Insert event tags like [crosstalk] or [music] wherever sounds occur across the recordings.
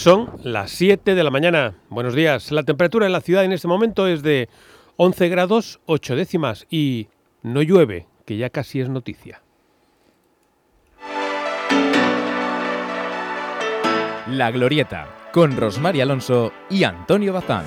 Son las 7 de la mañana. Buenos días. La temperatura en la ciudad en este momento es de 11 grados 8 décimas y no llueve, que ya casi es noticia. La Glorieta, con Rosmar Alonso y Antonio Bazán.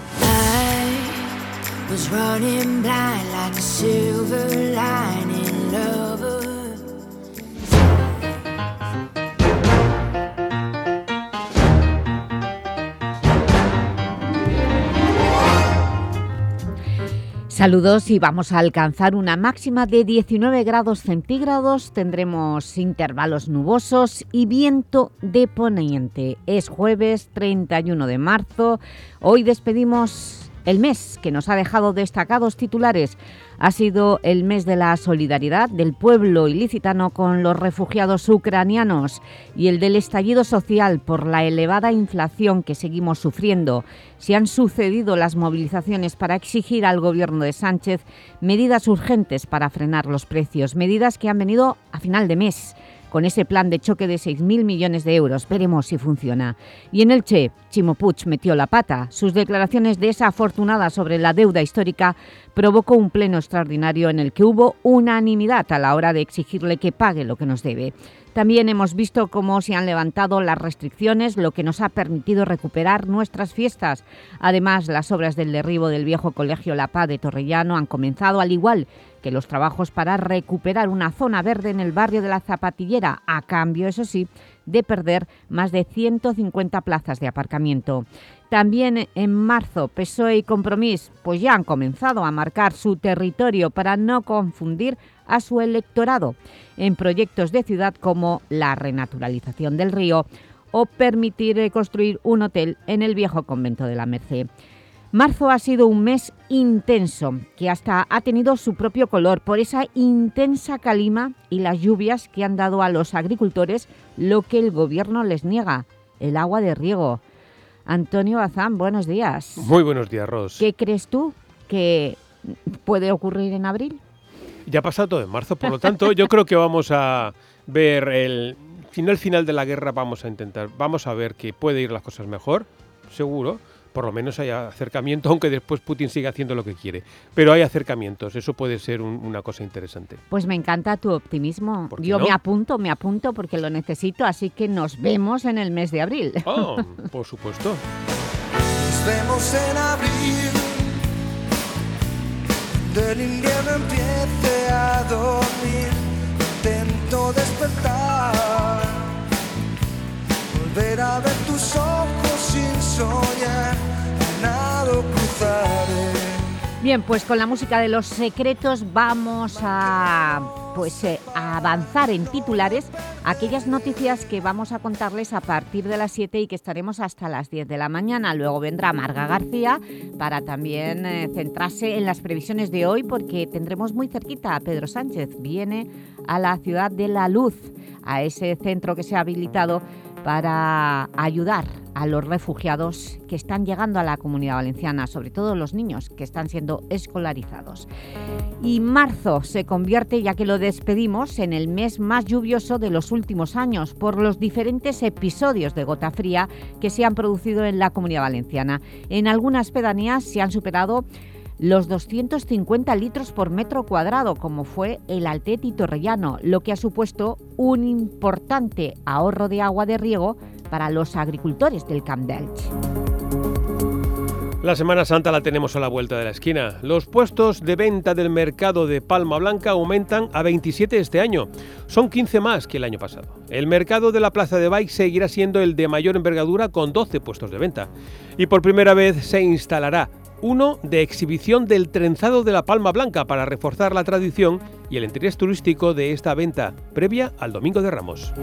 Saludos y vamos a alcanzar una máxima de 19 grados centígrados, tendremos intervalos nubosos y viento de poniente. Es jueves 31 de marzo, hoy despedimos el mes que nos ha dejado destacados titulares ha sido el mes de la solidaridad del pueblo ilicitano con los refugiados ucranianos y el del estallido social por la elevada inflación que seguimos sufriendo. Se han sucedido las movilizaciones para exigir al gobierno de Sánchez medidas urgentes para frenar los precios, medidas que han venido a final de mes con ese plan de choque de 6.000 millones de euros. Veremos si funciona. Y en el Che, Chimo metió la pata. Sus declaraciones desafortunadas sobre la deuda histórica provocó un pleno extraordinario en el que hubo unanimidad a la hora de exigirle que pague lo que nos debe. También hemos visto cómo se han levantado las restricciones, lo que nos ha permitido recuperar nuestras fiestas. Además, las obras del derribo del viejo Colegio La Paz de Torrellano han comenzado, al igual que los trabajos para recuperar una zona verde en el barrio de la Zapatillera, a cambio, eso sí, de perder más de 150 plazas de aparcamiento. También en marzo, PSOE y Compromís pues ya han comenzado a marcar su territorio para no confundir a su electorado en proyectos de ciudad como la renaturalización del río o permitir construir un hotel en el viejo convento de la Merced. Marzo ha sido un mes intenso, que hasta ha tenido su propio color por esa intensa calima y las lluvias que han dado a los agricultores lo que el Gobierno les niega, el agua de riego. Antonio Bazán, buenos días. Muy buenos días, Ros. ¿Qué crees tú que puede ocurrir en abril? Ya ha pasado todo en marzo, por lo tanto, yo creo que vamos a ver el final final de la guerra, vamos a intentar, vamos a ver que puede ir las cosas mejor, seguro, por lo menos hay acercamiento, [laughs] aunque después Putin siga haciendo lo que quiere. Pero hay acercamientos, eso puede ser una cosa interesante. Pues me encanta tu optimismo. Yo me apunto, me apunto porque lo necesito, así que nos vemos en el mes de abril. [laughs] Oh, por supuesto. Nos vemos en abril, del invierno empiece a dormir, intento despertar, volver a ver tus ojos sin Bien, pues con la música de Los Secretos vamos a, pues, eh, a avanzar en titulares aquellas noticias que vamos a contarles a partir de las 7 y que estaremos hasta las 10 de la mañana. Luego vendrá Marga García para también eh, centrarse en las previsiones de hoy porque tendremos muy cerquita a Pedro Sánchez. Viene a la Ciudad de la Luz, a ese centro que se ha habilitado para ayudar a los refugiados que están llegando a la Comunidad Valenciana, sobre todo los niños que están siendo escolarizados. Y marzo se convierte, ya que lo despedimos, en el mes más lluvioso de los últimos años por los diferentes episodios de gota fría que se han producido en la Comunidad Valenciana. En algunas pedanías se han superado los 250 litros por metro cuadrado, como fue el Altet y Torrellano, lo que ha supuesto un importante ahorro de agua de riego para los agricultores del Camp d'Elche. La Semana Santa la tenemos a la vuelta de la esquina. Los puestos de venta del mercado de Palma Blanca aumentan a 27 este año. Son 15 más que el año pasado. El mercado de la Plaza de Bike seguirá siendo el de mayor envergadura con 12 puestos de venta. Y por primera vez se instalará uno de exhibición del trenzado de la Palma Blanca para reforzar la tradición y el interés turístico de esta venta previa al Domingo de Ramos.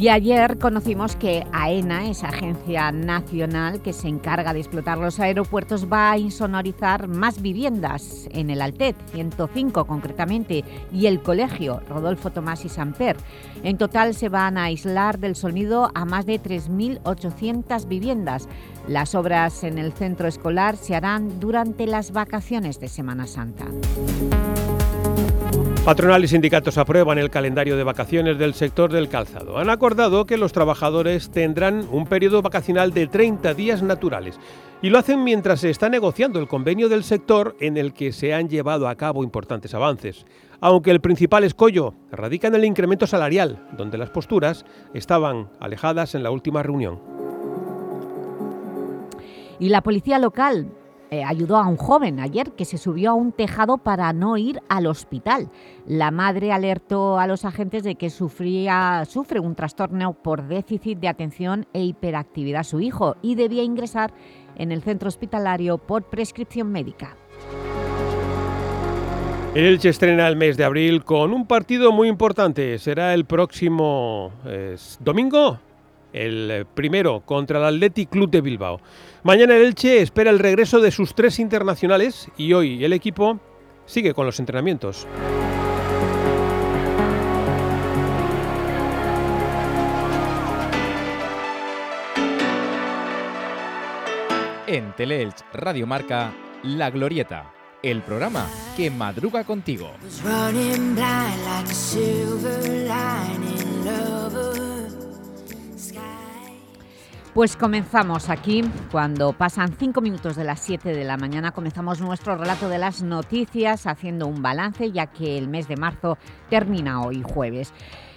Y ayer conocimos que AENA, esa agencia nacional que se encarga de explotar los aeropuertos, va a insonorizar más viviendas en el Altet, 105 concretamente, y el colegio Rodolfo Tomás y Samper. En total se van a aislar del sonido a más de 3.800 viviendas. Las obras en el centro escolar se harán durante las vacaciones de Semana Santa. Patronal y sindicatos aprueban el calendario de vacaciones del sector del calzado. Han acordado que los trabajadores tendrán un periodo vacacional de 30 días naturales y lo hacen mientras se está negociando el convenio del sector en el que se han llevado a cabo importantes avances. Aunque el principal escollo radica en el incremento salarial, donde las posturas estaban alejadas en la última reunión. Y la policía local eh, ayudó a un joven ayer que se subió a un tejado para no ir al hospital. La madre alertó a los agentes de que sufría, sufre un trastorno por déficit de atención e hiperactividad su hijo y debía ingresar en el centro hospitalario por prescripción médica. El Elche estrena el mes de abril con un partido muy importante. Será el próximo domingo, el eh, primero contra el Athletic Club de Bilbao. Mañana el Elche espera el regreso de sus tres internacionales y hoy el equipo sigue con los entrenamientos. En Teleelch Radio Marca, La Glorieta, el programa que madruga contigo. Pues comenzamos aquí, cuando pasan cinco minutos de las 7 de la mañana, comenzamos nuestro relato de las noticias haciendo un balance, ya que el mes de marzo termina hoy jueves.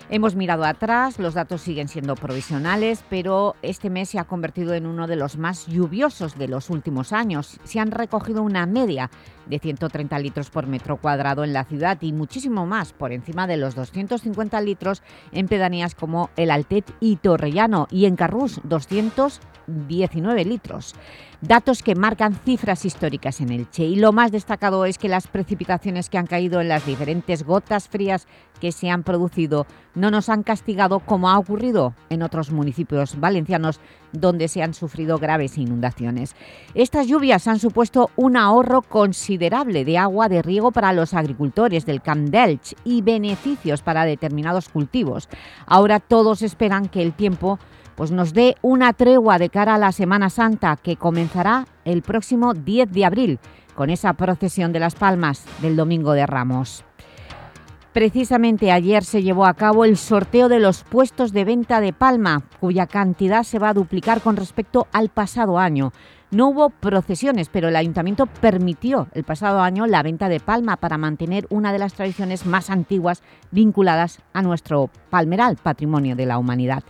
Hemos mirado atrás, los datos siguen siendo provisionales, pero este mes se ha convertido en uno de los más lluviosos de los últimos años. Se han recogido una media de 130 litros por metro cuadrado en la ciudad y muchísimo más, por encima de los 250 litros en pedanías como El Altet y Torrellano, y en Carrús 219 litros datos que marcan cifras históricas en Elche. Y lo más destacado es que las precipitaciones que han caído en las diferentes gotas frías que se han producido no nos han castigado como ha ocurrido en otros municipios valencianos donde se han sufrido graves inundaciones. Estas lluvias han supuesto un ahorro considerable de agua de riego para los agricultores del Camp d'Elche y beneficios para determinados cultivos. Ahora todos esperan que el tiempo pues nos dé una tregua de cara a la Semana Santa que comenzará el próximo 10 de abril con esa procesión de las Palmas del Domingo de Ramos. Precisamente ayer se llevó a cabo el sorteo de los puestos de venta de Palma, cuya cantidad se va a duplicar con respecto al pasado año. No hubo procesiones, pero el Ayuntamiento permitió el pasado año la venta de palma para mantener una de las tradiciones más antiguas vinculadas a nuestro palmeral, patrimonio de la humanidad.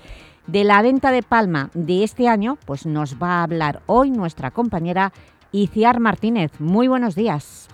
De la venta de palma de este año, pues nos va a hablar hoy nuestra compañera Iciar Martínez. Muy buenos días.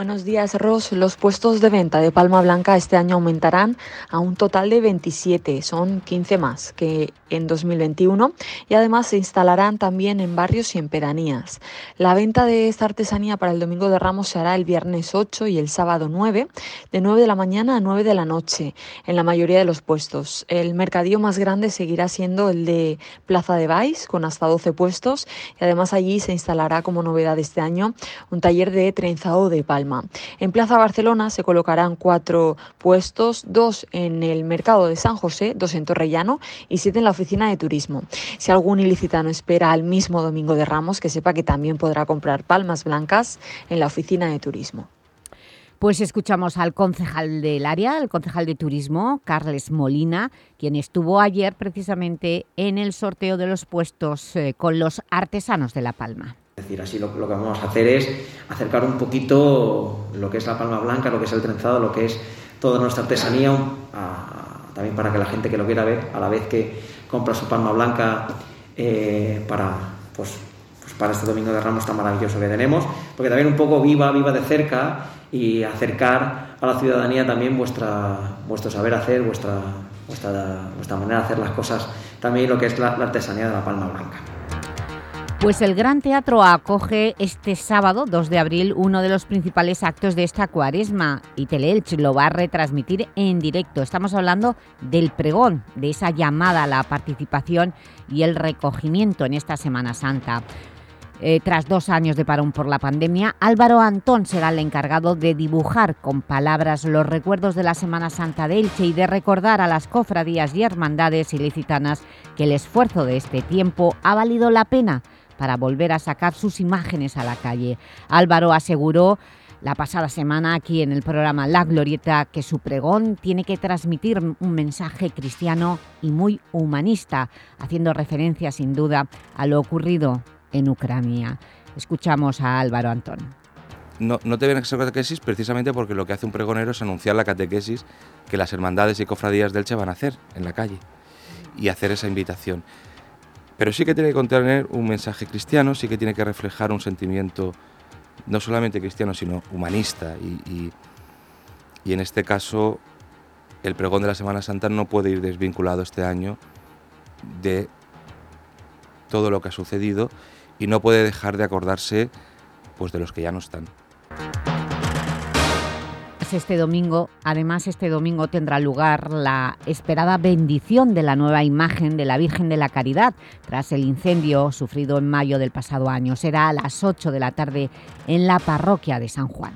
Buenos días, Ros. Los puestos de venta de palma blanca este año aumentarán a un total de 27, son 15 más que en 2021 y además se instalarán también en barrios y en pedanías. La venta de esta artesanía para el Domingo de Ramos se hará el viernes 8 y el sábado 9, de 9 de la mañana a 9 de la noche, en la mayoría de los puestos. El mercadillo más grande seguirá siendo el de Plaza de Baix, con hasta 12 puestos, y además allí se instalará como novedad este año un taller de trenzado de palma. En Plaza Barcelona se colocarán cuatro puestos, dos en el mercado de San José, dos en Torrellano y siete en la oficina de turismo. Si algún ilicitano espera al mismo Domingo de Ramos, que sepa que también podrá comprar palmas blancas en la oficina de turismo. Pues escuchamos al concejal del área, el concejal de turismo, Carles Molina, quien estuvo ayer precisamente en el sorteo de los puestos eh, con los artesanos de La Palma. Es decir, así lo, que vamos a hacer es acercar un poquito lo que es la palma blanca, lo que es el trenzado, lo que es toda nuestra artesanía, también para que la gente que lo quiera ver, a la vez que compra su palma blanca eh, para, pues, pues, para este domingo de Ramos tan maravilloso que tenemos, porque también un poco viva, viva de cerca y acercar a la ciudadanía también vuestra, vuestro saber hacer, vuestra, vuestra, vuestra manera de hacer las cosas, también lo que es la artesanía de la palma blanca. Pues el Gran Teatro acoge este sábado, 2 de abril, uno de los principales actos de esta cuaresma y Teleelch lo va a retransmitir en directo. Estamos hablando del pregón, de esa llamada a la participación y el recogimiento en esta Semana Santa. Eh, tras dos años de parón por la pandemia, Álvaro Antón será el encargado de dibujar con palabras los recuerdos de la Semana Santa de Elche y de recordar a las cofradías y hermandades ilicitanas que el esfuerzo de este tiempo ha valido la pena para volver a sacar sus imágenes a la calle. Álvaro aseguró la pasada semana aquí en el programa La Glorieta que su pregón tiene que transmitir un mensaje cristiano y muy humanista, haciendo referencia sin duda a lo ocurrido en Ucrania. Escuchamos a Álvaro Antón. No, no te viene a catequesis precisamente porque lo que hace un pregonero es anunciar la catequesis que las hermandades y cofradías del Che van a hacer en la calle y hacer esa invitación. Pero sí que tiene que contener un mensaje cristiano, sí que tiene que reflejar un sentimiento no solamente cristiano, sino humanista. Y, y, en este caso, el pregón de la Semana Santa no puede ir desvinculado este año de todo lo que ha sucedido y no puede dejar de acordarse pues, de los que ya no están este domingo, además este domingo tendrá lugar la esperada bendición de la nueva imagen de la Virgen de la Caridad tras el incendio sufrido en mayo del pasado año. Será a las 8 de la tarde en la parroquia de San Juan.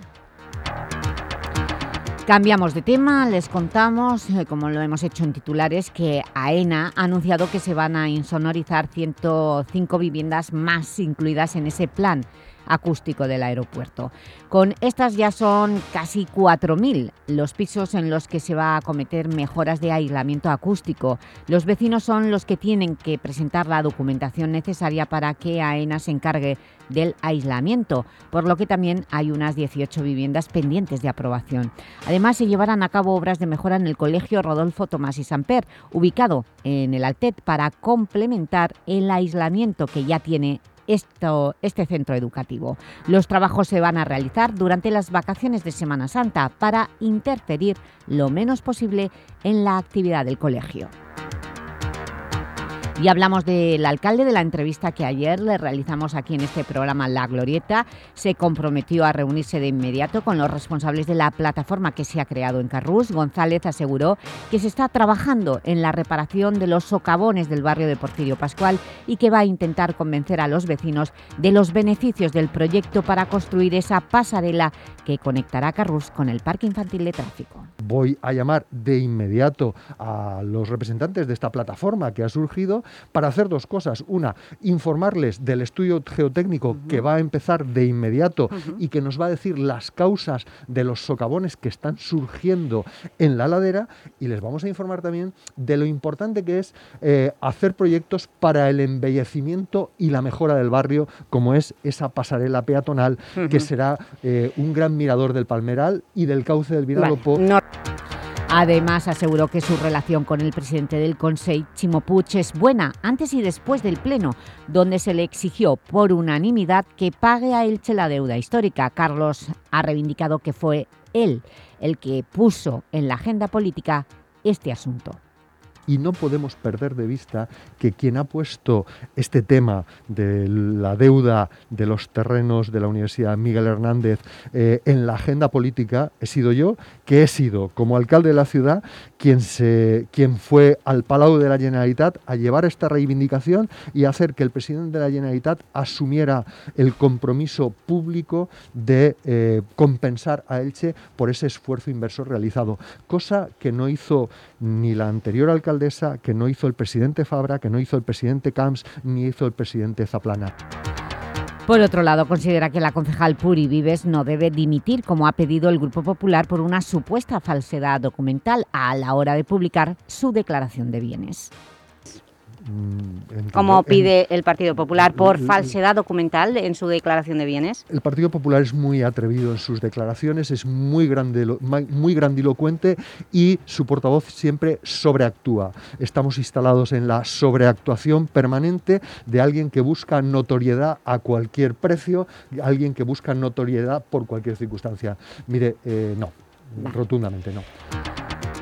Cambiamos de tema, les contamos, eh, como lo hemos hecho en titulares, que AENA ha anunciado que se van a insonorizar 105 viviendas más incluidas en ese plan acústico del aeropuerto. Con estas ya son casi 4.000 los pisos en los que se va a cometer mejoras de aislamiento acústico. Los vecinos son los que tienen que presentar la documentación necesaria para que AENA se encargue del aislamiento, por lo que también hay unas 18 viviendas pendientes de aprobación. Además, se llevarán a cabo obras de mejora en el Colegio Rodolfo Tomás y Samper, ubicado en el Altet, para complementar el aislamiento que ya tiene este centro educativo. Los trabajos se van a realizar durante las vacaciones de Semana Santa para interferir lo menos posible en la actividad del colegio. Y hablamos del alcalde de la entrevista que ayer le realizamos aquí en este programa La Glorieta. Se comprometió a reunirse de inmediato con los responsables de la plataforma que se ha creado en Carrús. González aseguró que se está trabajando en la reparación de los socavones del barrio de Porfirio Pascual y que va a intentar convencer a los vecinos de los beneficios del proyecto para construir esa pasarela que conectará Carrús con el Parque Infantil de Tráfico. Voy a llamar de inmediato a los representantes de esta plataforma que ha surgido para hacer dos cosas. Una, informarles del estudio geotécnico que va a empezar de inmediato y que nos va a decir las causas de los socavones que están surgiendo en la ladera y les vamos a informar también de lo importante que es eh, hacer proyectos para el embellecimiento y la mejora del barrio, como es esa pasarela peatonal que será eh, un gran mirador del Palmeral y del cauce del Vinalopó. Además, aseguró que su relación con el presidente del Consejo, Chimo es buena antes y después del Pleno, donde se le exigió por unanimidad que pague a Elche la deuda histórica. Carlos ha reivindicado que fue él el que puso en la agenda política este asunto y no podemos perder de vista que quien ha puesto este tema de la deuda de los terrenos de la Universidad Miguel Hernández eh, en la agenda política he sido yo, que he sido como alcalde de la ciudad quien, se, quien fue al Palau de la Generalitat a llevar esta reivindicación y hacer que el presidente de la Generalitat asumiera el compromiso público de eh, compensar a Elche por ese esfuerzo inversor realizado, cosa que no hizo ni la anterior alcaldesa, que no hizo el presidente Fabra, que no hizo el presidente Camps, ni hizo el presidente Zaplana. Por otro lado, considera que la concejal Puri Vives no debe dimitir, como ha pedido el Grupo Popular, por una supuesta falsedad documental a la hora de publicar su declaración de bienes. Mm, como pide el Partido Popular por falsedad documental en su declaración de bienes? El Partido Popular es muy atrevido en sus declaraciones, es muy, muy grandilocuente y su portavoz siempre sobreactúa. Estamos instalados en la sobreactuación permanente de alguien que busca notoriedad a cualquier precio, alguien que busca notoriedad por cualquier circunstancia. Mire, eh, no, rotundamente no.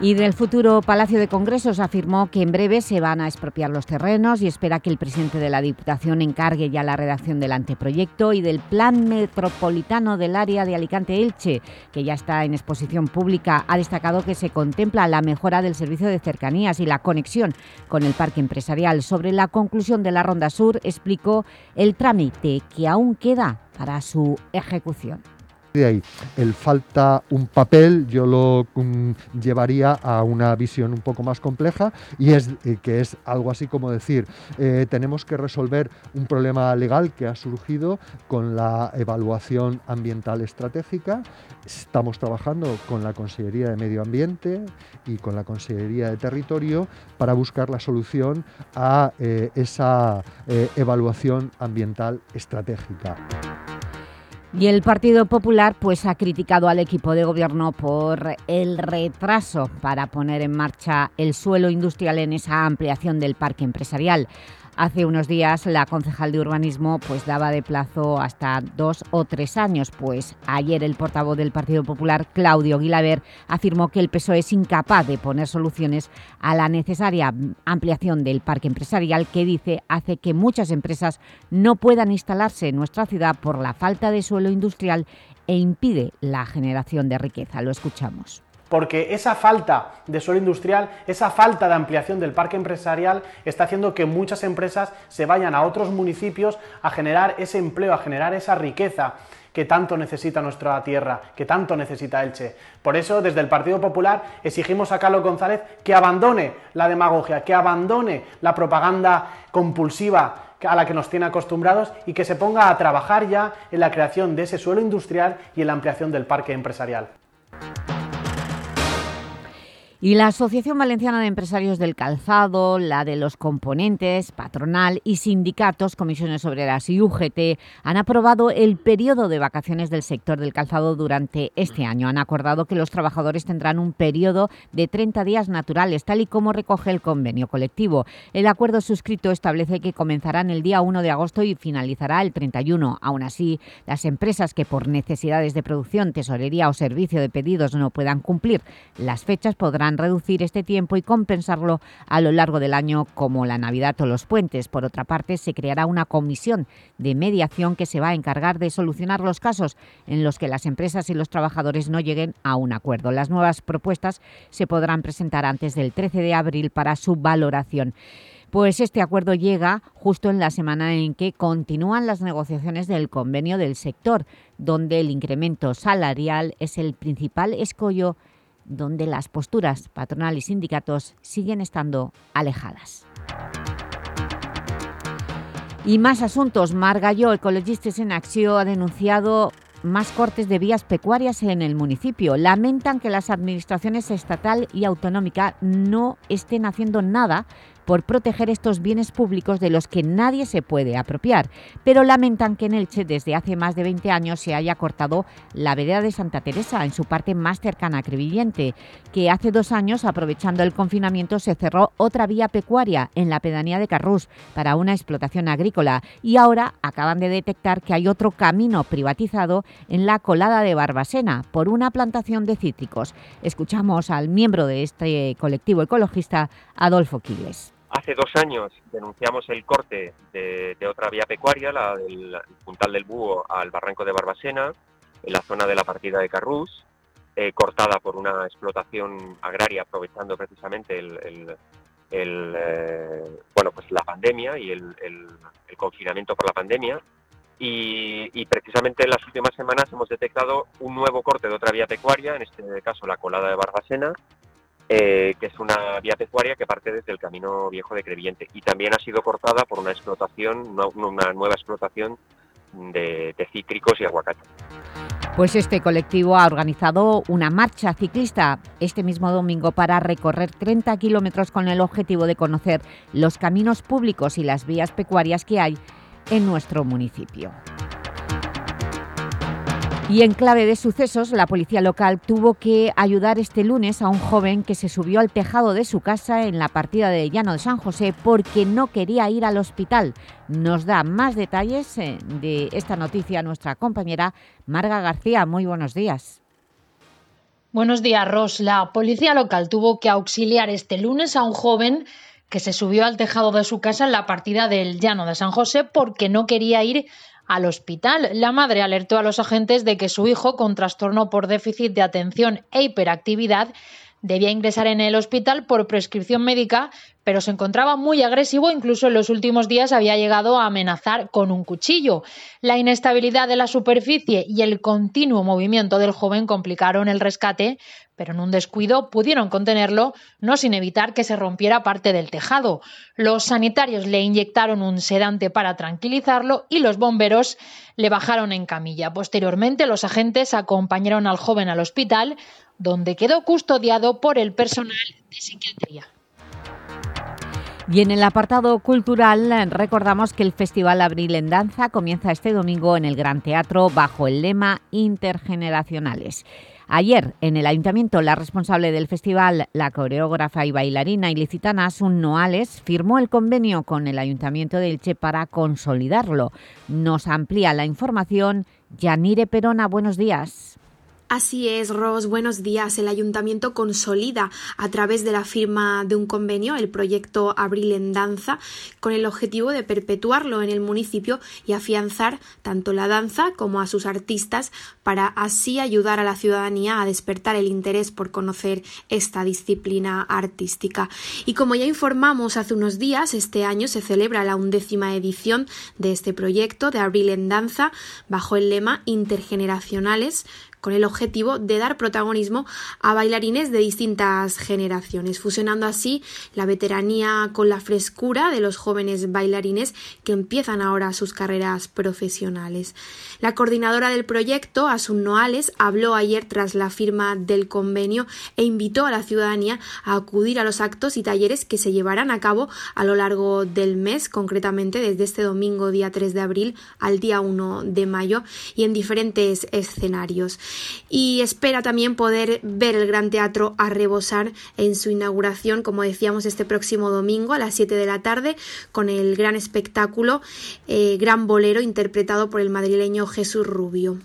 Y del futuro Palacio de Congresos afirmó que en breve se van a expropiar los terrenos y espera que el presidente de la Diputación encargue ya la redacción del anteproyecto y del Plan Metropolitano del Área de Alicante-Elche, que ya está en exposición pública. Ha destacado que se contempla la mejora del servicio de cercanías y la conexión con el parque empresarial. Sobre la conclusión de la Ronda Sur, explicó el trámite que aún queda para su ejecución de ahí, el falta un papel, yo lo mm, llevaría a una visión un poco más compleja y es eh, que es algo así como decir, eh, tenemos que resolver un problema legal que ha surgido con la evaluación ambiental estratégica. Estamos trabajando con la Consellería de Medio Ambiente y con la Consellería de Territorio para buscar la solución a eh, esa evaluación ambiental estratégica. Y el Partido Popular pues, ha criticado al equipo de gobierno por el retraso para poner en marcha el suelo industrial en esa ampliación del parque empresarial. Hace unos días la concejal de urbanismo pues daba de plazo hasta dos o tres años, pues ayer el portavoz del Partido Popular, Claudio Guilaber, afirmó que el PSOE es incapaz de poner soluciones a la necesaria ampliación del parque empresarial que dice hace que muchas empresas no puedan instalarse en nuestra ciudad por la falta de suelo industrial e impide la generación de riqueza. Lo escuchamos porque esa falta de suelo industrial, esa falta de ampliación del parque empresarial está haciendo que muchas empresas se vayan a otros municipios a generar ese empleo, a generar esa riqueza que tanto necesita nuestra tierra, que tanto necesita Elche. Por eso, desde el Partido Popular exigimos a Carlos González que abandone la demagogia, que abandone la propaganda compulsiva a la que nos tiene acostumbrados y que se ponga a trabajar ya en la creación de ese suelo industrial y en la ampliación del parque empresarial. Y la Asociación Valenciana de Empresarios del Calzado, la de los componentes, patronal y sindicatos, comisiones obreras y UGT han aprobado el periodo de vacaciones del sector del calzado durante este año. Han acordado que los trabajadores tendrán un periodo de 30 días naturales, tal y como recoge el convenio colectivo. El acuerdo suscrito establece que comenzarán el día 1 de agosto y finalizará el 31. Aún así, las empresas que por necesidades de producción, tesorería o servicio de pedidos no puedan cumplir las fechas podrán reducir este tiempo y compensarlo a lo largo del año como la Navidad o los puentes. Por otra parte, se creará una comisión de mediación que se va a encargar de solucionar los casos en los que las empresas y los trabajadores no lleguen a un acuerdo. Las nuevas propuestas se podrán presentar antes del 13 de abril para su valoración. Pues este acuerdo llega justo en la semana en que continúan las negociaciones del convenio del sector, donde el incremento salarial es el principal escollo donde las posturas patronal y sindicatos siguen estando alejadas. Y más asuntos. Margallo, Ecologistas en Acción, ha denunciado más cortes de vías pecuarias en el municipio. Lamentan que las administraciones estatal y autonómica no estén haciendo nada por proteger estos bienes públicos de los que nadie se puede apropiar, pero lamentan que en Elche desde hace más de 20 años se haya cortado la vereda de Santa Teresa en su parte más cercana a Crevillente, que hace dos años, aprovechando el confinamiento, se cerró otra vía pecuaria en la pedanía de Carrús para una explotación agrícola y ahora acaban de detectar que hay otro camino privatizado en la colada de Barbasena por una plantación de cítricos. Escuchamos al miembro de este colectivo ecologista, Adolfo Quiles. Hace dos años denunciamos el corte de, otra vía pecuaria, la del Puntal del Búho al Barranco de Barbasena, en la zona de la partida de Carrús, eh, cortada por una explotación agraria aprovechando precisamente el, eh, bueno, pues la pandemia y el, confinamiento por la pandemia. Y, precisamente en las últimas semanas hemos detectado un nuevo corte de otra vía pecuaria, en este caso la colada de Barbasena, eh, que es una vía pecuaria que parte desde el Camino Viejo de Crevillente y también ha sido cortada por una explotación, una, nueva explotación de, cítricos y aguacates. Pues este colectivo ha organizado una marcha ciclista este mismo domingo para recorrer 30 kilómetros con el objetivo de conocer los caminos públicos y las vías pecuarias que hay en nuestro municipio. Y en clave de sucesos, la policía local tuvo que ayudar este lunes a un joven que se subió al tejado de su casa en la partida de Llano de San José porque no quería ir al hospital. Nos da más detalles eh, de esta noticia nuestra compañera Marga García. Muy buenos días. Buenos días, Ros. La policía local tuvo que auxiliar este lunes a un joven que se subió al tejado de su casa en la partida del Llano de San José porque no quería ir al hospital. La madre alertó a los agentes de que su hijo, con trastorno por déficit de atención e hiperactividad, Debía ingresar en el hospital por prescripción médica, pero se encontraba muy agresivo, incluso en los últimos días había llegado a amenazar con un cuchillo. La inestabilidad de la superficie y el continuo movimiento del joven complicaron el rescate, pero en un descuido pudieron contenerlo, no sin evitar que se rompiera parte del tejado. Los sanitarios le inyectaron un sedante para tranquilizarlo y los bomberos le bajaron en camilla. Posteriormente, los agentes acompañaron al joven al hospital, donde quedó custodiado por el personal de psiquiatría. Y en el apartado cultural recordamos que el Festival Abril en Danza comienza este domingo en el Gran Teatro bajo el lema Intergeneracionales. Ayer, en el Ayuntamiento, la responsable del festival, la coreógrafa y bailarina ilicitana Asun Noales, firmó el convenio con el Ayuntamiento de Elche para consolidarlo. Nos amplía la información Yanire Perona. Buenos días. Así es, Ros. Buenos días. El ayuntamiento consolida a través de la firma de un convenio el proyecto Abril en Danza con el objetivo de perpetuarlo en el municipio y afianzar tanto la danza como a sus artistas para así ayudar a la ciudadanía a despertar el interés por conocer esta disciplina artística. Y como ya informamos hace unos días, este año se celebra la undécima edición de este proyecto de Abril en Danza bajo el lema Intergeneracionales con el objetivo de dar protagonismo a bailarines de distintas generaciones, fusionando así la veteranía con la frescura de los jóvenes bailarines que empiezan ahora sus carreras profesionales. La coordinadora del proyecto, Asun Noales, habló ayer tras la firma del convenio e invitó a la ciudadanía a acudir a los actos y talleres que se llevarán a cabo a lo largo del mes, concretamente desde este domingo día 3 de abril al día 1 de mayo y en diferentes escenarios. Y espera también poder ver el Gran Teatro a rebosar en su inauguración, como decíamos, este próximo domingo a las 7 de la tarde con el gran espectáculo eh, Gran Bolero interpretado por el madrileño Jesús Rubio.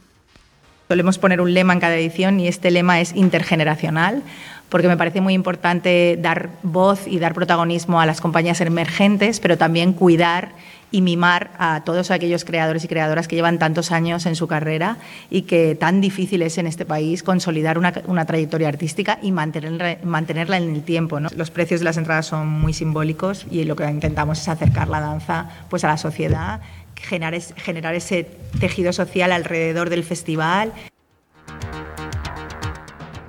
Solemos poner un lema en cada edición y este lema es intergeneracional porque me parece muy importante dar voz y dar protagonismo a las compañías emergentes, pero también cuidar y mimar a todos aquellos creadores y creadoras que llevan tantos años en su carrera y que tan difícil es en este país consolidar una, trayectoria artística y mantenerla en el tiempo. Los precios de las entradas son muy simbólicos y lo que intentamos es acercar la danza pues, a la sociedad, generar, ese tejido social alrededor del festival.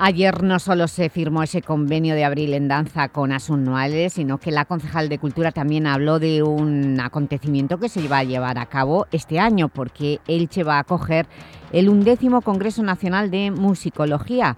Ayer no solo se firmó ese convenio de abril en danza con Asun Noales, sino que la concejal de Cultura también habló de un acontecimiento que se va a llevar a cabo este año, porque Elche va a acoger el undécimo Congreso Nacional de Musicología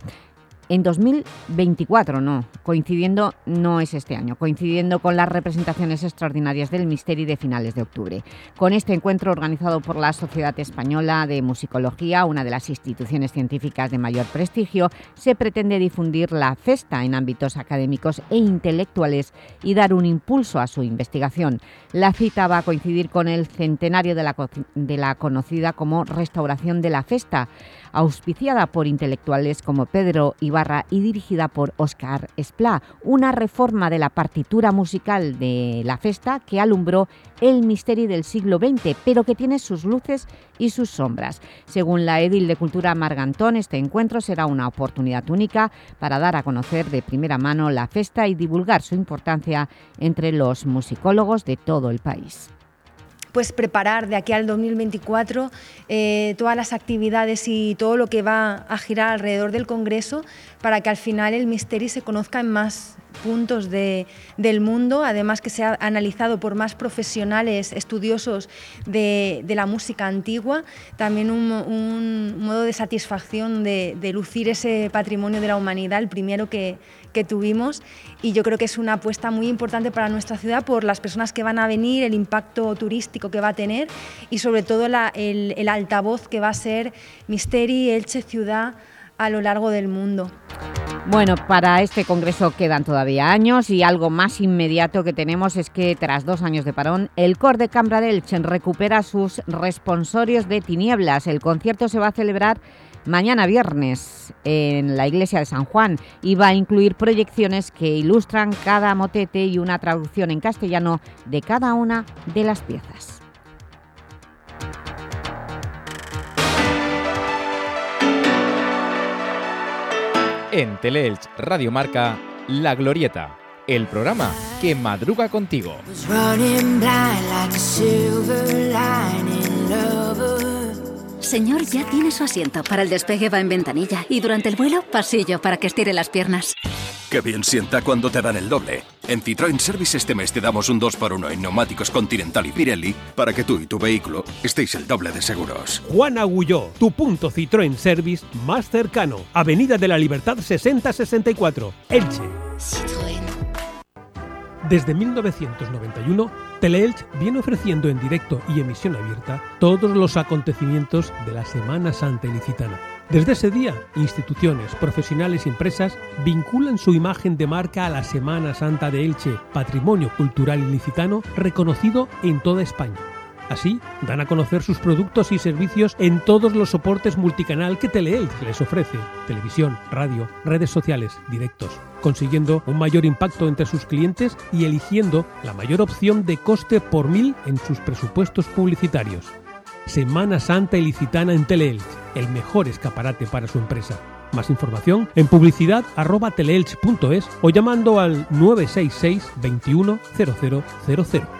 en 2024, no, coincidiendo, no es este año, coincidiendo con las representaciones extraordinarias del Misteri de finales de octubre. Con este encuentro organizado por la Sociedad Española de Musicología, una de las instituciones científicas de mayor prestigio, se pretende difundir la festa en ámbitos académicos e intelectuales y dar un impulso a su investigación. La cita va a coincidir con el centenario de la, de la conocida como Restauración de la Festa, auspiciada por intelectuales como Pedro Ibarra y dirigida por Óscar Esplá, una reforma de la partitura musical de la festa que alumbró el misterio del siglo XX, pero que tiene sus luces y sus sombras. Según la Edil de Cultura Margantón, este encuentro será una oportunidad única para dar a conocer de primera mano la festa y divulgar su importancia entre los musicólogos de todo el país pues preparar de aquí al 2024 eh, todas las actividades y todo lo que va a girar alrededor del Congreso para que al final el misterio se conozca en más puntos de, del mundo, además que se ha analizado por más profesionales estudiosos de, la música antigua, también un, modo de satisfacción de, de lucir ese patrimonio de la humanidad, el primero que, que tuvimos y yo creo que es una apuesta muy importante para nuestra ciudad por las personas que van a venir, el impacto turístico que va a tener y sobre todo el, altavoz que va a ser Misteri, Elche Ciudad a lo largo del mundo. Bueno, para este congreso quedan todavía años y algo más inmediato que tenemos es que tras dos años de parón, el Cor de Cambra del recupera sus responsorios de tinieblas. El concierto se va a celebrar mañana viernes en la iglesia de San Juan y va a incluir proyecciones que ilustran cada motete y una traducción en castellano de cada una de las piezas. En Teleelch Radio Marca, La Glorieta, el programa que madruga contigo. Señor, ya tiene su asiento. Para el despegue va en ventanilla y durante el vuelo, pasillo para que estire las piernas. Qué bien sienta cuando te dan el doble. En Citroën Service este mes te damos un 2x1 en neumáticos Continental y Pirelli para que tú y tu vehículo estéis el doble de seguros. Juan Agulló, tu punto Citroën Service más cercano. Avenida de la Libertad 6064, Elche. Desde 1991, Teleelch viene ofreciendo en directo y emisión abierta todos los acontecimientos de la Semana Santa Ilicitana. Desde ese día, instituciones, profesionales y empresas vinculan su imagen de marca a la Semana Santa de Elche, patrimonio cultural ilicitano reconocido en toda España. Así, dan a conocer sus productos y servicios en todos los soportes multicanal que Teleelch les ofrece, televisión, radio, redes sociales, directos, consiguiendo un mayor impacto entre sus clientes y eligiendo la mayor opción de coste por mil en sus presupuestos publicitarios. Semana Santa Ilicitana en Teleelch, el mejor escaparate para su empresa. Más información en publicidad teleelch.es o llamando al 966 21 0000.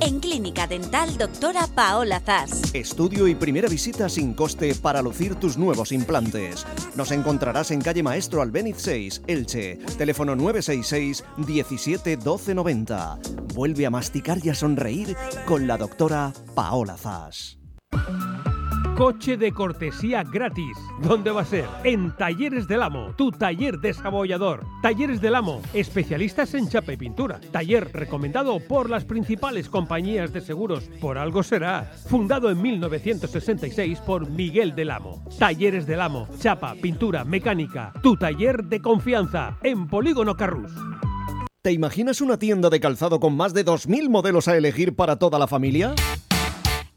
En Clínica Dental Doctora Paola Zas. Estudio y primera visita sin coste para lucir tus nuevos implantes. Nos encontrarás en calle Maestro Albéniz 6, Elche. Teléfono 966 17 12 90. Vuelve a masticar y a sonreír con la doctora Paola Zas. Coche de cortesía gratis. ¿Dónde va a ser? En Talleres del Amo, tu taller desabollador. Talleres del Amo, especialistas en chapa y pintura. Taller recomendado por las principales compañías de seguros. Por algo será. Fundado en 1966 por Miguel del Amo. Talleres del Amo, chapa, pintura, mecánica. Tu taller de confianza. En Polígono Carrús. ¿Te imaginas una tienda de calzado con más de 2.000 modelos a elegir para toda la familia?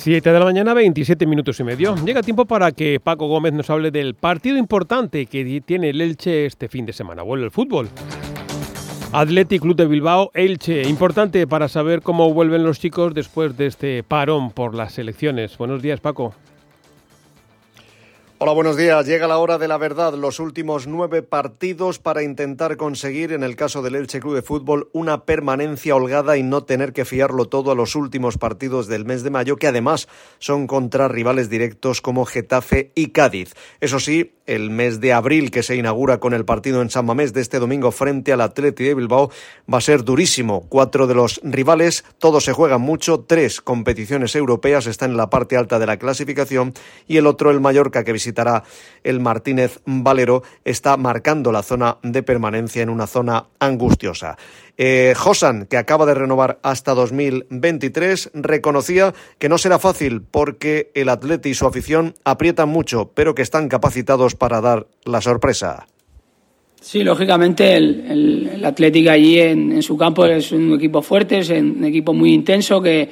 7 de la mañana, 27 minutos y medio. Llega tiempo para que Paco Gómez nos hable del partido importante que tiene el Elche este fin de semana. Vuelve el fútbol. Athletic Club de Bilbao, Elche. Importante para saber cómo vuelven los chicos después de este parón por las elecciones. Buenos días, Paco. Hola, buenos días. Llega la hora de la verdad. Los últimos nueve partidos para intentar conseguir, en el caso del Elche Club de Fútbol, una permanencia holgada y no tener que fiarlo todo a los últimos partidos del mes de mayo, que además son contra rivales directos como Getafe y Cádiz. Eso sí, el mes de abril, que se inaugura con el partido en San Mamés de este domingo frente al Atleti de Bilbao, va a ser durísimo. Cuatro de los rivales, todos se juegan mucho. Tres competiciones europeas están en la parte alta de la clasificación y el otro, el Mallorca, que visita el Martínez Valero, está marcando la zona de permanencia en una zona angustiosa. Eh, Josan, que acaba de renovar hasta 2023, reconocía que no será fácil porque el Atleti y su afición aprietan mucho, pero que están capacitados para dar la sorpresa. Sí, lógicamente el, el, el Atlético allí en, en, su campo es un equipo fuerte, es un equipo muy intenso que,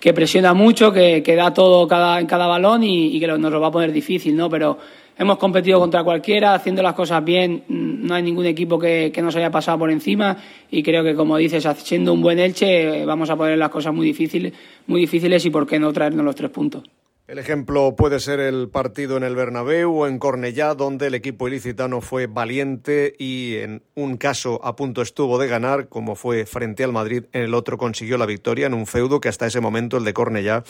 que presiona mucho, que, que da todo cada, en cada balón y, que nos lo va a poner difícil, ¿no? Pero hemos competido contra cualquiera, haciendo las cosas bien, no hay ningún equipo que, que nos haya pasado por encima y creo que, como dices, siendo un buen Elche, vamos a poner las cosas muy difíciles, muy difíciles y por qué no traernos los tres puntos. El ejemplo puede ser el partido en el Bernabéu o en Cornellá, donde el equipo ilicitano fue valiente y en un caso a punto estuvo de ganar, como fue frente al Madrid, en el otro consiguió la victoria en un feudo que hasta ese momento el de Cornellá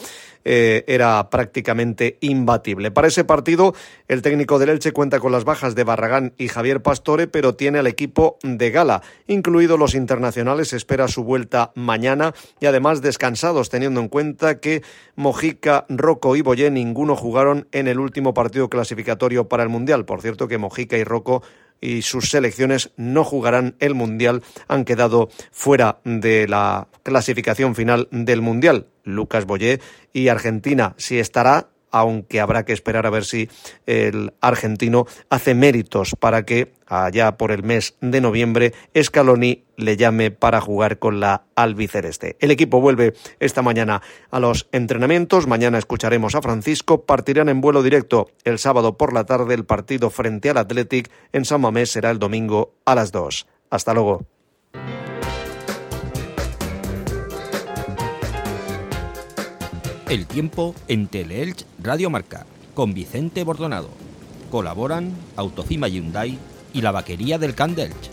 eh, era prácticamente imbatible. Para ese partido, el técnico del Elche cuenta con las bajas de Barragán y Javier Pastore, pero tiene al equipo de gala, incluidos los internacionales, espera su vuelta mañana y además descansados, teniendo en cuenta que Mojica, Rocco y Boyé ninguno jugaron en el último partido clasificatorio para el Mundial. Por cierto que Mojica y Rocco y sus selecciones no jugarán el Mundial, han quedado fuera de la clasificación final del Mundial. Lucas Boyé y Argentina sí estará aunque habrá que esperar a ver si el argentino hace méritos para que allá por el mes de noviembre Scaloni le llame para jugar con la albiceleste. El equipo vuelve esta mañana a los entrenamientos, mañana escucharemos a Francisco, partirán en vuelo directo el sábado por la tarde el partido frente al Athletic en San Mamés será el domingo a las 2. Hasta luego. El tiempo en Teleelch Radio Marca con Vicente Bordonado. Colaboran Autofima Hyundai y la vaquería del Candelch.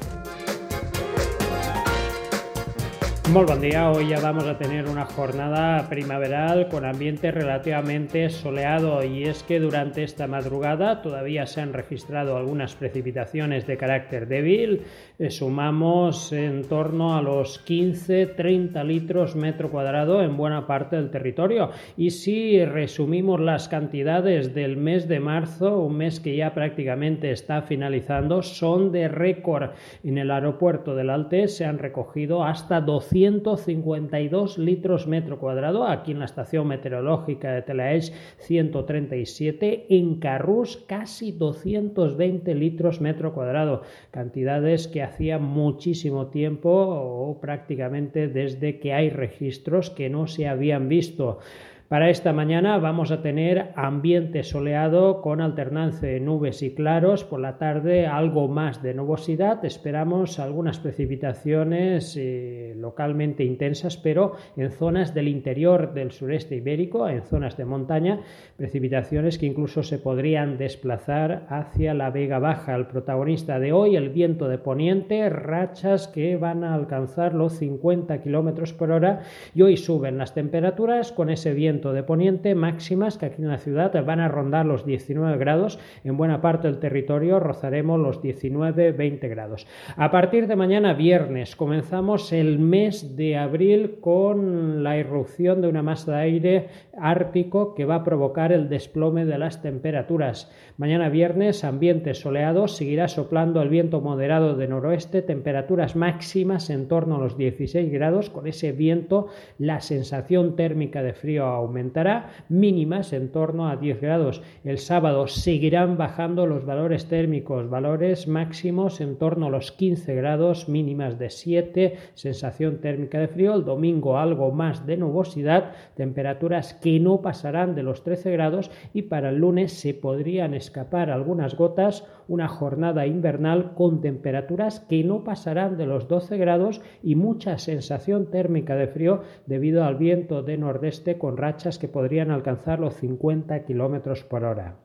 Muy buen día, hoy ya vamos a tener una jornada primaveral con ambiente relativamente soleado y es que durante esta madrugada todavía se han registrado algunas precipitaciones de carácter débil, sumamos en torno a los 15-30 litros metro cuadrado en buena parte del territorio y si resumimos las cantidades del mes de marzo, un mes que ya prácticamente está finalizando, son de récord. En el aeropuerto del Alte se han recogido hasta 12 152 litros metro cuadrado. Aquí en la estación meteorológica de Telaech 137. En Carrús casi 220 litros metro cuadrado. Cantidades que hacía muchísimo tiempo o prácticamente desde que hay registros que no se habían visto. Para esta mañana vamos a tener ambiente soleado con alternancia de nubes y claros. Por la tarde algo más de nubosidad. Esperamos algunas precipitaciones eh, localmente intensas, pero en zonas del interior del sureste ibérico, en zonas de montaña, precipitaciones que incluso se podrían desplazar hacia la Vega Baja. El protagonista de hoy, el viento de poniente, rachas que van a alcanzar los 50 kilómetros por hora y hoy suben las temperaturas con ese viento de poniente máximas que aquí en la ciudad van a rondar los 19 grados. En buena parte del territorio rozaremos los 19-20 grados. A partir de mañana viernes comenzamos el mes de abril con la irrupción de una masa de aire ártico que va a provocar el desplome de las temperaturas. Mañana viernes ambiente soleado, seguirá soplando el viento moderado de noroeste, temperaturas máximas en torno a los 16 grados. Con ese viento la sensación térmica de frío aumentará, mínimas en torno a 10 grados. El sábado seguirán bajando los valores térmicos, valores máximos en torno a los 15 grados, mínimas de 7, sensación térmica de frío. El domingo algo más de nubosidad, temperaturas que no pasarán de los 13 grados y para el lunes se podrían escapar algunas gotas, una jornada invernal con temperaturas que no pasarán de los 12 grados y mucha sensación térmica de frío debido al viento de nordeste con rachas que podrían alcanzar los 50 kilómetros por hora.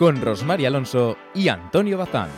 con Rosmar Alonso y Antonio Bazán.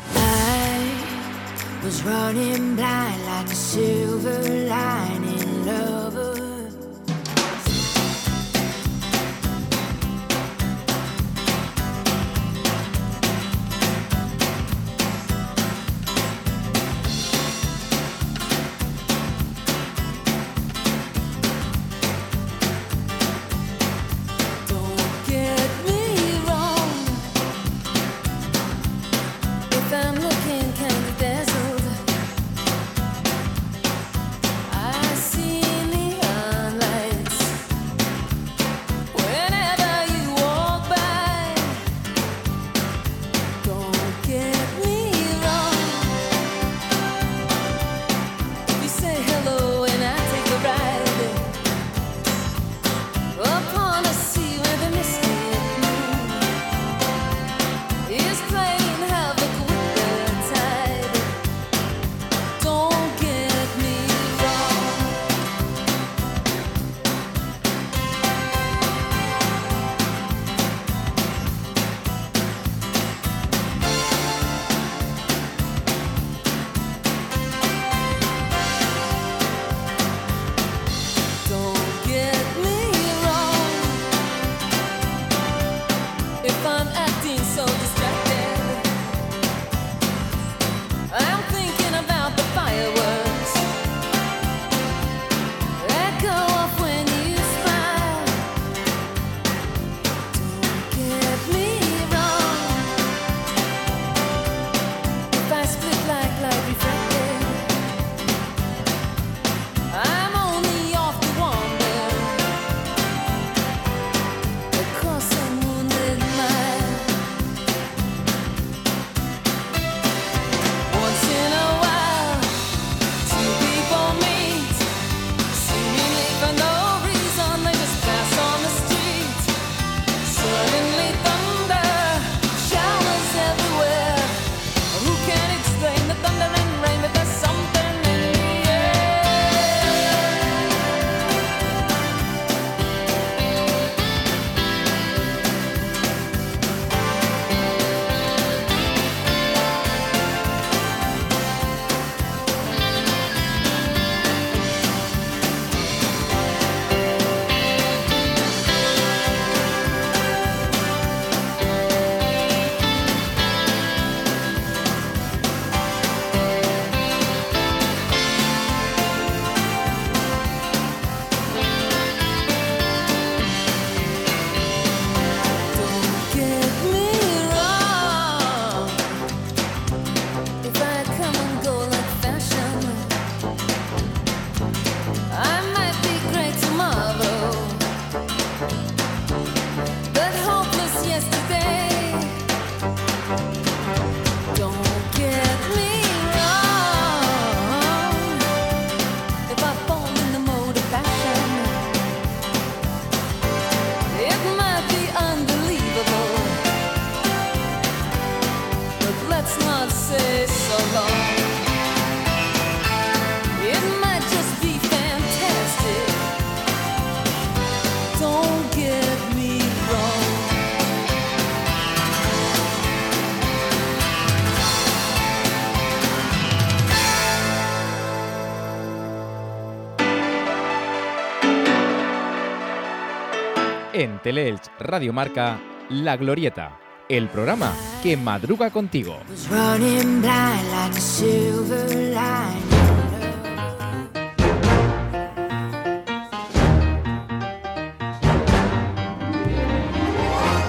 En Teleelch Radio Marca, La Glorieta, el programa que madruga contigo.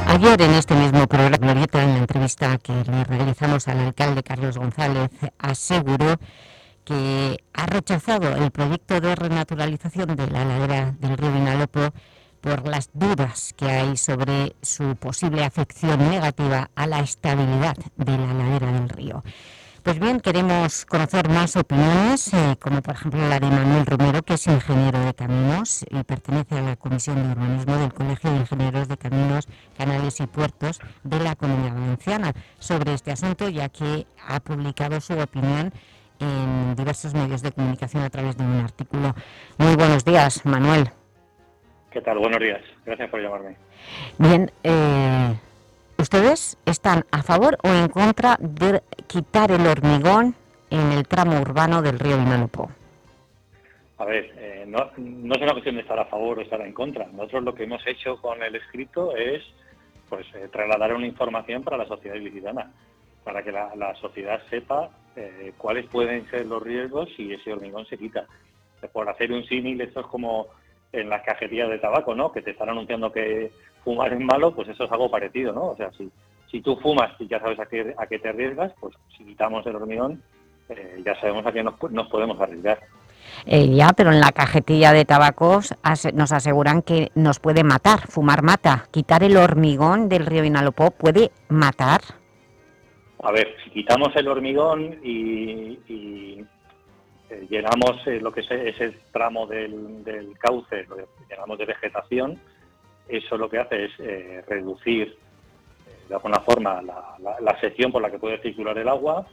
Ayer en este mismo programa, Glorieta, en la entrevista que le realizamos al alcalde Carlos González, aseguró que ha rechazado el proyecto de renaturalización de la ladera del río Vinalopó por las dudas que hay sobre su posible afección negativa a la estabilidad de la ladera del río. Pues bien, queremos conocer más opiniones, eh, como por ejemplo la de Manuel Romero, que es ingeniero de caminos y pertenece a la Comisión de Urbanismo del Colegio de Ingenieros de Caminos, Canales y Puertos de la Comunidad Valenciana, sobre este asunto, ya que ha publicado su opinión en diversos medios de comunicación a través de un artículo. Muy buenos días, Manuel. ¿Qué tal? Buenos días. Gracias por llamarme. Bien, eh, ¿ustedes están a favor o en contra de quitar el hormigón en el tramo urbano del río Vinalopó? A ver, eh, no, no, es una cuestión de estar a favor o estar en contra. Nosotros lo que hemos hecho con el escrito es pues eh, trasladar una información para la sociedad ilicitana, para que la, la sociedad sepa eh, cuáles pueden ser los riesgos si ese hormigón se quita. Por hacer un símil, esto es como en las cajetillas de tabaco, ¿no? Que te están anunciando que fumar es malo, pues eso es algo parecido, ¿no? O sea, si, si tú fumas y ya sabes a qué, a qué te arriesgas, pues si quitamos el hormigón, eh, ya sabemos a qué nos, nos podemos arriesgar. Eh, ya, pero en la cajetilla de tabacos nos aseguran que nos puede matar, fumar mata. Quitar el hormigón del río Vinalopó puede matar. A ver, si quitamos el hormigón y, y eh, llenamos eh, lo que es ese tramo del, cauce, lo llenamos de vegetación, eso lo que hace es eh, reducir eh, de alguna forma la, sección por la que puede circular el agua,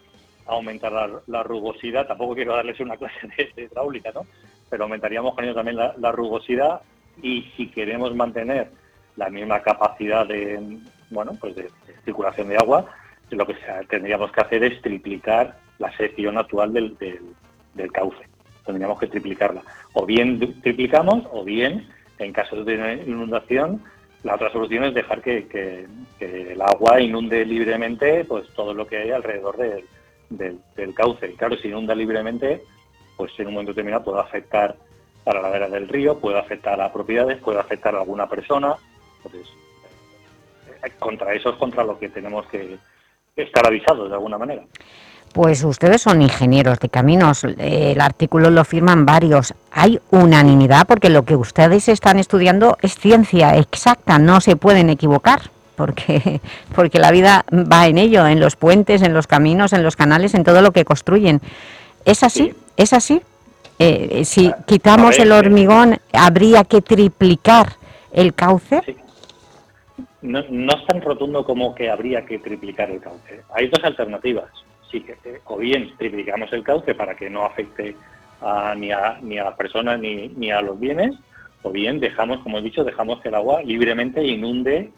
aumentar la, rugosidad, tampoco quiero darles una clase de, hidráulica, ¿no? pero aumentaríamos con ello también la, rugosidad y si queremos mantener la misma capacidad de, bueno, pues de, circulación de agua, lo que tendríamos que hacer es triplicar la sección actual del, del, cauce. Tendríamos que triplicarla. O bien triplicamos, o bien, en caso de inundación, la otra solución es dejar que, el agua inunde libremente pues todo lo que hay alrededor del, del, cauce. Y claro, si inunda libremente, pues en un momento determinado puede afectar a la ladera del río, puede afectar a propiedades, puede afectar a alguna persona. Entonces, contra eso es contra lo que tenemos que, estar avisados de alguna manera. Pues ustedes son ingenieros de caminos, el artículo lo firman varios. ¿Hay unanimidad? Porque lo que ustedes están estudiando es ciencia exacta, no se pueden equivocar, porque, [laughs] porque la vida va en ello, en los puentes, en los caminos, en los canales, en todo lo que construyen. ¿Es así? Sí. ¿Es así? Eh, si quitamos el hormigón, ¿habría que triplicar el cauce? Sí no, no, es tan rotundo como que habría que triplicar el cauce. Hay dos alternativas. O bien triplicamos el cauce para que no afecte a, ni, a, ni a la persona ni, ni, a los bienes, o bien dejamos, como he dicho, dejamos que el agua libremente inunde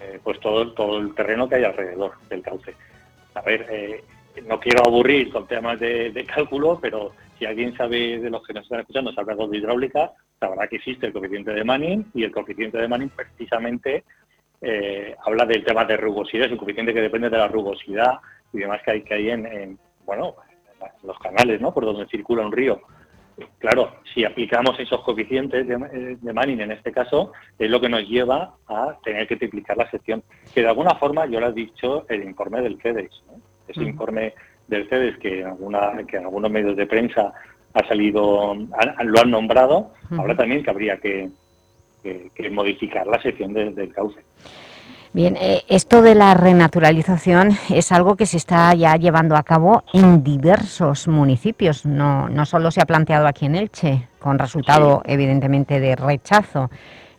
eh, pues todo, todo el terreno que hay alrededor del cauce. A ver, eh, no quiero aburrir con temas de, de, cálculo, pero si alguien sabe de los que nos están escuchando, sabe algo de hidráulica, sabrá que existe el coeficiente de Manning y el coeficiente de Manning precisamente eh, habla del tema de rugosidad, es un coeficiente que depende de la rugosidad y demás que hay, que hay en, en bueno, en los canales, ¿no? Por donde circula un río. Claro, si aplicamos esos coeficientes de, eh, de, Manning en este caso, es lo que nos lleva a tener que triplicar la sección. Que de alguna forma, yo lo he dicho, el informe del FEDEX, ¿no? ese uh -huh. informe del FEDEX que en, alguna, que en algunos medios de prensa ha salido, lo han nombrado, uh -huh. habla también que habría que, que, que modificar la sección de, del cauce. Bien, eh, esto de la renaturalización es algo que se está ya llevando a cabo en diversos municipios, no, no solo se ha planteado aquí en Elche, con resultado sí. evidentemente de rechazo,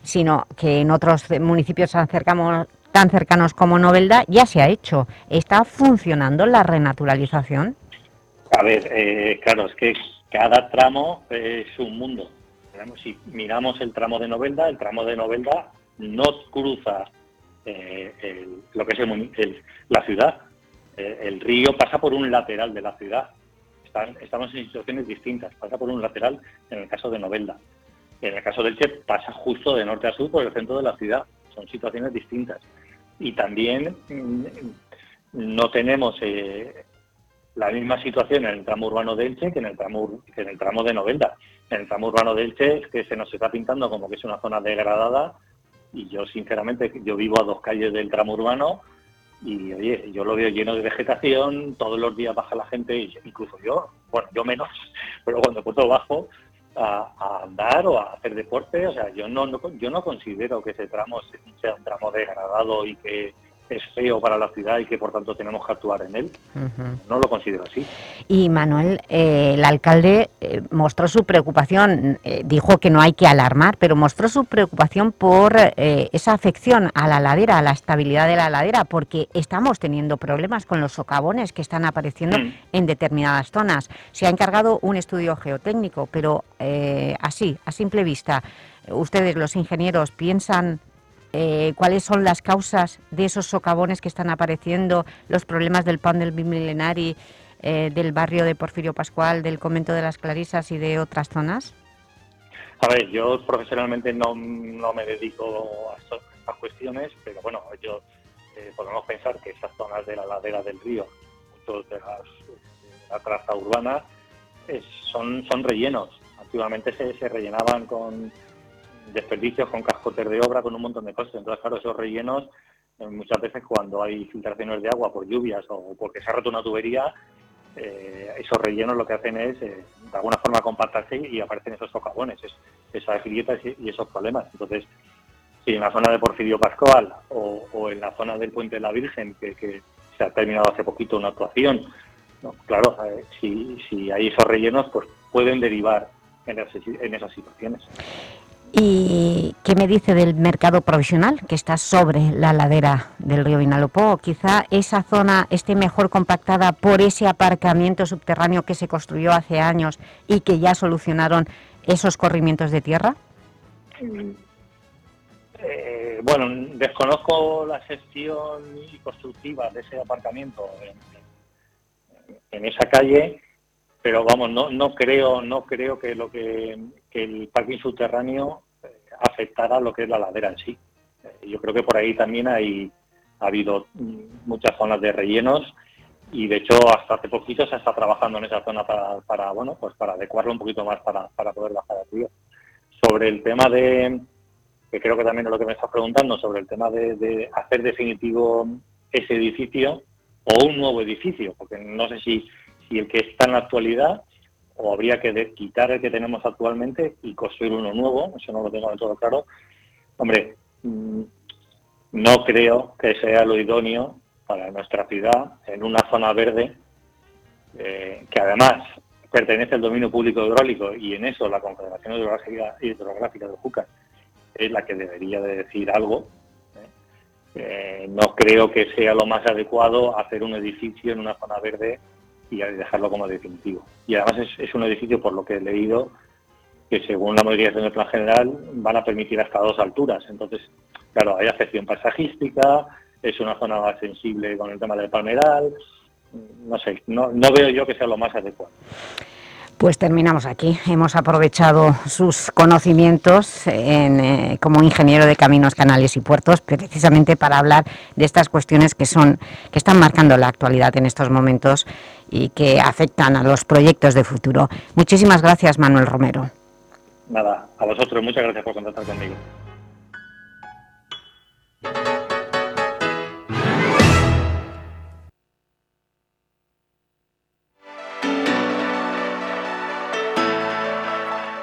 sino que en otros municipios tan cercanos, tan cercanos como Novelda ya se ha hecho. ¿Está funcionando la renaturalización? A ver, eh, claro, es que cada tramo es un mundo. Si miramos el tramo de Novelda, el tramo de Novelda no cruza eh, lo que es la ciudad. Eh, el río pasa por un lateral de la ciudad. Estamos en situaciones distintas. Pasa por un lateral en el caso de Novelda. En el caso del Che pasa justo de norte a sur por el centro de la ciudad. Son situaciones distintas. Y también mm, no tenemos eh, la misma situación en el tramo urbano de Elche que en el tramo, que en el tramo de Novelda. En el tramo urbano de Elche es que se nos está pintando como que es una zona degradada y yo sinceramente yo vivo a dos calles del tramo urbano y oye, yo lo veo lleno de vegetación, todos los días baja la gente, incluso yo, bueno, yo menos, [laughs] pero cuando puedo bajo a, andar o a hacer deporte, o sea, yo no, yo no considero que ese tramo sea un tramo degradado y que es feo para la ciudad y que por tanto tenemos que actuar en él. No lo considero así. Y Manuel, eh, el alcalde eh, mostró su preocupación, eh, dijo que no hay que alarmar, pero mostró su preocupación por esa afección a la ladera, a la estabilidad de la ladera, porque estamos teniendo problemas con los socavones que están apareciendo mm. en determinadas zonas. Se ha encargado un estudio geotécnico, pero así, a simple vista, ustedes los ingenieros piensan eh, cuáles son las causas de esos socavones que están apareciendo, los problemas del pan del bimilenari, eh, del barrio de Porfirio Pascual, del convento de las Clarisas y de otras zonas? A ver, yo profesionalmente no, me dedico a estas cuestiones, pero bueno, yo eh, podemos pensar que esas zonas de la ladera del río, muchos de, la traza urbana, son, son rellenos. Antiguamente se, se rellenaban con, desperdicios, con cascotes de obra, con un montón de cosas. Entonces, claro, esos rellenos, eh, muchas veces cuando hay filtraciones de agua por lluvias o porque se ha roto una tubería, eh, esos rellenos lo que hacen es, eh, de alguna forma, compactarse y aparecen esos socavones, esas grietas y, esos problemas. Entonces, si en la zona de Porfirio Pascual o, en la zona del Puente de la Virgen, que, se ha terminado hace poquito una actuación, claro, si, hay esos rellenos, pues pueden derivar en esas situaciones. ¿Y qué me dice del mercado provisional que está sobre la ladera del río Vinalopó? Quizá esa zona esté mejor compactada por ese aparcamiento subterráneo que se construyó hace años y que ya solucionaron esos corrimientos de tierra. Eh, bueno, desconozco la gestión constructiva de ese aparcamiento en esa calle pero vamos, no, no creo, no creo que lo que, el parking subterráneo eh, afectara lo que es la ladera en sí. Eh, yo creo que por ahí también hay ha habido mm, muchas zonas de rellenos y de hecho hasta hace poquito se está trabajando en esa zona para, bueno pues para adecuarlo un poquito más para, para poder bajar al río. Sobre el tema de que creo que también es lo que me estás preguntando sobre el tema de, de hacer definitivo ese edificio o un nuevo edificio, porque no sé si y el que está en la actualidad, o habría que quitar el que tenemos actualmente y construir uno nuevo, eso no lo tengo del todo claro. Hombre, mm, no creo que sea lo idóneo para nuestra ciudad en una zona verde eh, que además pertenece al dominio público hidráulico y en eso la Confederación Hidrográfica, de Júcar es la que debería de decir algo. ¿eh? Eh, no creo que sea lo más adecuado hacer un edificio en una zona verde y dejarlo como definitivo. Y además es, un edificio, por lo que he leído, que según la modificación del plan general van a permitir hasta dos alturas. Entonces, claro, hay afección paisajística, es una zona más sensible con el tema del palmeral, no sé, no, no veo yo que sea lo más adecuado. Pues terminamos aquí. Hemos aprovechado sus conocimientos eh, como ingeniero de caminos, canales y puertos, precisamente para hablar de estas cuestiones que son que están marcando la actualidad en estos momentos y que afectan a los proyectos de futuro. Muchísimas gracias, Manuel Romero. Nada, a vosotros. Muchas gracias por contactar conmigo.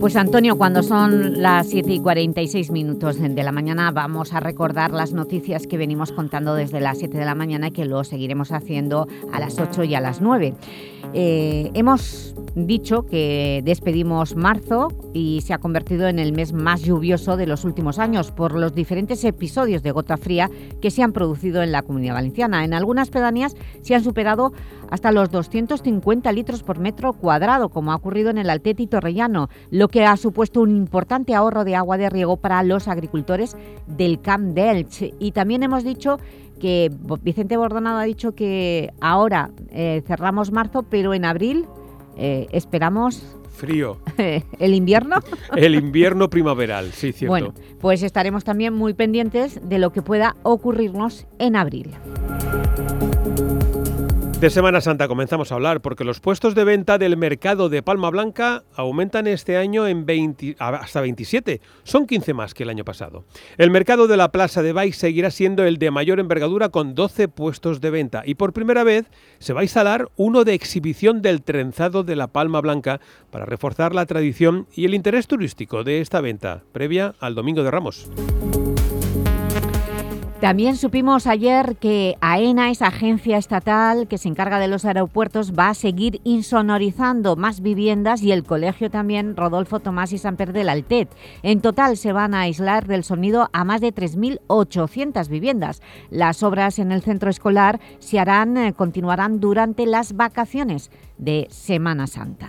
Pues Antonio, cuando son las 7 y 46 minutos de la mañana vamos a recordar las noticias que venimos contando desde las 7 de la mañana y que lo seguiremos haciendo a las 8 y a las 9. Eh, hemos dicho que despedimos marzo y se ha convertido en el mes más lluvioso de los últimos años por los diferentes episodios de gota fría que se han producido en la Comunidad Valenciana. En algunas pedanías se han superado hasta los 250 litros por metro cuadrado, como ha ocurrido en el Alteti Torrellano, lo que ha supuesto un importante ahorro de agua de riego para los agricultores del Camp de Y también hemos dicho que Vicente Bordonado ha dicho que ahora eh, cerramos marzo, pero en abril eh, esperamos Frío. [laughs] ¿El invierno? [laughs] El invierno primaveral, sí, cierto. Bueno, pues estaremos también muy pendientes de lo que pueda ocurrirnos en abril. De Semana Santa comenzamos a hablar porque los puestos de venta del mercado de Palma Blanca aumentan este año en 20, hasta 27. Son 15 más que el año pasado. El mercado de la Plaza de Baix seguirá siendo el de mayor envergadura con 12 puestos de venta y por primera vez se va a instalar uno de exhibición del trenzado de la Palma Blanca para reforzar la tradición y el interés turístico de esta venta previa al Domingo de Ramos. También supimos ayer que AENA, esa agencia estatal que se encarga de los aeropuertos, va a seguir insonorizando más viviendas y el colegio también Rodolfo Tomás y Samper del Altet. En total se van a aislar del sonido a más de 3.800 viviendas. Las obras en el centro escolar se harán, eh, continuarán durante las vacaciones de Semana Santa.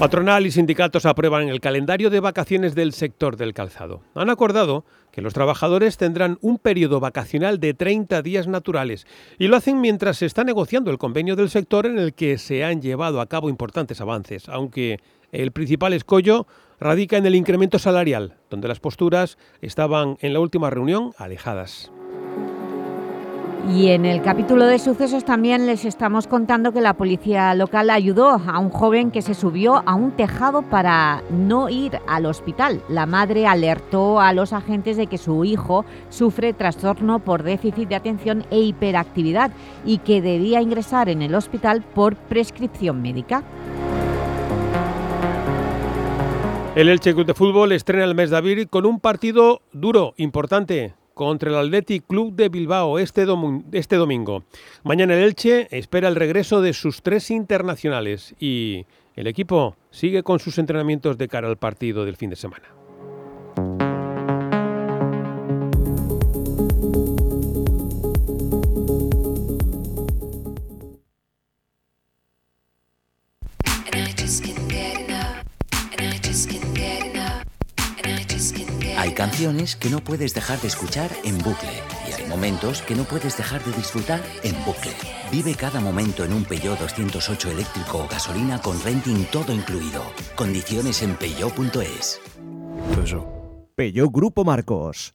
Patronal y sindicatos aprueban el calendario de vacaciones del sector del calzado. Han acordado que los trabajadores tendrán un periodo vacacional de 30 días naturales y lo hacen mientras se está negociando el convenio del sector en el que se han llevado a cabo importantes avances, aunque el principal escollo radica en el incremento salarial, donde las posturas estaban en la última reunión alejadas. Y en el capítulo de sucesos también les estamos contando que la policía local ayudó a un joven que se subió a un tejado para no ir al hospital. La madre alertó a los agentes de que su hijo sufre trastorno por déficit de atención e hiperactividad y que debía ingresar en el hospital por prescripción médica. El Elche Club de Fútbol estrena el mes de abril con un partido duro, importante, contra el Athletic Club de Bilbao este, este domingo. Mañana el Elche espera el regreso de sus tres internacionales y el equipo sigue con sus entrenamientos de cara al partido del fin de semana. Hay canciones que no puedes dejar de escuchar en bucle y hay momentos que no puedes dejar de disfrutar en bucle. Vive cada momento en un Peugeot 208 eléctrico o gasolina con renting todo incluido. Condiciones en peugeot.es. Peugeot Grupo Marcos.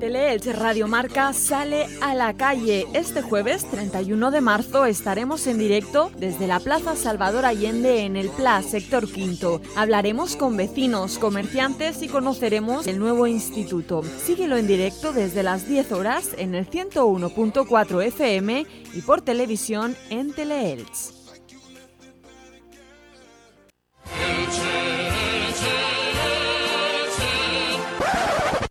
Teleelch Radio Marca sale a la calle. Este jueves 31 de marzo estaremos en directo desde la Plaza Salvador Allende en el PLA, sector quinto. Hablaremos con vecinos, comerciantes y conoceremos el nuevo instituto. Síguelo en directo desde las 10 horas en el 101.4 FM y por televisión en Teleelch.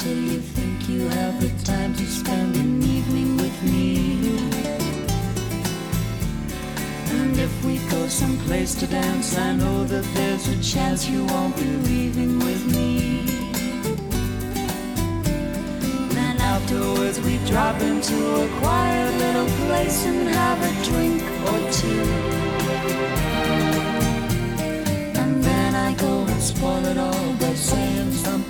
Until you think you have the time to spend an evening with me. And if we go someplace to dance, I know that there's a chance you won't be leaving with me. Then afterwards we drop into a quiet little place and have a drink or two. And then I go and spoil it all by saying something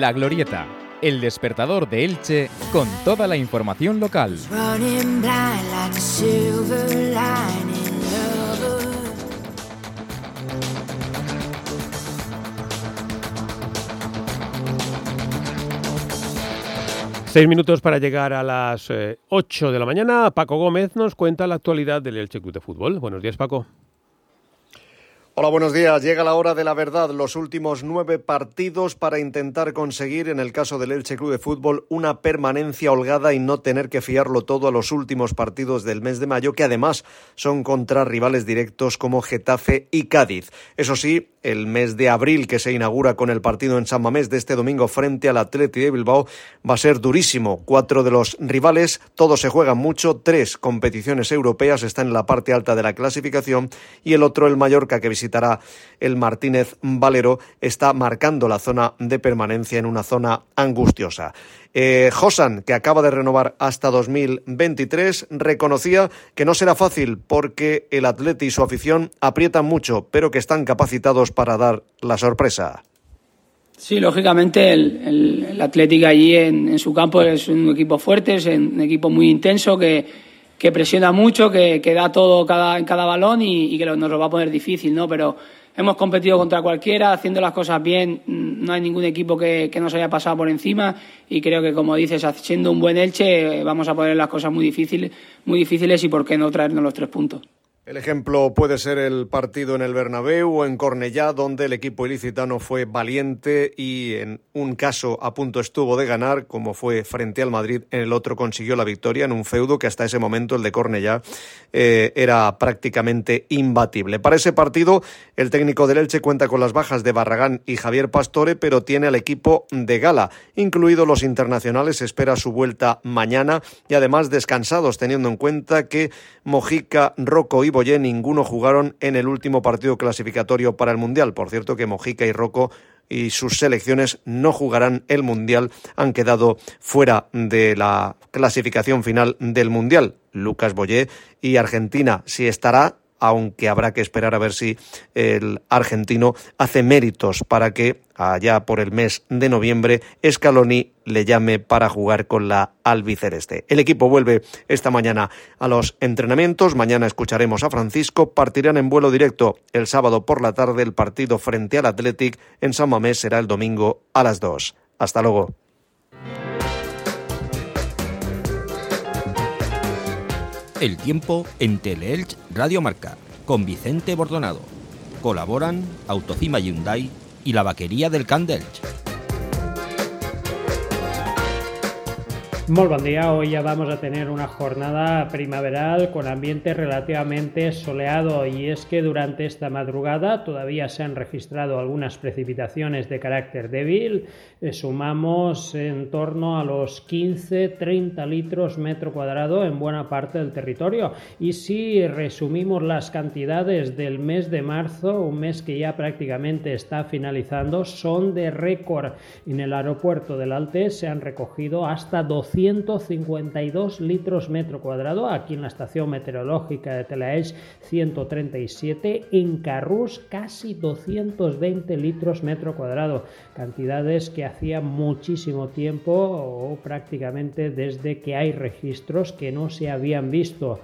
La Glorieta, el despertador de Elche con toda la información local. Seis minutos para llegar a las eh, 8 de la mañana. Paco Gómez nos cuenta la actualidad del Elche Club de Fútbol. Buenos días, Paco. Hola, buenos días. Llega la hora de la verdad. Los últimos nueve partidos para intentar conseguir, en el caso del Elche Club de Fútbol, una permanencia holgada y no tener que fiarlo todo a los últimos partidos del mes de mayo, que además son contra rivales directos como Getafe y Cádiz. Eso sí, el mes de abril que se inaugura con el partido en San Mamés de este domingo frente al Atleti de Bilbao va a ser durísimo. Cuatro de los rivales, todos se juegan mucho, tres competiciones europeas están en la parte alta de la clasificación y el otro, el Mallorca, que visitará el Martínez Valero, está marcando la zona de permanencia en una zona angustiosa. Eh, Josan, que acaba de renovar hasta 2023, reconocía que no será fácil porque el Atleti y su afición aprietan mucho, pero que están capacitados para dar la sorpresa. Sí, lógicamente el, Atlético allí en, su campo es un equipo fuerte, es un equipo muy intenso que, presiona mucho, que, da todo en cada balón y, y que nos lo va a poner difícil, ¿no? Pero hemos competido contra cualquiera, haciendo las cosas bien, no hay ningún equipo que, nos haya pasado por encima y creo que, como dices, siendo un buen Elche, vamos a poner las cosas muy difíciles, muy difíciles y por qué no traernos los tres puntos. El ejemplo puede ser el partido en el Bernabéu o en Cornellá, donde el equipo ilicitano fue valiente y en un caso a punto estuvo de ganar, como fue frente al Madrid, en el otro consiguió la victoria en un feudo que hasta ese momento, el de Cornellá, eh, era prácticamente imbatible. Para ese partido, el técnico del Elche cuenta con las bajas de Barragán y Javier Pastore, pero tiene al equipo de gala, incluidos los internacionales, espera su vuelta mañana y además descansados, teniendo en cuenta que Mojica, Rocco y Boyé ninguno jugaron en el último partido clasificatorio para el Mundial. Por cierto que Mojica y Rocco y sus selecciones no jugarán el Mundial, han quedado fuera de la clasificación final del Mundial. Lucas Boyé y Argentina sí estará aunque habrá que esperar a ver si el argentino hace méritos para que allá por el mes de noviembre Scaloni le llame para jugar con la albiceleste. El equipo vuelve esta mañana a los entrenamientos, mañana escucharemos a Francisco, partirán en vuelo directo el sábado por la tarde el partido frente al Athletic en San Mamés será el domingo a las 2. Hasta luego. El tiempo en Teleelch Radio Marca con Vicente Bordonado. Colaboran Autocima Hyundai y la vaquería del Candelch. Muy buen día, hoy ya vamos a tener una jornada primaveral con ambiente relativamente soleado y es que durante esta madrugada todavía se han registrado algunas precipitaciones de carácter débil, eh, sumamos en torno a los 15-30 litros metro cuadrado en buena parte del territorio. Y si resumimos las cantidades del mes de marzo, un mes que ya prácticamente está finalizando, son de récord. En el aeropuerto del Alte se han recogido hasta 12 152 litros metro cuadrado, aquí en la estación meteorológica de Telaelch 137, en Carrús casi 220 litros metro cuadrado, cantidades que hacía muchísimo tiempo o prácticamente desde que hay registros que no se habían visto.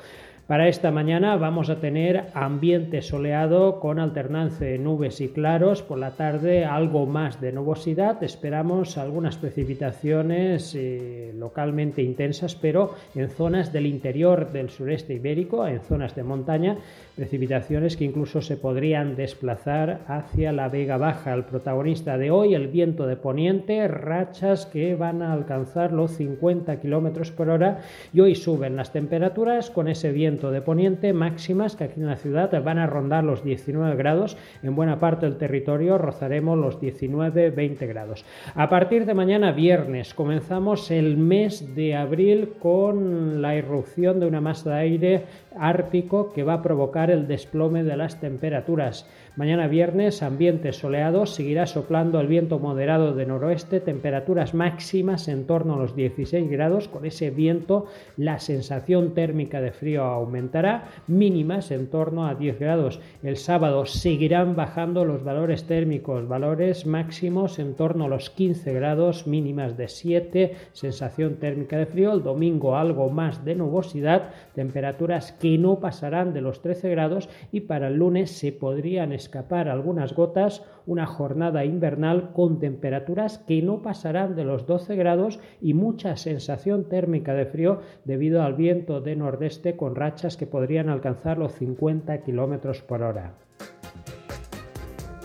Para esta mañana vamos a tener ambiente soleado con alternancia de nubes y claros. Por la tarde algo más de nubosidad. Esperamos algunas precipitaciones eh, localmente intensas, pero en zonas del interior del sureste ibérico, en zonas de montaña, precipitaciones que incluso se podrían desplazar hacia la Vega Baja. El protagonista de hoy, el viento de poniente, rachas que van a alcanzar los 50 km por hora y hoy suben las temperaturas con ese viento de poniente máximas que aquí en la ciudad van a rondar los 19 grados. En buena parte del territorio rozaremos los 19-20 grados. A partir de mañana viernes comenzamos el mes de abril con la irrupción de una masa de aire ártico que va a provocar el desplome de las temperaturas. Mañana viernes, ambiente soleado, seguirá soplando el viento moderado de noroeste, temperaturas máximas en torno a los 16 grados. Con ese viento, la sensación térmica de frío aumentará, mínimas en torno a 10 grados. El sábado seguirán bajando los valores térmicos, valores máximos en torno a los 15 grados, mínimas de 7, sensación térmica de frío. El domingo algo más de nubosidad, temperaturas que no pasarán de los 13 grados y para el lunes se podrían escapar algunas gotas, una jornada invernal con temperaturas que no pasarán de los 12 grados y mucha sensación térmica de frío debido al viento de nordeste con rachas que podrían alcanzar los 50 kilómetros por hora.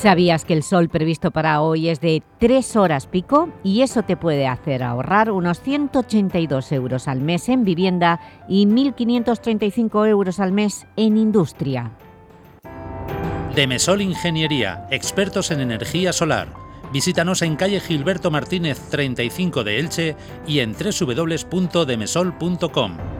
¿Sabías que el sol previsto para hoy es de 3 horas pico? Y eso te puede hacer ahorrar unos 182 euros al mes en vivienda y 1.535 euros al mes en industria. Demesol Ingeniería, expertos en energía solar. Visítanos en calle Gilberto Martínez 35 de Elche y en www.demesol.com.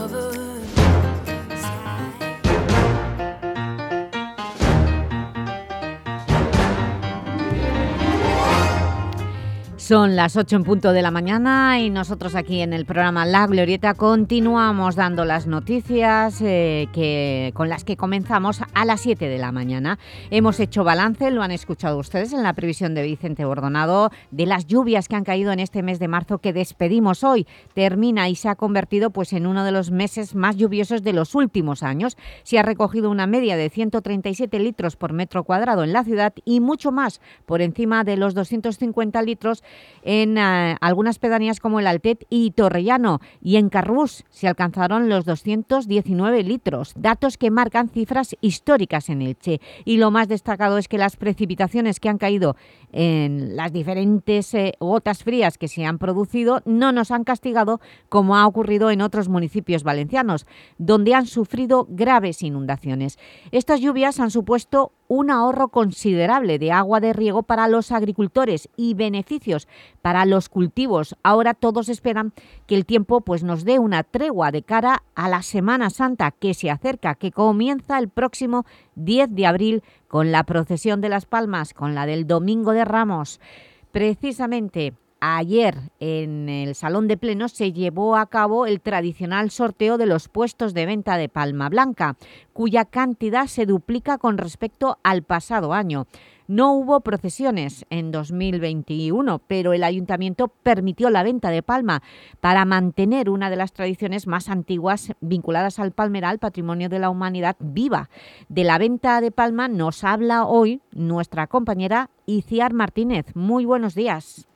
Son las 8 en punto de la mañana y nosotros aquí en el programa La Glorieta continuamos dando las noticias eh, que, con las que comenzamos a las 7 de la mañana. Hemos hecho balance, lo han escuchado ustedes en la previsión de Vicente Bordonado, de las lluvias que han caído en este mes de marzo que despedimos hoy. Termina y se ha convertido pues, en uno de los meses más lluviosos de los últimos años. Se ha recogido una media de 137 litros por metro cuadrado en la ciudad y mucho más, por encima de los 250 litros en eh, algunas pedanías como el Altet y Torrellano y en Carrús se alcanzaron los 219 litros, datos que marcan cifras históricas en Elche. Y lo más destacado es que las precipitaciones que han caído en las diferentes eh, gotas frías que se han producido no nos han castigado como ha ocurrido en otros municipios valencianos, donde han sufrido graves inundaciones. Estas lluvias han supuesto un ahorro considerable de agua de riego para los agricultores y beneficios para los cultivos. Ahora todos esperan que el tiempo pues, nos dé una tregua de cara a la Semana Santa que se acerca, que comienza el próximo 10 de abril con la procesión de las Palmas, con la del Domingo de Ramos. Precisamente ayer en el Salón de Pleno se llevó a cabo el tradicional sorteo de los puestos de venta de Palma Blanca, cuya cantidad se duplica con respecto al pasado año. No hubo procesiones en 2021, pero el Ayuntamiento permitió la venta de palma para mantener una de las tradiciones más antiguas vinculadas al palmeral, patrimonio de la humanidad viva. De la venta de palma nos habla hoy nuestra compañera Iciar Martínez. Muy buenos días.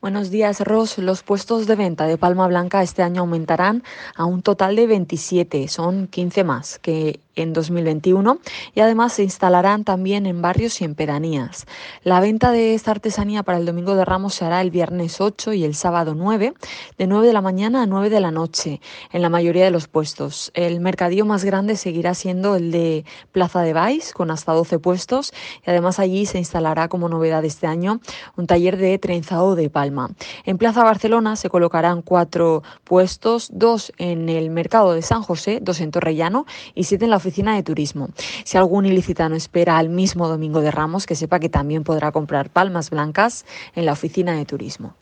Buenos días, Ros. Los puestos de venta de Palma Blanca este año aumentarán a un total de 27, son 15 más que en 2021 y además se instalarán también en barrios y en pedanías. La venta de esta artesanía para el Domingo de Ramos se hará el viernes 8 y el sábado 9, de 9 de la mañana a 9 de la noche, en la mayoría de los puestos. El mercadillo más grande seguirá siendo el de Plaza de Baix, con hasta 12 puestos, y además allí se instalará como novedad este año un taller de trenzado de palma. En Plaza Barcelona se colocarán cuatro puestos, dos en el mercado de San José, dos en Torrellano y siete en la oficina de turismo. Si algún ilicitano espera al mismo Domingo de Ramos, que sepa que también podrá comprar palmas blancas en la oficina de turismo.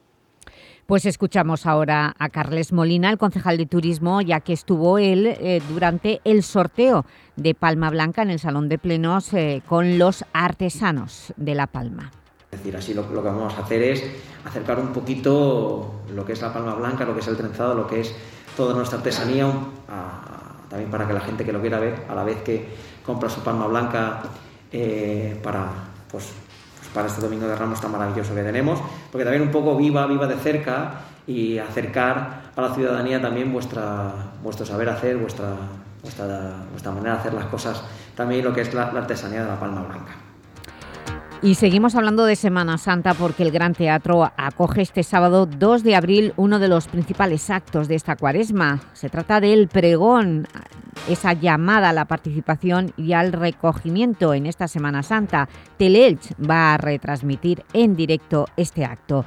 Pues escuchamos ahora a Carles Molina, el concejal de Turismo, ya que estuvo él eh, durante el sorteo de Palma Blanca en el Salón de Plenos eh, con los artesanos de La Palma. Es decir, así lo, lo, que vamos a hacer es acercar un poquito lo que es la palma blanca, lo que es el trenzado, lo que es toda nuestra artesanía, a, también para que la gente que lo quiera ver, a la vez que compra su palma blanca eh, para, pues, pues para este Domingo de Ramos tan maravilloso que tenemos, porque también un poco viva, viva de cerca y acercar a la ciudadanía también vuestra, vuestro saber hacer, vuestra, vuestra, vuestra manera de hacer las cosas, también lo que es la, la artesanía de la palma blanca. Y seguimos hablando de Semana Santa porque el Gran Teatro acoge este sábado 2 de abril uno de los principales actos de esta cuaresma. Se trata del pregón, esa llamada a la participación y al recogimiento en esta Semana Santa. Teleelch va a retransmitir en directo este acto.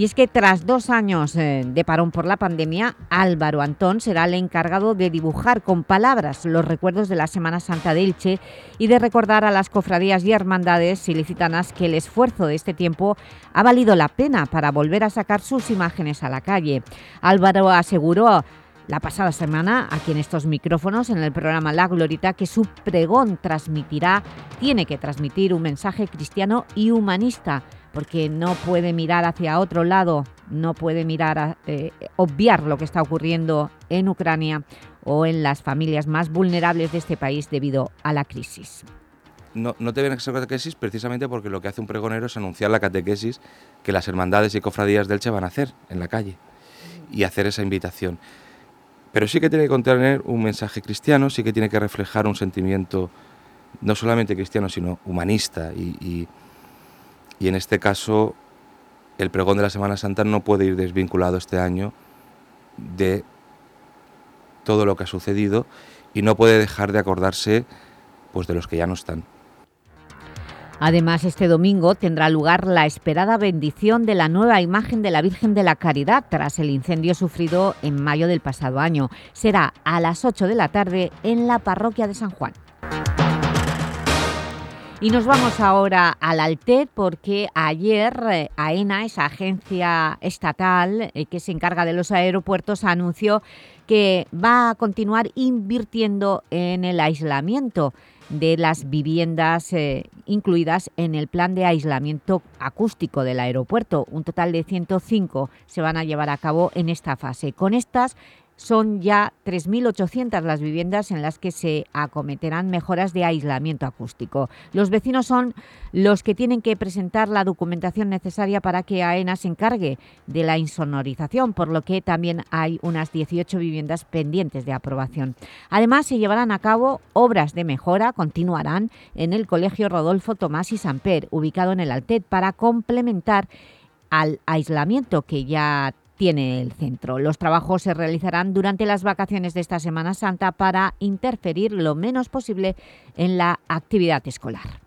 Y es que tras dos años eh, de parón por la pandemia, Álvaro Antón será el encargado de dibujar con palabras los recuerdos de la Semana Santa de Elche y de recordar a las cofradías y hermandades ilicitanas que el esfuerzo de este tiempo ha valido la pena para volver a sacar sus imágenes a la calle. Álvaro aseguró la pasada semana, aquí en estos micrófonos, en el programa La Glorita, que su pregón transmitirá, tiene que transmitir un mensaje cristiano y humanista, porque no puede mirar hacia otro lado, no puede mirar, eh, obviar lo que está ocurriendo en Ucrania o en las familias más vulnerables de este país debido a la crisis. No, te ven a catequesis precisamente porque lo que hace un pregonero es anunciar la catequesis que las hermandades y cofradías del Che van a hacer en la calle y hacer esa invitación. Pero sí que tiene que contener un mensaje cristiano, sí que tiene que reflejar un sentimiento no solamente cristiano, sino humanista. Y, y, en este caso, el pregón de la Semana Santa no puede ir desvinculado este año de todo lo que ha sucedido y no puede dejar de acordarse pues, de los que ya no están. Además, este domingo tendrá lugar la esperada bendición de la nueva imagen de la Virgen de la Caridad tras el incendio sufrido en mayo del pasado año. Será a las 8 de la tarde en la parroquia de San Juan. Y nos vamos ahora al Altet porque ayer eh, AENA, esa agencia estatal eh, que se encarga de los aeropuertos, anunció que va a continuar invirtiendo en el aislamiento de las viviendas eh, incluidas en el plan de aislamiento acústico del aeropuerto. Un total de 105 se van a llevar a cabo en esta fase. Con estas son ya 3.800 las viviendas en las que se acometerán mejoras de aislamiento acústico. Los vecinos son los que tienen que presentar la documentación necesaria para que AENA se encargue de la insonorización, por lo que también hay unas 18 viviendas pendientes de aprobación. Además, se llevarán a cabo obras de mejora, continuarán en el Colegio Rodolfo Tomás y Samper, ubicado en el Altet, para complementar al aislamiento que ya tiene el centro. Los trabajos se realizarán durante las vacaciones de esta Semana Santa para interferir lo menos posible en la actividad escolar.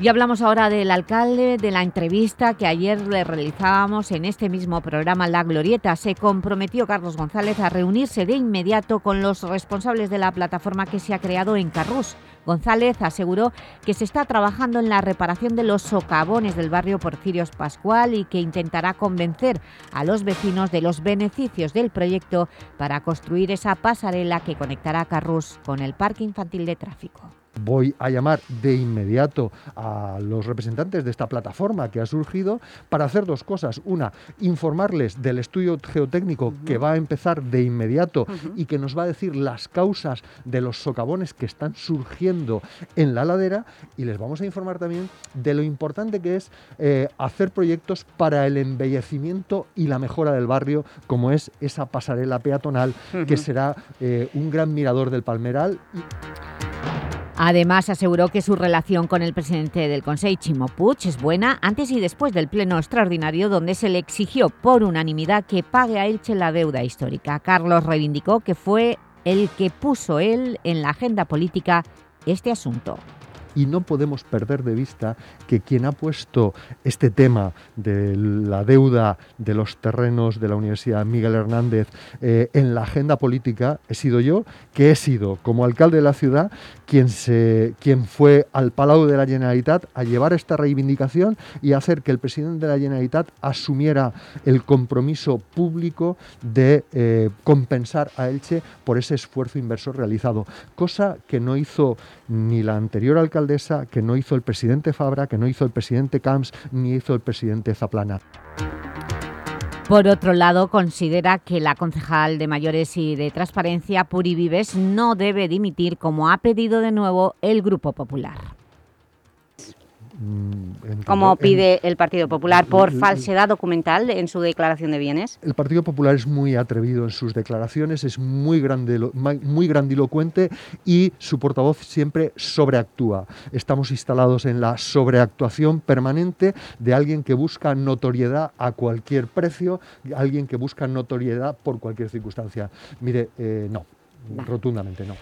Y hablamos ahora del alcalde, de la entrevista que ayer le realizábamos en este mismo programa La Glorieta. Se comprometió Carlos González a reunirse de inmediato con los responsables de la plataforma que se ha creado en Carrús. González aseguró que se está trabajando en la reparación de los socavones del barrio Porfirios Pascual y que intentará convencer a los vecinos de los beneficios del proyecto para construir esa pasarela que conectará Carrús con el Parque Infantil de Tráfico voy a llamar de inmediato a los representantes de esta plataforma que ha surgido para hacer dos cosas. Una, informarles del estudio geotécnico que va a empezar de inmediato y que nos va a decir las causas de los socavones que están surgiendo en la ladera y les vamos a informar también de lo importante que es eh, hacer proyectos para el embellecimiento y la mejora del barrio, como es esa pasarela peatonal que será eh, un gran mirador del Palmeral. Además, aseguró que su relación con el presidente del Consejo, Chimo Puig, es buena antes y después del pleno extraordinario donde se le exigió por unanimidad que pague a Elche la deuda histórica. Carlos reivindicó que fue el que puso él en la agenda política este asunto y no podemos perder de vista que quien ha puesto este tema de la deuda de los terrenos de la Universidad Miguel Hernández eh, en la agenda política he sido yo, que he sido como alcalde de la ciudad quien, fue al Palau de la Generalitat a llevar esta reivindicación y hacer que el presidente de la Generalitat asumiera el compromiso público de eh, compensar a Elche por ese esfuerzo inversor realizado, cosa que no hizo ni la anterior alcaldesa, que no hizo el presidente Fabra, que no hizo el presidente Camps, ni hizo el presidente Zaplana. Por otro lado, considera que la concejal de Mayores y de Transparencia, Puri Vives, no debe dimitir como ha pedido de nuevo el Grupo Popular. Mm, como pide el Partido Popular por falsedad documental en su declaración de bienes? El Partido Popular es muy atrevido en sus declaraciones, es muy, muy grandilocuente y su portavoz siempre sobreactúa. Estamos instalados en la sobreactuación permanente de alguien que busca notoriedad a cualquier precio, alguien que busca notoriedad por cualquier circunstancia. Mire, eh, no, rotundamente no.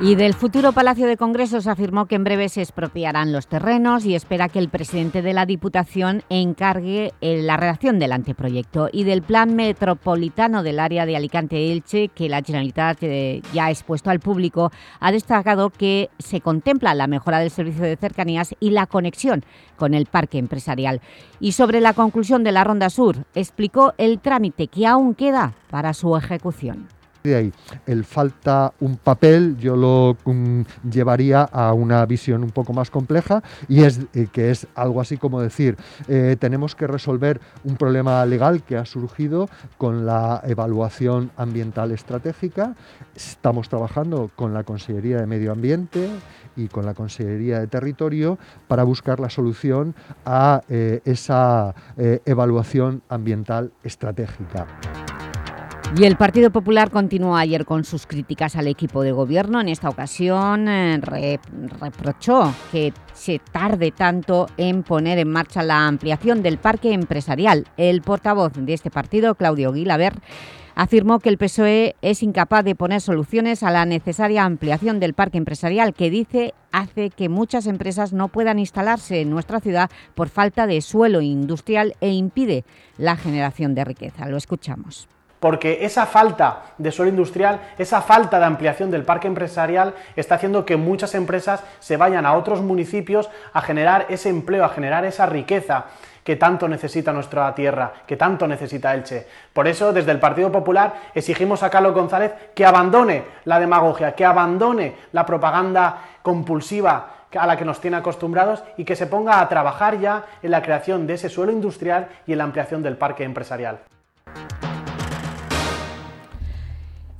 Y del futuro Palacio de Congresos afirmó que en breve se expropiarán los terrenos y espera que el presidente de la Diputación encargue eh, la redacción del anteproyecto y del plan metropolitano del área de Alicante-Elche que la Generalitat eh, ya ha expuesto al público, ha destacado que se contempla la mejora del servicio de cercanías y la conexión con el parque empresarial. Y sobre la conclusión de la Ronda Sur, explicó el trámite que aún queda para su ejecución de ahí. El falta un papel, yo lo mm, llevaría a una visión un poco más compleja y es eh, que es algo así como decir, eh, tenemos que resolver un problema legal que ha surgido con la evaluación ambiental estratégica. Estamos trabajando con la Consellería de Medio Ambiente y con la Consellería de Territorio para buscar la solución a eh, esa evaluación ambiental estratégica. Y el Partido Popular continuó ayer con sus críticas al equipo de gobierno. En esta ocasión eh, reprochó que se tarde tanto en poner en marcha la ampliación del parque empresarial. El portavoz de este partido, Claudio Guilaber, afirmó que el PSOE es incapaz de poner soluciones a la necesaria ampliación del parque empresarial que dice hace que muchas empresas no puedan instalarse en nuestra ciudad por falta de suelo industrial e impide la generación de riqueza. Lo escuchamos porque esa falta de suelo industrial, esa falta de ampliación del parque empresarial está haciendo que muchas empresas se vayan a otros municipios a generar ese empleo, a generar esa riqueza que tanto necesita nuestra tierra, que tanto necesita Elche. Por eso, desde el Partido Popular exigimos a Carlos González que abandone la demagogia, que abandone la propaganda compulsiva a la que nos tiene acostumbrados y que se ponga a trabajar ya en la creación de ese suelo industrial y en la ampliación del parque empresarial.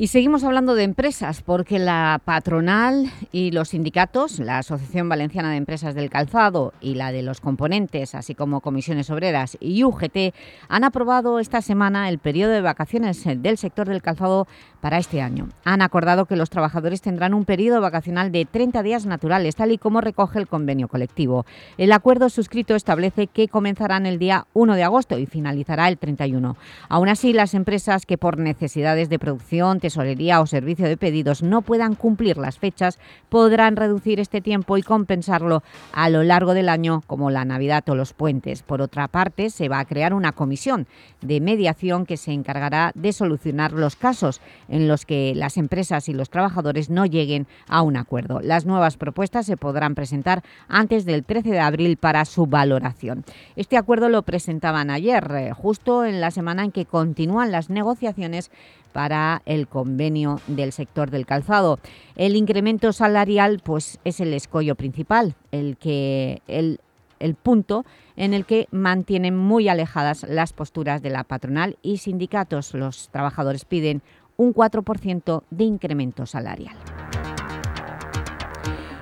Y seguimos hablando de empresas, porque la patronal y los sindicatos, la Asociación Valenciana de Empresas del Calzado y la de los componentes, así como Comisiones Obreras y UGT, han aprobado esta semana el periodo de vacaciones del sector del calzado para este año. Han acordado que los trabajadores tendrán un periodo vacacional de 30 días naturales, tal y como recoge el convenio colectivo. El acuerdo suscrito establece que comenzarán el día 1 de agosto y finalizará el 31. Aún así, las empresas que por necesidades de producción tesorería o servicio de pedidos no puedan cumplir las fechas, podrán reducir este tiempo y compensarlo a lo largo del año, como la Navidad o los puentes. Por otra parte, se va a crear una comisión de mediación que se encargará de solucionar los casos en los que las empresas y los trabajadores no lleguen a un acuerdo. Las nuevas propuestas se podrán presentar antes del 13 de abril para su valoración. Este acuerdo lo presentaban ayer, eh, justo en la semana en que continúan las negociaciones para el convenio del sector del calzado. El incremento salarial pues, es el escollo principal, el, que, el, el punto en el que mantienen muy alejadas las posturas de la patronal y sindicatos. Los trabajadores piden un 4% de incremento salarial.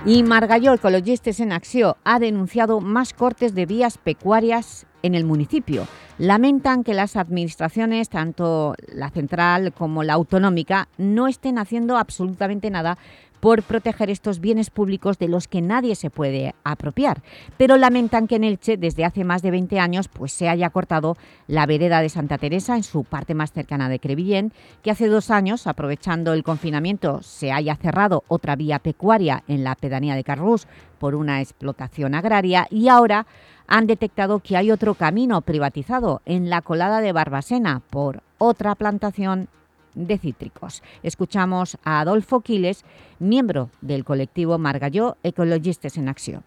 Y Margalló Ecologistes en Acción ha denunciado más cortes de vías pecuarias en el municipio. Lamentan que las administraciones, tanto la central como la autonómica, no estén haciendo absolutamente nada por proteger estos bienes públicos de los que nadie se puede apropiar. Pero lamentan que en Elche, desde hace más de 20 años, pues se haya cortado la vereda de Santa Teresa en su parte más cercana de Crevillén, que hace dos años, aprovechando el confinamiento, se haya cerrado otra vía pecuaria en la pedanía de Carrús por una explotación agraria y ahora han detectado que hay otro camino privatizado en la colada de Barbasena por otra plantación de cítricos. Escuchamos a Adolfo Quiles, miembro del colectivo Margalló Ecologistes en Acción.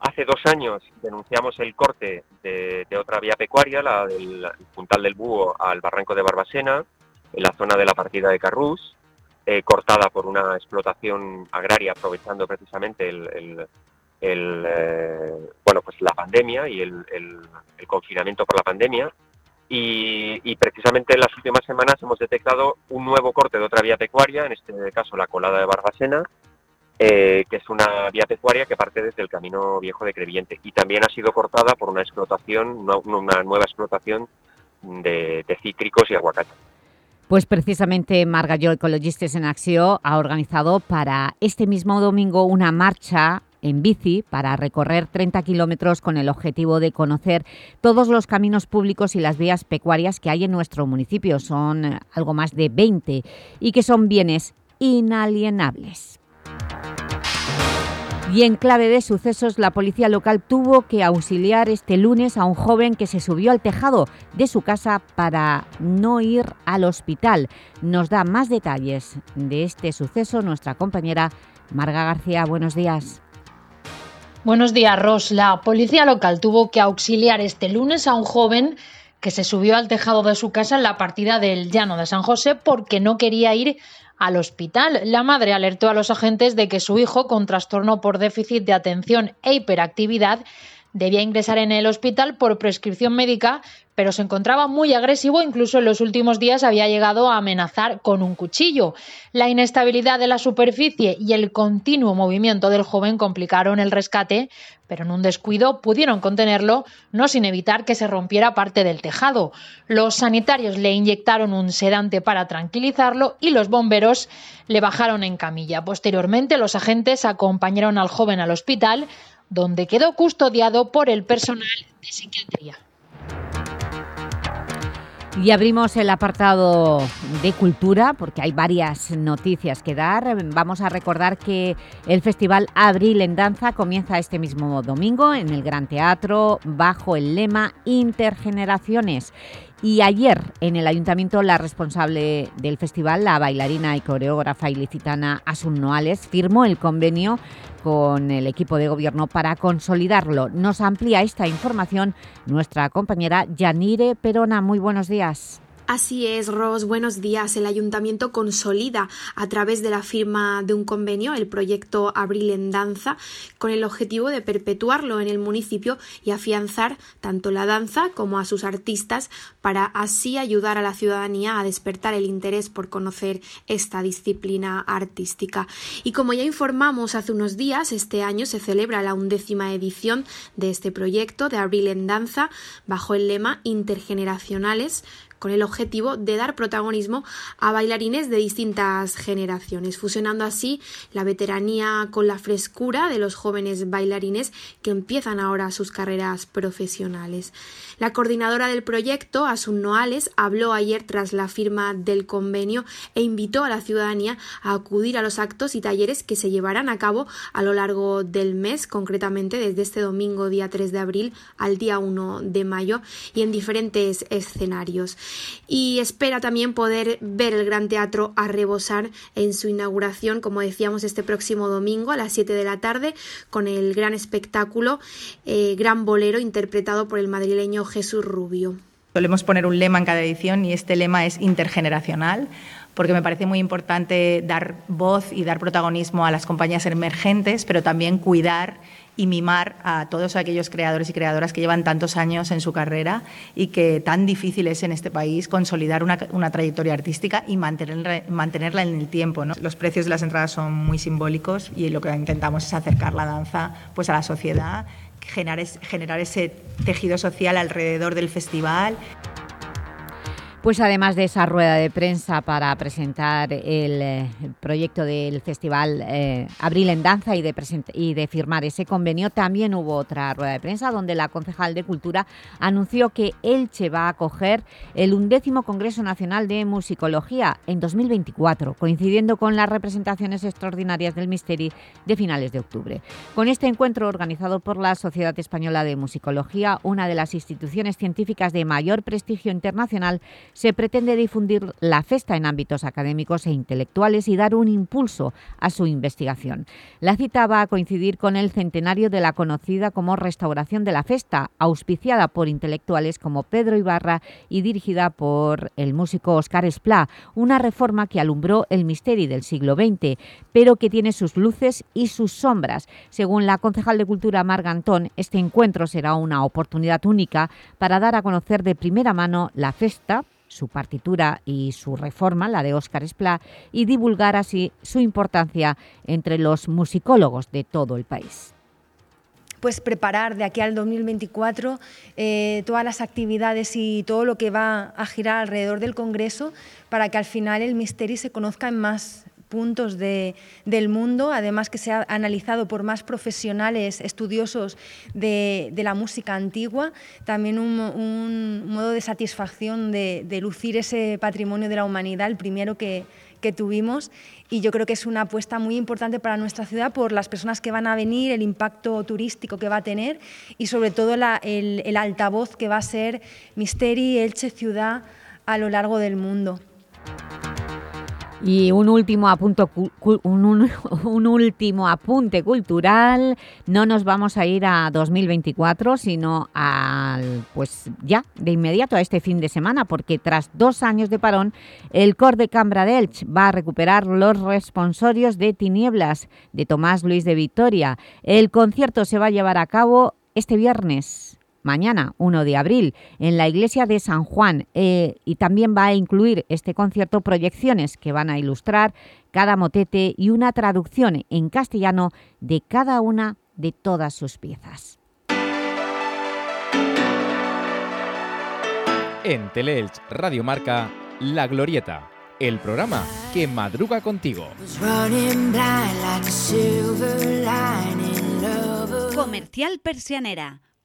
Hace dos años denunciamos el corte de, otra vía pecuaria, la del Puntal del Búho al Barranco de Barbasena, en la zona de la partida de Carrús, eh, cortada por una explotación agraria aprovechando precisamente el, eh, bueno, pues la pandemia y el confinamiento por la pandemia y, precisamente en las últimas semanas hemos detectado un nuevo corte de otra vía pecuaria, en este caso la colada de Barbasena, eh, que es una vía pecuaria que parte desde el camino viejo de Crevillente y también ha sido cortada por una explotación, una, una nueva explotación de, de cítricos y aguacate. Pues precisamente Margalló Ecologistes en Acción ha organizado para este mismo domingo una marcha en bici para recorrer 30 kilómetros con el objetivo de conocer todos los caminos públicos y las vías pecuarias que hay en nuestro municipio. Son eh, algo más de 20 y que son bienes inalienables. Y en clave de sucesos, la policía local tuvo que auxiliar este lunes a un joven que se subió al tejado de su casa para no ir al hospital. Nos da más detalles de este suceso nuestra compañera Marga García. Buenos días. Buenos días, Ros. La policía local tuvo que auxiliar este lunes a un joven que se subió al tejado de su casa en la partida del Llano de San José porque no quería ir al hospital. La madre alertó a los agentes de que su hijo, con trastorno por déficit de atención e hiperactividad, debía ingresar en el hospital por prescripción médica, pero se encontraba muy agresivo, incluso en los últimos días había llegado a amenazar con un cuchillo. La inestabilidad de la superficie y el continuo movimiento del joven complicaron el rescate, pero en un descuido pudieron contenerlo, no sin evitar que se rompiera parte del tejado. Los sanitarios le inyectaron un sedante para tranquilizarlo y los bomberos le bajaron en camilla. Posteriormente, los agentes acompañaron al joven al hospital, donde quedó custodiado por el personal de psiquiatría. Y abrimos el apartado de cultura porque hay varias noticias que dar. Vamos a recordar que el Festival Abril en Danza comienza este mismo domingo en el Gran Teatro bajo el lema Intergeneraciones. Y ayer en el Ayuntamiento la responsable del festival, la bailarina y coreógrafa ilicitana Asun Noales, firmó el convenio con el equipo de gobierno para consolidarlo. Nos amplía esta información nuestra compañera Yanire Perona. Muy buenos días. Así es, Ros. Buenos días. El ayuntamiento consolida a través de la firma de un convenio el proyecto Abril en Danza con el objetivo de perpetuarlo en el municipio y afianzar tanto la danza como a sus artistas para así ayudar a la ciudadanía a despertar el interés por conocer esta disciplina artística. Y como ya informamos hace unos días, este año se celebra la undécima edición de este proyecto de Abril en Danza bajo el lema Intergeneracionales con el objetivo de dar protagonismo a bailarines de distintas generaciones, fusionando así la veteranía con la frescura de los jóvenes bailarines que empiezan ahora sus carreras profesionales. La coordinadora del proyecto, Asun Noales, habló ayer tras la firma del convenio e invitó a la ciudadanía a acudir a los actos y talleres que se llevarán a cabo a lo largo del mes, concretamente desde este domingo día 3 de abril al día 1 de mayo y en diferentes escenarios. Y espera también poder ver el Gran Teatro a rebosar en su inauguración, como decíamos, este próximo domingo a las 7 de la tarde con el gran espectáculo eh, Gran Bolero interpretado por el madrileño Jesús Rubio. Solemos poner un lema en cada edición y este lema es intergeneracional porque me parece muy importante dar voz y dar protagonismo a las compañías emergentes, pero también cuidar y mimar a todos aquellos creadores y creadoras que llevan tantos años en su carrera y que tan difícil es en este país consolidar una, trayectoria artística y mantenerla, en el tiempo. Los precios de las entradas son muy simbólicos y lo que intentamos es acercar la danza pues, a la sociedad, generar, generar ese tejido social alrededor del festival. Pues además de esa rueda de prensa para presentar el, eh, proyecto del Festival eh, Abril en Danza y de, y de firmar ese convenio, también hubo otra rueda de prensa donde la concejal de Cultura anunció que Elche va a acoger el undécimo Congreso Nacional de Musicología en 2024, coincidiendo con las representaciones extraordinarias del Misteri de finales de octubre. Con este encuentro organizado por la Sociedad Española de Musicología, una de las instituciones científicas de mayor prestigio internacional, se pretende difundir la festa en ámbitos académicos e intelectuales y dar un impulso a su investigación. La cita va a coincidir con el centenario de la conocida como Restauración de la Festa, auspiciada por intelectuales como Pedro Ibarra y dirigida por el músico Óscar Esplá, una reforma que alumbró el misterio del siglo XX, pero que tiene sus luces y sus sombras. Según la concejal de Cultura Marga Antón, este encuentro será una oportunidad única para dar a conocer de primera mano la festa, su partitura y su reforma, la de Óscar Esplá, y divulgar así su importancia entre los musicólogos de todo el país. Pues preparar de aquí al 2024 eh, todas las actividades y todo lo que va a girar alrededor del Congreso para que al final el misterio se conozca en más puntos de, del mundo, además que se ha analizado por más profesionales estudiosos de, de la música antigua, también un, un modo de satisfacción de, de, lucir ese patrimonio de la humanidad, el primero que, que tuvimos y yo creo que es una apuesta muy importante para nuestra ciudad por las personas que van a venir, el impacto turístico que va a tener y sobre todo la, el, el altavoz que va a ser Misteri, Elche Ciudad a lo largo del mundo. Y un último, apunto, [laughs] un, último apunte cultural, no nos vamos a ir a 2024, sino al, pues ya, de inmediato a este fin de semana, porque tras dos años de parón, el Cor de Cambra de Elch va a recuperar los responsorios de Tinieblas de Tomás Luis de Victoria. El concierto se va a llevar a cabo este viernes mañana, 1 de abril, en la iglesia de San Juan eh, y también va a incluir este concierto proyecciones que van a ilustrar cada motete y una traducción en castellano de cada una de todas sus piezas. En Teleelch Radio Marca, La Glorieta, el programa que madruga contigo. Comercial Persianera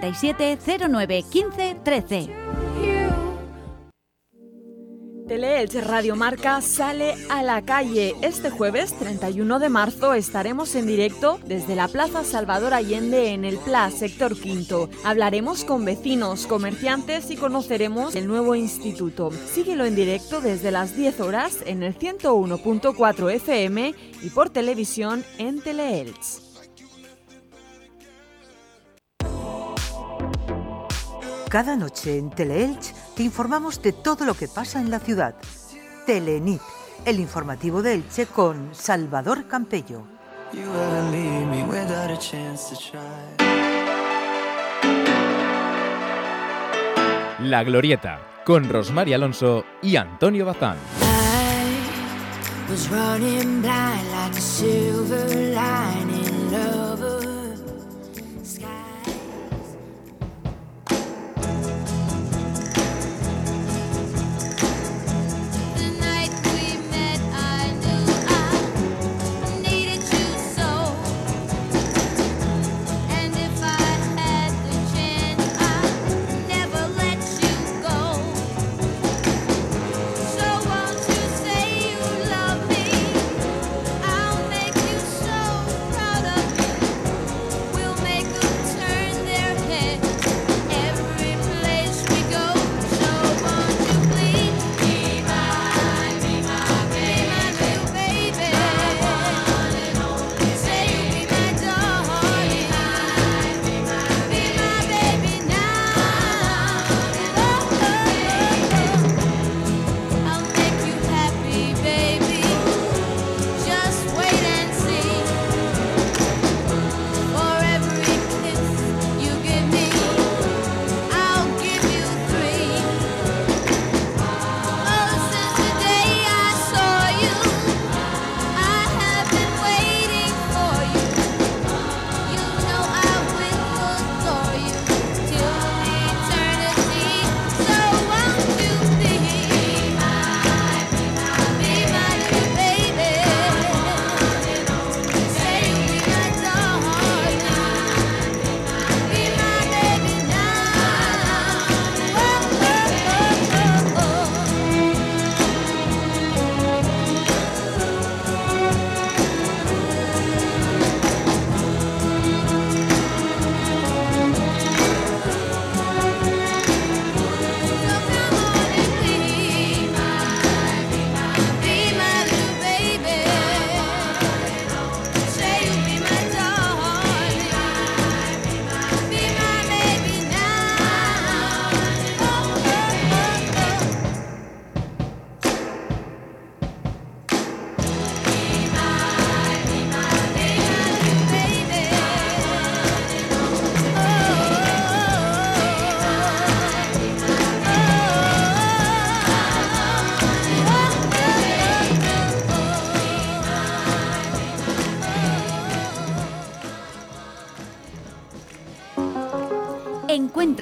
09 15 13. Teleelch Radio Marca sale a la calle. Este jueves 31 de marzo estaremos en directo desde la Plaza Salvador Allende en el PLA, sector quinto. Hablaremos con vecinos, comerciantes y conoceremos el nuevo instituto. Síguelo en directo desde las 10 horas en el 101.4 FM y por televisión en Teleelch. Cada noche en Teleelch te informamos de todo lo que pasa en la ciudad. Telenit, el informativo de Elche con Salvador Campello. La Glorieta, con Rosmary Alonso y Antonio Bazán. Was running blind like a silver lining.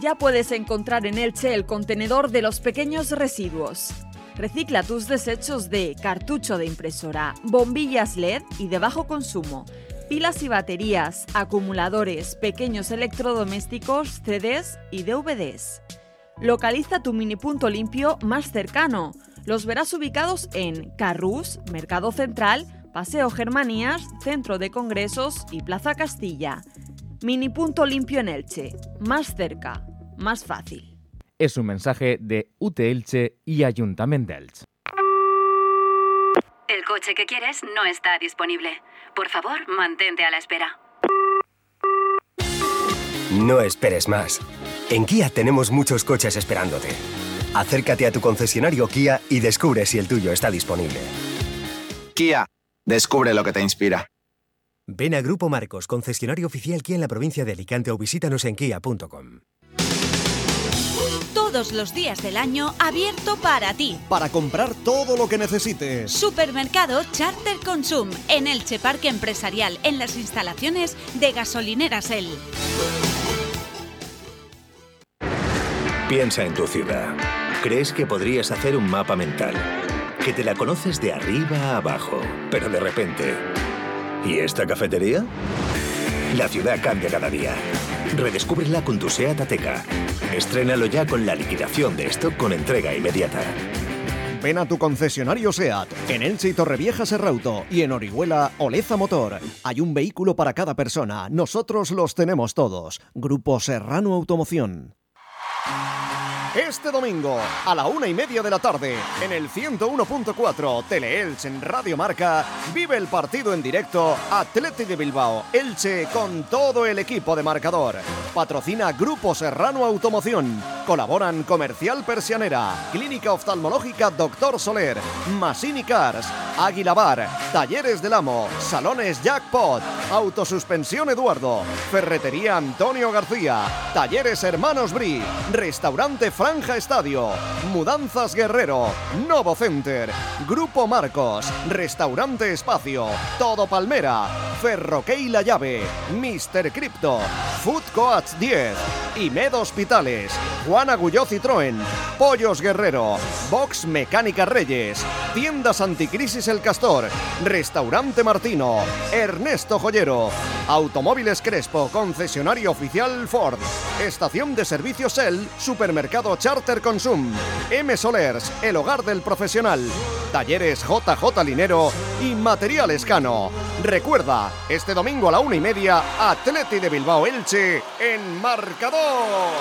Ya puedes encontrar en Elche el contenedor de los pequeños residuos. Recicla tus desechos de cartucho de impresora, bombillas LED y de bajo consumo, pilas y baterías, acumuladores, pequeños electrodomésticos, CDs y DVDs. Localiza tu mini punto limpio más cercano. Los verás ubicados en Carrús, Mercado Central, Paseo Germanías, Centro de Congresos y Plaza Castilla. Mini punto limpio en Elche. Más cerca, más fácil. Es un mensaje de UT Elche y Ayuntamiento de Elche. El coche que quieres no está disponible. Por favor, mantente a la espera. No esperes más. En Kia tenemos muchos coches esperándote. Acércate a tu concesionario Kia y descubre si el tuyo está disponible. Kia, descubre lo que te inspira. Ven a Grupo Marcos, concesionario oficial Kia en la provincia de Alicante o visítanos en kia.com. Todos los días del año abierto para ti. Para comprar todo lo que necesites. Supermercado Charter Consum en Elche Parque Empresarial en las instalaciones de Gasolineras El. Piensa en tu ciudad. ¿Crees que podrías hacer un mapa mental? Que te la conoces de arriba a abajo, pero de repente... ¿Y esta cafetería? La ciudad cambia cada día. Redescúbrela con tu SEAT Ateca. Estrénalo ya con la liquidación de stock con entrega inmediata. Ven a tu concesionario SEAT, en Elche y Torrevieja Serrauto y en Orihuela Oleza Motor. Hay un vehículo para cada persona, nosotros los tenemos todos. Grupo Serrano Automoción. Este domingo, a la una y media de la tarde, en el 101.4 Tele-Elche en Radio Marca, vive el partido en directo Atleti de Bilbao, Elche con todo el equipo de marcador. Patrocina Grupo Serrano Automoción. Colaboran Comercial Persianera, Clínica Oftalmológica Doctor Soler, Masini Cars, Águila Bar, Talleres del Amo, Salones Jackpot, Autosuspensión Eduardo, Ferretería Antonio García, Talleres Hermanos Bri, Restaurante Franja Estadio, Mudanzas Guerrero, Novo Center, Grupo Marcos, Restaurante Espacio, Todo Palmera, Ferroquey La Llave, Mr. Crypto, Food Coats 10, Imed Hospitales, Juan Agulló Citroën, Pollos Guerrero, Box Mecánica Reyes, Tiendas Anticrisis El Castor, Restaurante Martino, Ernesto Joyero, Automóviles Crespo, concesionario oficial Ford, Estación de Servicios El, Supermercado Charter Consum, M Solers, el hogar del profesional, Talleres JJ Linero y Material Cano. Recuerda, este domingo a la una y media, Atleti de Bilbao Elche en marcador.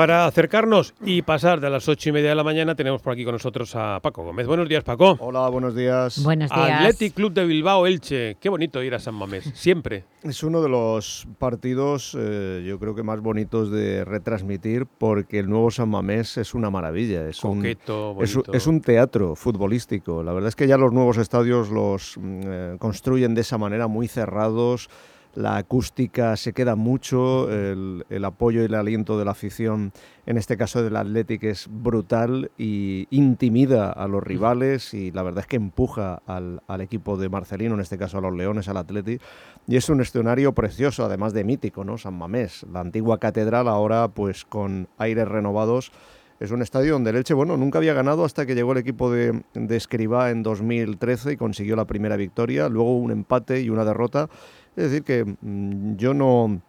Para acercarnos y pasar de las ocho y media de la mañana tenemos por aquí con nosotros a Paco Gómez. Buenos días, Paco. Hola, buenos días. Buenos días. Athletic Club de Bilbao, Elche. Qué bonito ir a San Mamés, siempre. Es uno de los partidos, eh, yo creo que más bonitos de retransmitir, porque el nuevo San Mamés es una maravilla. Es Coqueto, un, es, bonito. es un teatro futbolístico. La verdad es que ya los nuevos estadios los mm, eh, construyen de esa manera, muy cerrados. La acústica se queda mucho, el, el apoyo y el aliento de la afición, en este caso del Athletic, es brutal y intimida a los rivales y la verdad es que empuja al, al equipo de Marcelino, en este caso a los Leones, al Athletic. Y es un escenario precioso, además de mítico, ¿no? San Mamés, la antigua catedral, ahora pues con aires renovados. Es un estadio donde el Elche, bueno, nunca había ganado hasta que llegó el equipo de, de Escribá en 2013 y consiguió la primera victoria, luego un empate y una derrota. Es decir, que mm, yo no,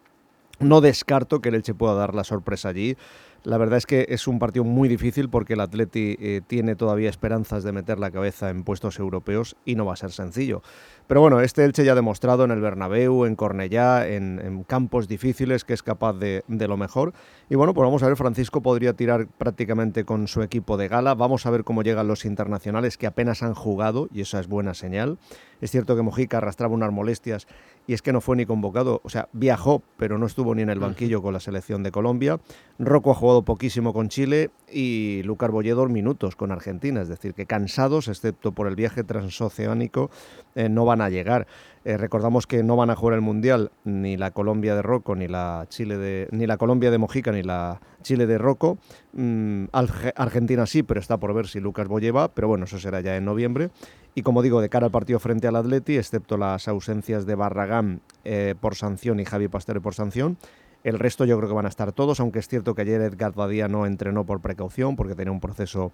no descarto que el Elche pueda dar la sorpresa allí. La verdad es que es un partido muy difícil porque el Atleti eh, tiene todavía esperanzas de meter la cabeza en puestos europeos y no va a ser sencillo. Pero bueno, este Elche ya ha demostrado en el Bernabéu, en Cornellá, en, en campos difíciles que es capaz de, de, lo mejor. Y bueno, pues vamos a ver, Francisco podría tirar prácticamente con su equipo de gala. Vamos a ver cómo llegan los internacionales que apenas han jugado y esa es buena señal. Es cierto que Mojica arrastraba unas molestias y es que no fue ni convocado, o sea, viajó, pero no estuvo ni en el banquillo con la selección de Colombia. Rocco ha jugado poquísimo con Chile y Lucar Bolledor minutos con Argentina, es decir, que cansados, excepto por el viaje transoceánico, eh, no van a llegar. Eh, recordamos que no van a jugar el Mundial ni la Colombia de Rocco, ni la Chile de, ni la Colombia de Mojica, ni la Chile de Rocco. Mm, Argentina sí, pero está por ver si Lucas Boyeva, pero bueno, eso será ya en noviembre. Y como digo, de cara al partido frente al Atleti, excepto las ausencias de Barragán eh, por sanción y Javi Pasteur por sanción, el resto yo creo que van a estar todos, aunque es cierto que ayer Edgar Badía no entrenó por precaución, porque tenía un proceso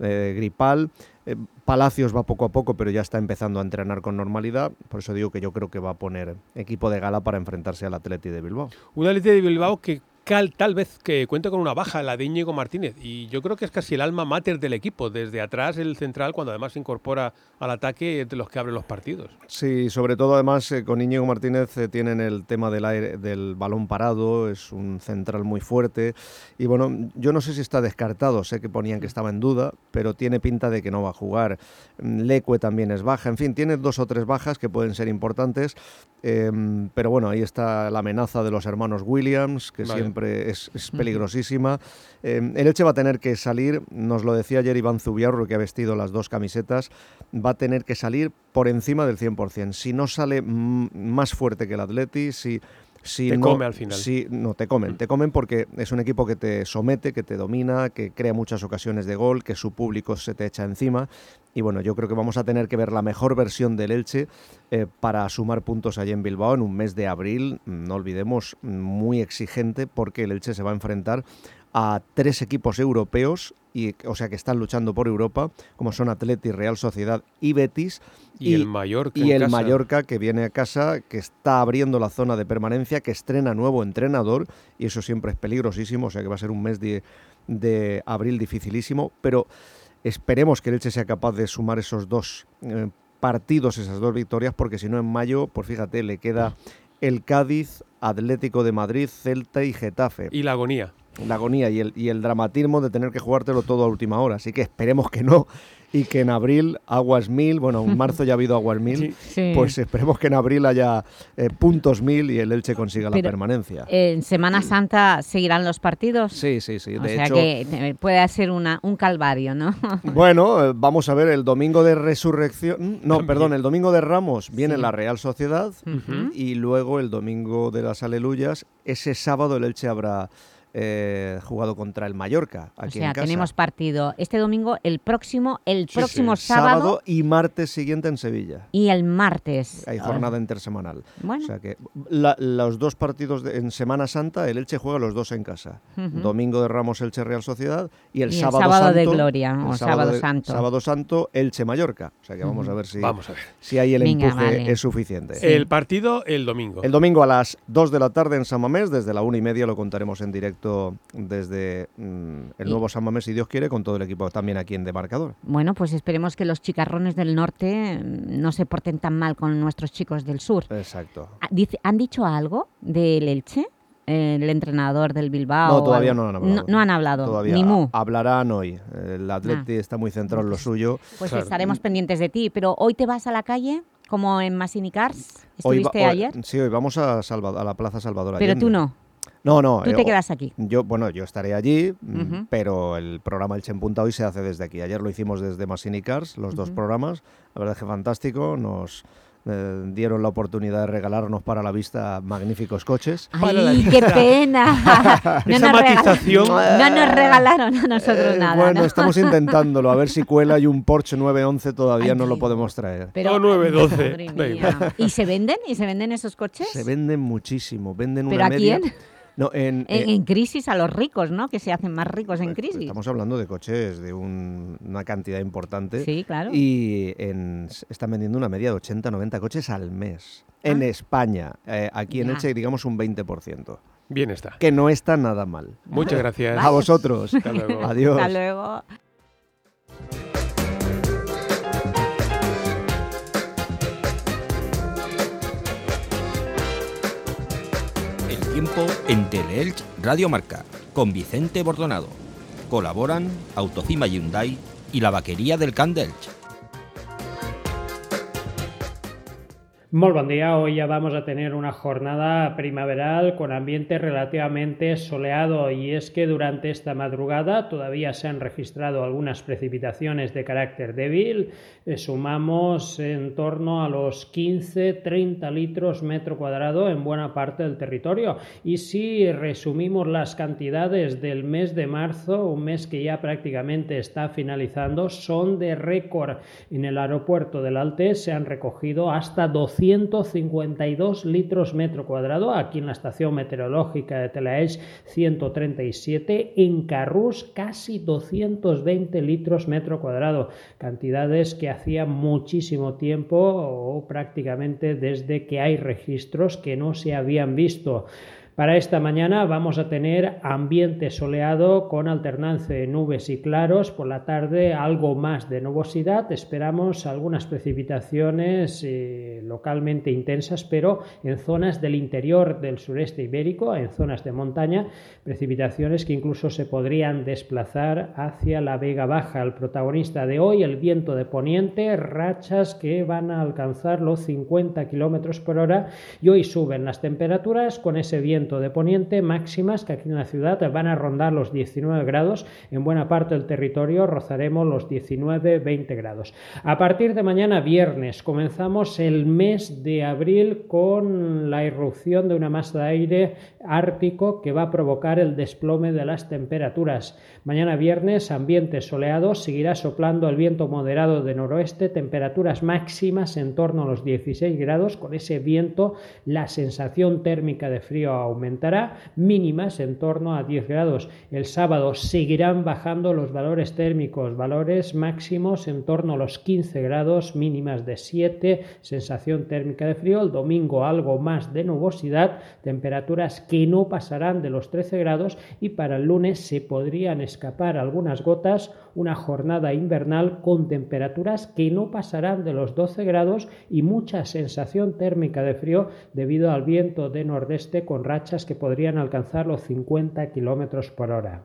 eh, gripal. Eh, Palacios va poco a poco, pero ya está empezando a entrenar con normalidad. Por eso digo que yo creo que va a poner equipo de gala para enfrentarse al Atleti de Bilbao. Un Atleti de Bilbao que cal, tal vez que cuenta con una baja, la de Íñigo Martínez. Y yo creo que es casi el alma mater del equipo. Desde atrás, el central, cuando además se incorpora al ataque, de los que abre los partidos. Sí, sobre todo además eh, con Íñigo Martínez eh, tienen el tema del, aire, del balón parado, es un central muy fuerte. Y bueno, yo no sé si está descartado, sé que ponían que estaba en duda, pero tiene pinta de que no va a jugar. Mm, Leque también es baja, en fin, tiene dos o tres bajas que pueden ser importantes. em, pero bueno, ahí está la amenaza de los hermanos Williams, que Vale. siempre es, es peligrosísima. Em, el Elche va a tener que salir, nos lo decía ayer Iván Zubiarro, que ha vestido las dos camisetas, va a tener que salir por encima del 100%. Si no sale más fuerte que el Atleti, si... Si Te no, come al final. si- no, te comen. Te comen porque es un equipo que te somete, que te domina, que crea muchas ocasiones de gol, que su público se te echa encima. Y bueno, yo creo que vamos a tener que ver la mejor versión del Elche eh, para sumar puntos allí en Bilbao en un mes de abril, mm, no olvidemos, mm, muy exigente porque el Elche se va a enfrentar a tres equipos europeos, y, o sea que están luchando por Europa, como son Atleti, Real Sociedad y Betis. Y el Mallorca Y el casa. Mallorca que viene a casa, que está abriendo la zona de permanencia, que estrena nuevo entrenador, y eso siempre es peligrosísimo, o sea que va a ser un mes de, de abril dificilísimo, pero esperemos que el Elche sea capaz de sumar esos dos eh, partidos, esas dos victorias, porque si no en mayo, pues fíjate, le queda el Cádiz, Atlético de Madrid, Celta y Getafe. Y la agonía. La agonía y el, y el dramatismo de tener que jugártelo todo a última hora. Así que esperemos que no. Y que en abril aguas mil, bueno, en marzo ya ha habido aguas mil, Sí. pues esperemos que en abril haya eh, puntos mil y el Elche consiga la permanencia. ¿En Semana Santa seguirán los partidos? Sí, sí, sí. O De sea hecho, que eh, puede ser una, un calvario, ¿no? [laughs] Bueno, eh, vamos a ver, el domingo de resurrección, no, perdón, el domingo de Ramos viene Sí. la Real Sociedad y luego el domingo de las Aleluyas, ese sábado el Elche habrá eh, jugado contra el Mallorca, O aquí sea, en casa. tenemos partido este domingo, el próximo, el Sí, sí. próximo sábado, y martes siguiente en Sevilla. y el martes. Hay jornada intersemanal. Bueno. O sea que la- los dos partidos de- en Semana Santa, el Elche juega los dos en casa. Domingo de Ramos Elche Real Sociedad y el Y el sábado, sábado de Gloria, el o sábado de- santo. Sábado Santo Elche Mallorca. O sea que vamos a ver si Vamos a ver. si ahí el Venga, empuje vale. es suficiente. El partido el domingo. El domingo a las 2 de la tarde en San Mamés, desde la una y media lo contaremos en directo desde mm, el Y- nuevo San Mamés, si Dios quiere, con todo el equipo también aquí en Demarcador. Bueno, pues esperemos que los chicarrones del norte mm, no se porten tan mal con nuestros chicos del sur. Exacto. Ah, ¿Han dicho algo del Elche? El entrenador del Bilbao. No, todavía no han hablado. No, no han hablado, Todavía ni mu. hablarán hoy. El Atleti está muy centrado en lo suyo. Pues Claro. estaremos pendientes de ti. Pero hoy te vas a la calle, como en. Hoy va- ¿Estuviste hoy- ayer? Sí, hoy vamos a, la Plaza Salvador Pero Allende. tú no. No, no. Tú eh, te o- quedas aquí. Yo, bueno, yo estaré allí, mm, pero el programa El Punta hoy se hace desde aquí. Ayer lo hicimos desde Massini Cars, los dos programas. La verdad es que fantástico. Nos eh, dieron la oportunidad de regalarnos para la vista magníficos coches. ¡Ay, qué pena! [laughs] No Esa nos matización. No nos regalaron a nosotros Eh, nada. bueno, ¿no? estamos [laughs] intentándolo, a ver si cuela y un Porsche 911 todavía Ay, no lo podemos traer. Pero- O 912. Madre Da mía. igual. ¿Y se venden? ¿Y se venden esos coches? Se venden muchísimo, venden ¿Pero una a media. quién? No, en, En, eh, en crisis a los ricos, ¿no? Que se hacen más ricos en crisis. Estamos hablando de coches de un- una cantidad importante. Sí, claro. Y en- están vendiendo una media de 80, 90 coches al mes. En España. Eh, aquí en Ah. Ya. Elche, digamos, un 20%. Bien está. Que no está nada mal. Muchas gracias. A vosotros. Hasta luego. [laughs] Adiós. Hasta luego. Tiempo en Teleelch Radio Marca con Vicente Bordonado. Colaboran Autocima Hyundai y la vaquería del Can Muy buen día, hoy ya vamos a tener una jornada primaveral con ambiente relativamente soleado y es que durante esta madrugada todavía se han registrado algunas precipitaciones de carácter débil, Eh, sumamos en torno a los 15-30 litros metro cuadrado en buena parte del territorio y si resumimos las cantidades del mes de marzo, un mes que ya prácticamente está finalizando, son de récord. En el aeropuerto del Alte se han recogido hasta 252 litros metro cuadrado. Aquí en la estación meteorológica de Telaelch 137. En Carrús casi 220 litros metro cuadrado. Cantidades que hacía muchísimo tiempo o prácticamente desde que hay registros que no se habían visto. Para esta mañana vamos a tener ambiente soleado con alternancia de nubes y claros. Por la tarde algo más de nubosidad. Esperamos algunas precipitaciones eh, localmente intensas, pero en zonas del interior del sureste ibérico, en zonas de montaña, precipitaciones que incluso se podrían desplazar hacia la Vega Baja. El protagonista de hoy, el viento de poniente, rachas que van a alcanzar los 50 kilómetros por hora y hoy suben las temperaturas con ese viento de poniente máximas que aquí en la ciudad van a rondar los 19 grados. En buena parte del territorio rozaremos los 19-20 grados. A partir de mañana viernes comenzamos el mes de abril con la irrupción de una masa de aire ártico que va a provocar el desplome de las temperaturas. Mañana viernes ambiente soleado, seguirá soplando el viento moderado de noroeste, temperaturas máximas en torno a los 16 grados. Con ese viento la sensación térmica de frío aumentará, mínimas en torno a 10 grados. El sábado seguirán bajando los valores térmicos, valores máximos en torno a los 15 grados, mínimas de 7, sensación térmica de frío. El domingo algo más de nubosidad, temperaturas que no pasarán de los 13 grados y para el lunes se podrían escapar algunas gotas, una jornada invernal con temperaturas que no pasarán de los 12 grados y mucha sensación térmica de frío debido al viento de nordeste con rachas que podrían alcanzar los 50 kilómetros por hora.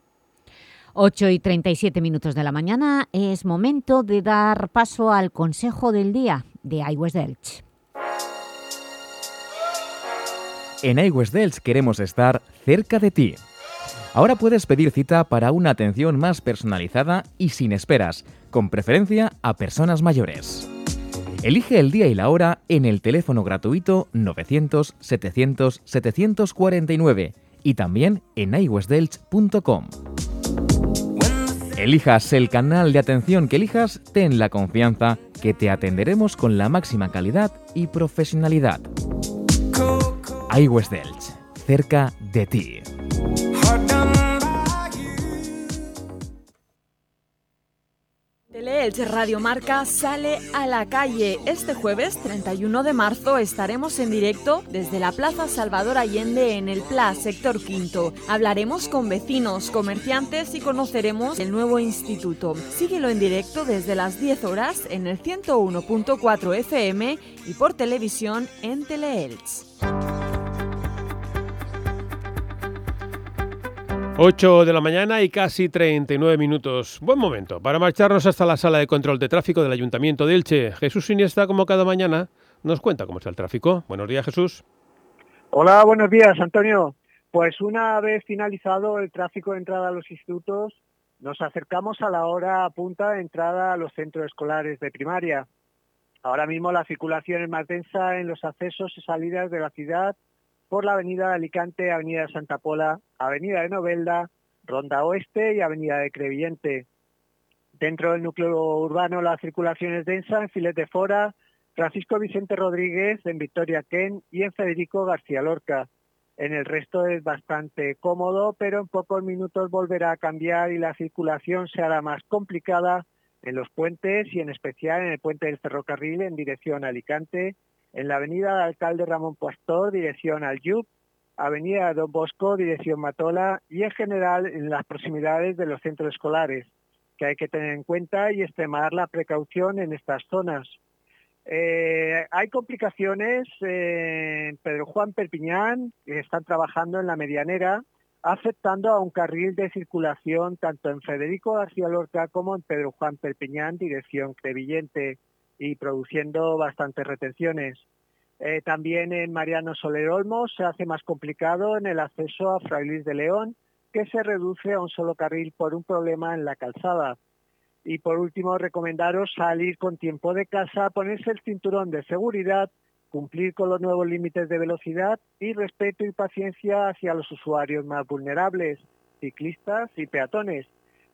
8 y 37 minutos de la mañana es momento de dar paso al consejo del día de iWest Delch. En iWest Delch queremos estar cerca de ti. Ahora puedes pedir cita para una atención más personalizada y sin esperas, con preferencia a personas mayores. Elige el día y la hora en el teléfono gratuito 900 700 749 y también en iwestdelch.com. Elijas el canal de atención que elijas, ten la confianza que te atenderemos con la máxima calidad y profesionalidad. iWest Delch, cerca de ti. Teleelch Radio Marca sale a la calle. Este jueves 31 de marzo estaremos en directo desde la Plaza Salvador Allende en el PLA, sector quinto. Hablaremos con vecinos, comerciantes y conoceremos el nuevo instituto. Síguelo en directo desde las 10 horas en el 101.4 FM y por televisión en Teleelch. 8 de la mañana y casi 39 minutos. Buen momento para marcharnos hasta la sala de control de tráfico del Ayuntamiento de Elche. Jesús Iniesta, como cada mañana, nos cuenta cómo está el tráfico. Buenos días, Jesús. Hola, buenos días, Antonio. Pues una vez finalizado el tráfico de entrada a los institutos, nos acercamos a la hora punta de entrada a los centros escolares de primaria. Ahora mismo la circulación es más densa en los accesos y salidas de la ciudad por la Avenida de Alicante, Avenida de Santa Pola, Avenida de Novelda, Ronda Oeste y Avenida de Crevillente. Dentro del núcleo urbano la circulación es densa en Filete Fora, Francisco Vicente Rodríguez, en Victoria Ken y en Federico García Lorca. En el resto es bastante cómodo, pero en pocos minutos volverá a cambiar y la circulación se hará más complicada en los puentes y en especial en el puente del ferrocarril en dirección a Alicante, en la avenida Alcalde Ramón Pastor, dirección al Yup, avenida Don Bosco, dirección Matola y en general en las proximidades de los centros escolares, que hay que tener en cuenta y extremar la precaución en estas zonas. Eh, hay complicaciones eh, en Pedro Juan Perpiñán, que están trabajando en la medianera, afectando a un carril de circulación tanto en Federico García Lorca como en Pedro Juan Perpiñán, dirección Crevillente, y produciendo bastantes retenciones. Eh, también en Mariano Soler Olmos se hace más complicado en el acceso a Fray Luis de León, que se reduce a un solo carril por un problema en la calzada. Y por último, recomendaros salir con tiempo de casa, ponerse el cinturón de seguridad, cumplir con los nuevos límites de velocidad y respeto y paciencia hacia los usuarios más vulnerables. ciclistas y peatones.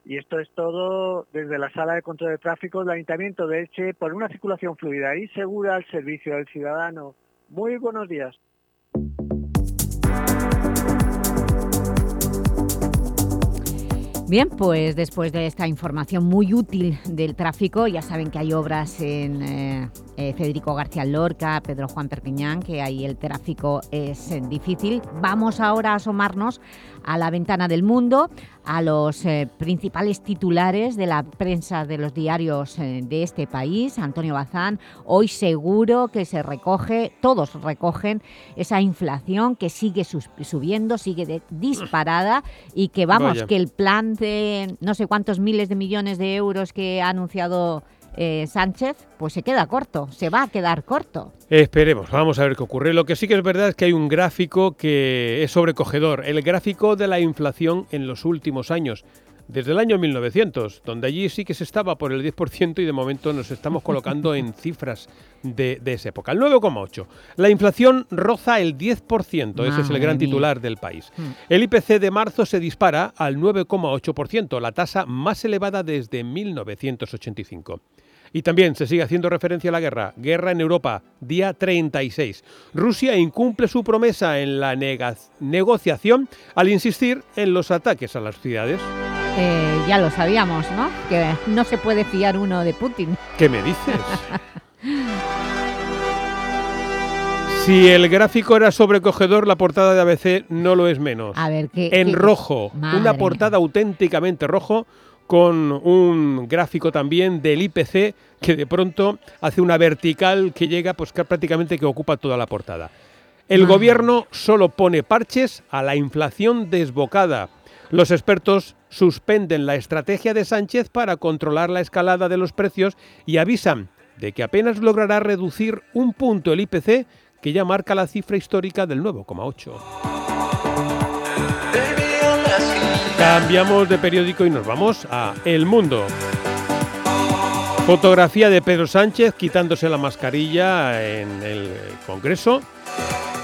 Y esto es todo desde la Sala de Control de Tráfico del Ayuntamiento de Elche por una circulación fluida y segura al servicio del ciudadano. Muy buenos días. Bien, pues después de esta información muy útil del tráfico, ya saben que hay obras en eh, eh, Federico García Lorca, Pedro Juan Perpiñán, que ahí el tráfico es eh, difícil. Vamos ahora a asomarnos a la ventana del mundo, a los eh, principales titulares de la prensa de los diarios eh, de este país. Antonio Bazán, hoy seguro que se recoge, todos recogen esa inflación que sigue subiendo, sigue de- disparada y que vamos, Vaya. que el plan de no sé cuántos miles de millones de euros que ha anunciado eh, Sánchez, pues se queda corto, se va a quedar corto. Esperemos, vamos a ver qué ocurre. Lo que sí que es verdad es que hay un gráfico que es sobrecogedor, el gráfico de la inflación en los últimos años, desde el año 1900, donde allí sí que se estaba por el 10% y de momento nos estamos colocando en [laughs] cifras de, de esa época. El 9,8. La inflación roza el 10%, ese es el gran mía. titular del país. Mm. El IPC de marzo se dispara al 9,8%, la tasa más elevada desde 1985. Y también se sigue haciendo referencia a la guerra. Guerra en Europa, día 36. Rusia incumple su promesa en la negociación al insistir en los ataques a las ciudades. Eh, ya lo sabíamos, ¿no? Que no se puede fiar uno de Putin. ¿Qué me dices? [laughs] Si el gráfico era sobrecogedor, la portada de ABC no lo es menos. A ver, ¿qué? en qué- rojo, Madre una portada auténticamente rojo con un gráfico también del IPC que de pronto hace una vertical que llega pues que prácticamente que ocupa toda la portada. El gobierno solo pone parches a la inflación desbocada. Los expertos suspenden la estrategia de Sánchez para controlar la escalada de los precios y avisan de que apenas logrará reducir un punto el IPC que ya marca la cifra histórica del 9,8. Cambiamos de periódico y nos vamos a El Mundo. Fotografía de Pedro Sánchez quitándose la mascarilla en el Congreso.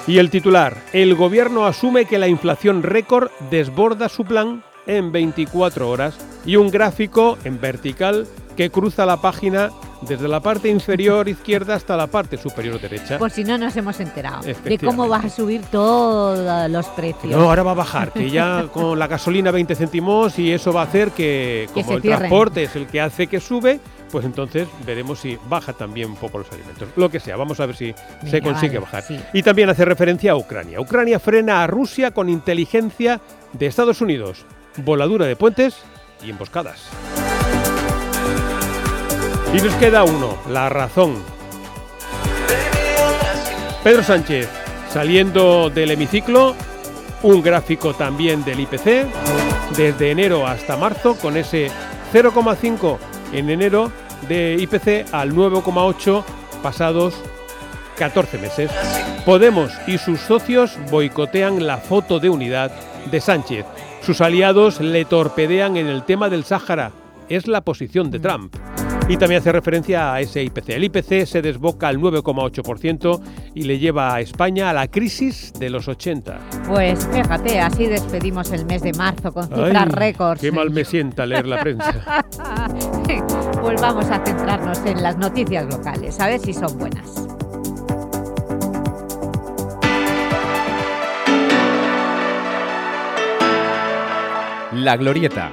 Y el titular, el gobierno asume que la inflación récord desborda su plan en 24 horas y un gráfico en vertical que cruza la página desde la parte inferior izquierda hasta la parte superior derecha. Por si no nos hemos enterado de cómo va a subir todos los precios. No, ahora va a bajar, que ya con la gasolina 20 céntimos y eso va a hacer que, como el cierren. transporte es el que hace que sube, pues entonces veremos si baja también un poco los alimentos. Lo que sea, vamos a ver si se consigue vale, bajar. sí. Y también hace referencia a Ucrania. Ucrania frena a Rusia con inteligencia de Estados Unidos, voladura de puentes y emboscadas. Y nos queda uno, la razón. Pedro Sánchez saliendo del hemiciclo, un gráfico también del IPC, desde enero hasta marzo, con ese 0,5 en enero de IPC al 9,8 pasados 14 meses. Podemos y sus socios boicotean la foto de unidad de Sánchez. Sus aliados le torpedean en el tema del Sáhara. Es la posición de Trump. Y también hace referencia a ese IPC. El IPC se desboca al 9,8% y le lleva a España a la crisis de los 80. Pues fíjate, así despedimos el mes de marzo con cifras récords. Qué mal me [laughs] sienta leer la prensa. [laughs] pues vamos a centrarnos en las noticias locales, a ver si son buenas. La Glorieta,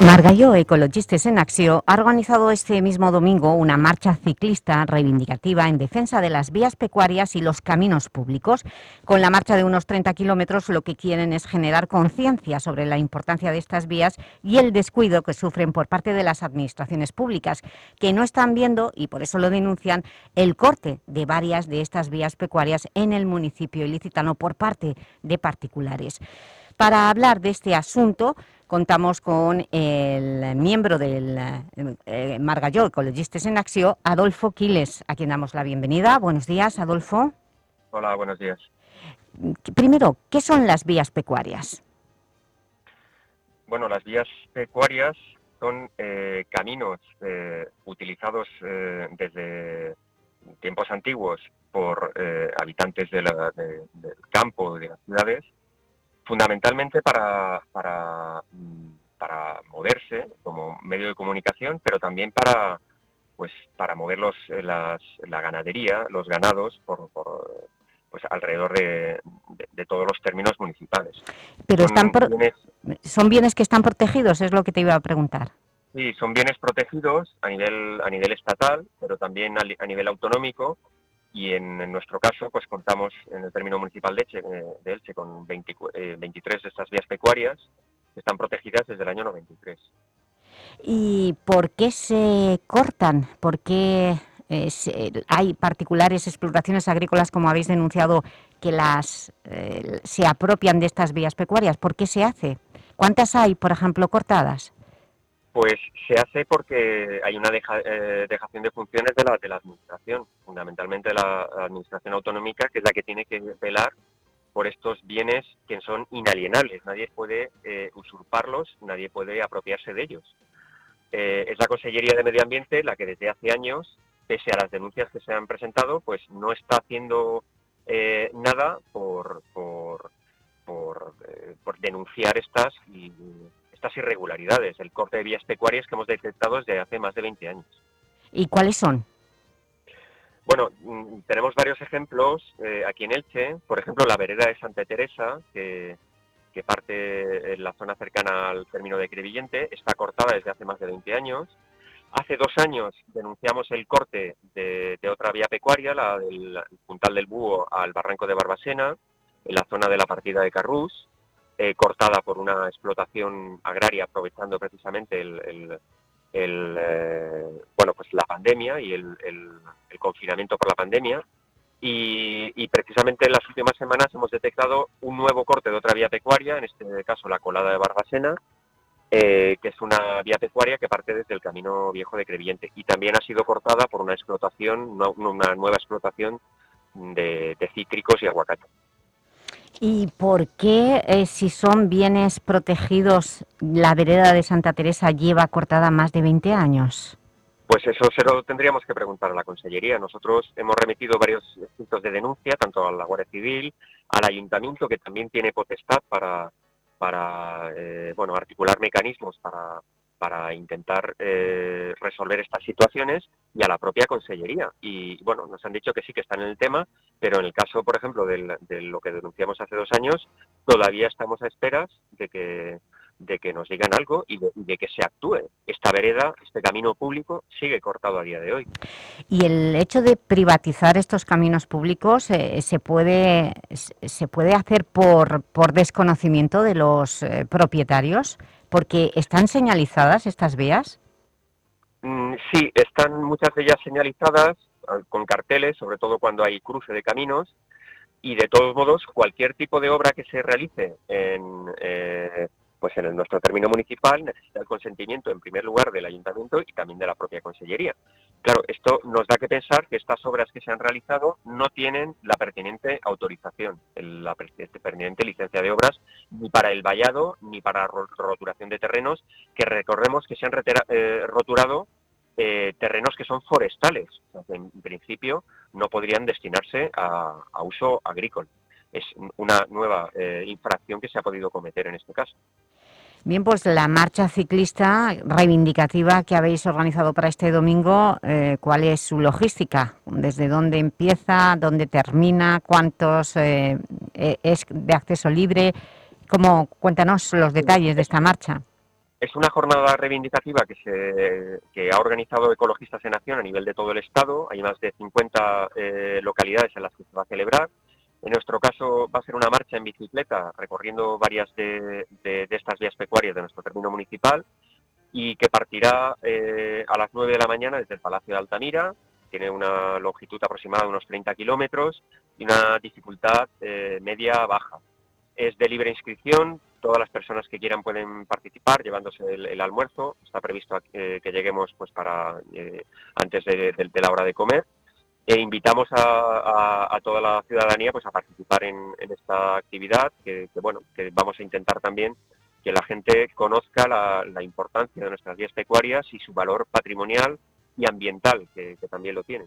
Margalló Ecologistes en Acció ha organizado este mismo domingo una marcha ciclista reivindicativa en defensa de las vías pecuarias y los caminos públicos. Con la marcha de unos 30 kilómetros lo que quieren es generar conciencia sobre la importancia de estas vías y el descuido que sufren por parte de las administraciones públicas, que no están viendo, y por eso lo denuncian, el corte de varias de estas vías pecuarias en el municipio ilicitano por parte de particulares. Para hablar de este asunto, contamos con el miembro del eh, Margalló Ecologistes en Acció, Adolfo Quiles, a quien damos la bienvenida. Buenos días, Adolfo. Hola, buenos días. primero, ¿qué son las vías pecuarias? Bueno, las vías pecuarias son eh, caminos eh, utilizados eh, desde tiempos antiguos por habitantes de la- de- del campo, de las ciudades, fundamentalmente para, para, mm, para moverse como medio de comunicación, pero también para, pues, para mover los, eh, las- la ganadería, los ganados, por, por, pues, alrededor de, de- de todos los términos municipales. Pero Son están bienes- son bienes que están protegidos, es lo que te iba a preguntar. Sí, son bienes protegidos a nivel, a nivel estatal, pero también a nivel autonómico. Y en, nuestro caso, pues contamos en el término municipal de Elche, eh, con 20 eh, 23 de estas vías pecuarias que están protegidas desde el año 93. ¿Y por qué se cortan? ¿Por qué eh, hay particulares explotaciones agrícolas, como habéis denunciado, que las eh, se apropian de estas vías pecuarias? ¿Por qué se hace? ¿Cuántas hay, por ejemplo, cortadas? Pues se hace porque hay una eh, dejación de funciones de la, administración, fundamentalmente la administración autonómica, que es la que tiene que velar por estos bienes que son inalienables. Nadie puede eh, usurparlos, nadie puede apropiarse de ellos. Eh, es la Consellería de Medio Ambiente la que desde hace años, pese a las denuncias que se han presentado, pues no está haciendo nada por, por denunciar estas y estas irregularidades, el corte de vías pecuarias que hemos detectado desde hace más de 20 años. ¿Y cuáles son? Bueno, mm, tenemos varios ejemplos eh, aquí en Elche, por ejemplo la vereda de Santa Teresa, que, que parte en la zona cercana al término de Crevillente, está cortada desde hace más de 20 años. Hace dos años denunciamos el corte de, de otra vía pecuaria, la del Puntal del Búho al Barranco de Barbasena, en la zona de la partida de Carrús, eh, cortada por una explotación agraria aprovechando precisamente el, el- el, eh, bueno pues la pandemia y el, el- confinamiento por la pandemia y, precisamente en las últimas semanas hemos detectado un nuevo corte de otra vía pecuaria, en este caso la colada de Barbasena, eh, que es una vía pecuaria que parte desde el camino viejo de Crevillente y también ha sido cortada por una explotación, una, una nueva explotación de, de cítricos y aguacate. ¿Y por qué, eh, si son bienes protegidos, la vereda de Santa Teresa lleva cortada más de 20 años? Pues eso se lo tendríamos que preguntar a la Consellería. Nosotros hemos remitido varios escritos de denuncia, tanto a la Guardia Civil, al Ayuntamiento, que también tiene potestad para, para eh, bueno, articular mecanismos para, para intentar eh, resolver estas situaciones, y a la propia Consellería. Y bueno, nos han dicho que sí que están en el tema, pero en el caso, por ejemplo, del- de lo que denunciamos hace dos años, todavía estamos a esperas de que de que nos digan algo y de, que se actúe. Esta vereda, este camino público, sigue cortado a día de hoy. Y el hecho de privatizar estos caminos públicos eh, se, puede, se puede hacer por, por desconocimiento de los eh, propietarios, porque están señalizadas estas vías. Mm, sí, están muchas de ellas señalizadas con carteles, sobre todo cuando hay cruce de caminos, y de todos modos, cualquier tipo de obra que se realice en, eh, pues en el- nuestro término municipal necesita el consentimiento, en primer lugar, del ayuntamiento y también de la propia consellería. Claro, esto nos da que pensar que estas obras que se han realizado no tienen la pertinente autorización, la per- pertinente licencia de obras, ni para el vallado, ni para ro- roturación de terrenos, que recordemos que se han eh, roturado eh, terrenos que son forestales, o sea, que en principio no podrían destinarse a uso agrícola. Es una nueva eh, infracción que se ha podido cometer en este caso. Bien, pues la marcha ciclista reivindicativa que habéis organizado para este domingo, eh, ¿cuál es su logística? ¿Desde dónde empieza? ¿Dónde termina? ¿Cuántos eh, es de acceso libre? ¿Cómo, cuéntanos los detalles de esta marcha. Es una jornada reivindicativa que, se, que ha organizado Ecologistas en Acción a nivel de todo el Estado. Hay más de 50 eh, localidades en las que se va a celebrar. En nuestro caso va a ser una marcha en bicicleta recorriendo varias de, estas vías pecuarias de nuestro término municipal y que partirá eh, a las 9 de la mañana desde el Palacio de Altamira. Tiene una longitud aproximada de unos 30 kilómetros y una dificultad eh, media-baja. Es de libre inscripción, todas las personas que quieran pueden participar llevándose el, almuerzo. Está previsto eh, que lleguemos pues para antes de la hora de comer. E invitamos a, toda la ciudadanía pues a participar en, esta actividad que, bueno que vamos a intentar también que la gente conozca la, la importancia de nuestras vías pecuarias y su valor patrimonial y ambiental que, que también lo tienen.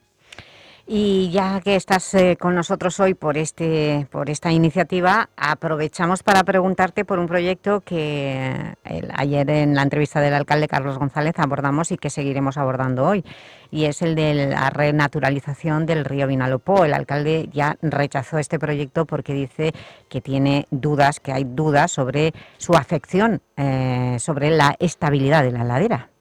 Y ya que estás eh, con nosotros hoy por, este, por esta iniciativa, aprovechamos para preguntarte por un proyecto que eh, ayer en la entrevista del alcalde Carlos González abordamos y que seguiremos abordando hoy, y es el de la renaturalización del río Vinalopó. El alcalde ya rechazó este proyecto porque dice que tiene dudas, que hay dudas sobre su afección, eh, sobre la estabilidad de la ladera.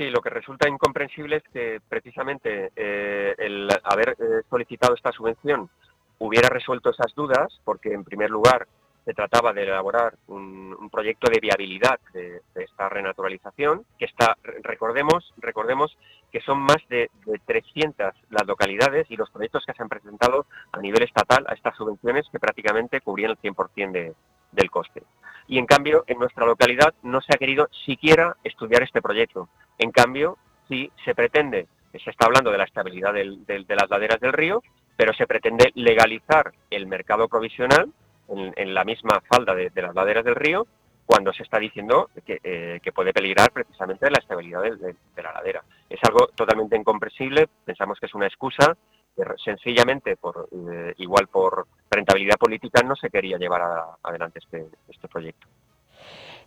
Sí, lo que resulta incomprensible es que precisamente eh, el haber eh, solicitado esta subvención hubiera resuelto esas dudas, porque en primer lugar se trataba de elaborar un, proyecto de viabilidad de, de esta renaturalización, que está, recordemos, recordemos que son más de, de 300 las localidades y los proyectos que se han presentado a nivel estatal a estas subvenciones que prácticamente cubrían el 100% de, del coste. Y en cambio, en nuestra localidad no se ha querido siquiera estudiar este proyecto. En cambio, sí se pretende, se está hablando de la estabilidad del- del- de las laderas del río, pero se pretende legalizar el mercado provisional en, la misma falda de, las laderas del río, cuando se está diciendo que, eh, que puede peligrar precisamente la estabilidad de, de la ladera. Es algo totalmente incomprensible, pensamos que es una excusa, que sencillamente, por eh, igual por rentabilidad política, no se quería llevar a- adelante este, este proyecto.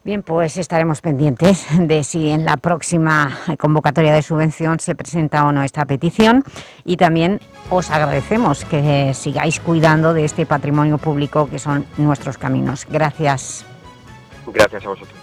Bien, pues estaremos pendientes de si en la próxima convocatoria de subvención se presenta o no esta petición y también os agradecemos que sigáis cuidando de este patrimonio público que son nuestros caminos. Gracias. Gracias a vosotros.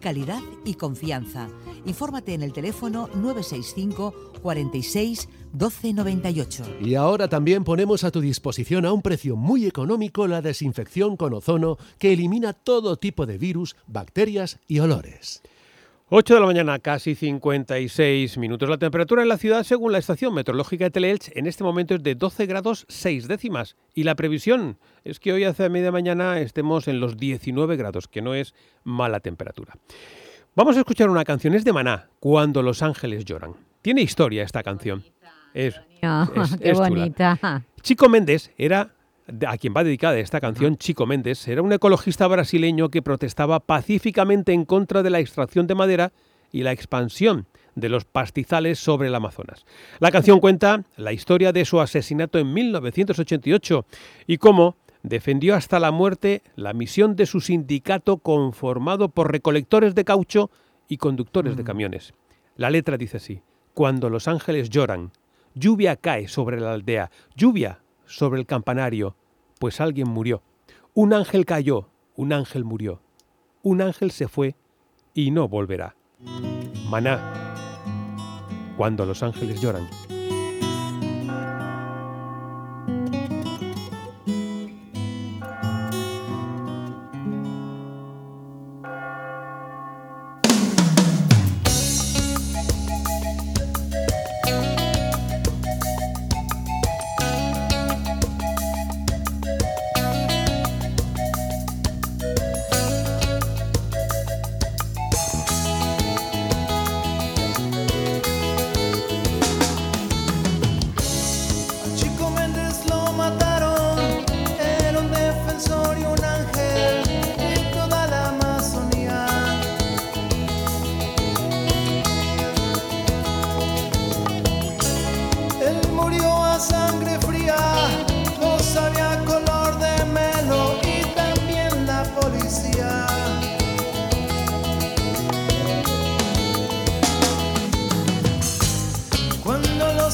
calidad y confianza. Infórmate en el teléfono 965 46 1298. Y ahora también ponemos a tu disposición a un precio muy económico la desinfección con ozono que elimina todo tipo de virus, bacterias y olores. 8 de la mañana, casi 56 minutos. La temperatura en la ciudad, según la estación meteorológica de Teleelch, en este momento es de 12 grados 6 décimas. Y la previsión es que hoy hacia media mañana estemos en los 19 grados, que no es mala temperatura. Vamos a escuchar una canción, es de Maná, Cuando los ángeles lloran. Tiene historia esta canción. Es, es- [laughs] qué es chula. bonita. Chico Méndez era, a quien va dedicada esta canción, Chico Méndez, era un ecologista brasileño que protestaba pacíficamente en contra de la extracción de madera y la expansión de los pastizales sobre el Amazonas. La canción cuenta la historia de su asesinato en 1988 y cómo defendió hasta la muerte la misión de su sindicato conformado por recolectores de caucho y conductores de camiones. La letra dice así, cuando los ángeles lloran, lluvia cae sobre la aldea, lluvia sobre el campanario, pues alguien murió. Un ángel cayó, un ángel murió. Un ángel se fue y no volverá. Maná, cuando los ángeles lloran.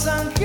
Cuando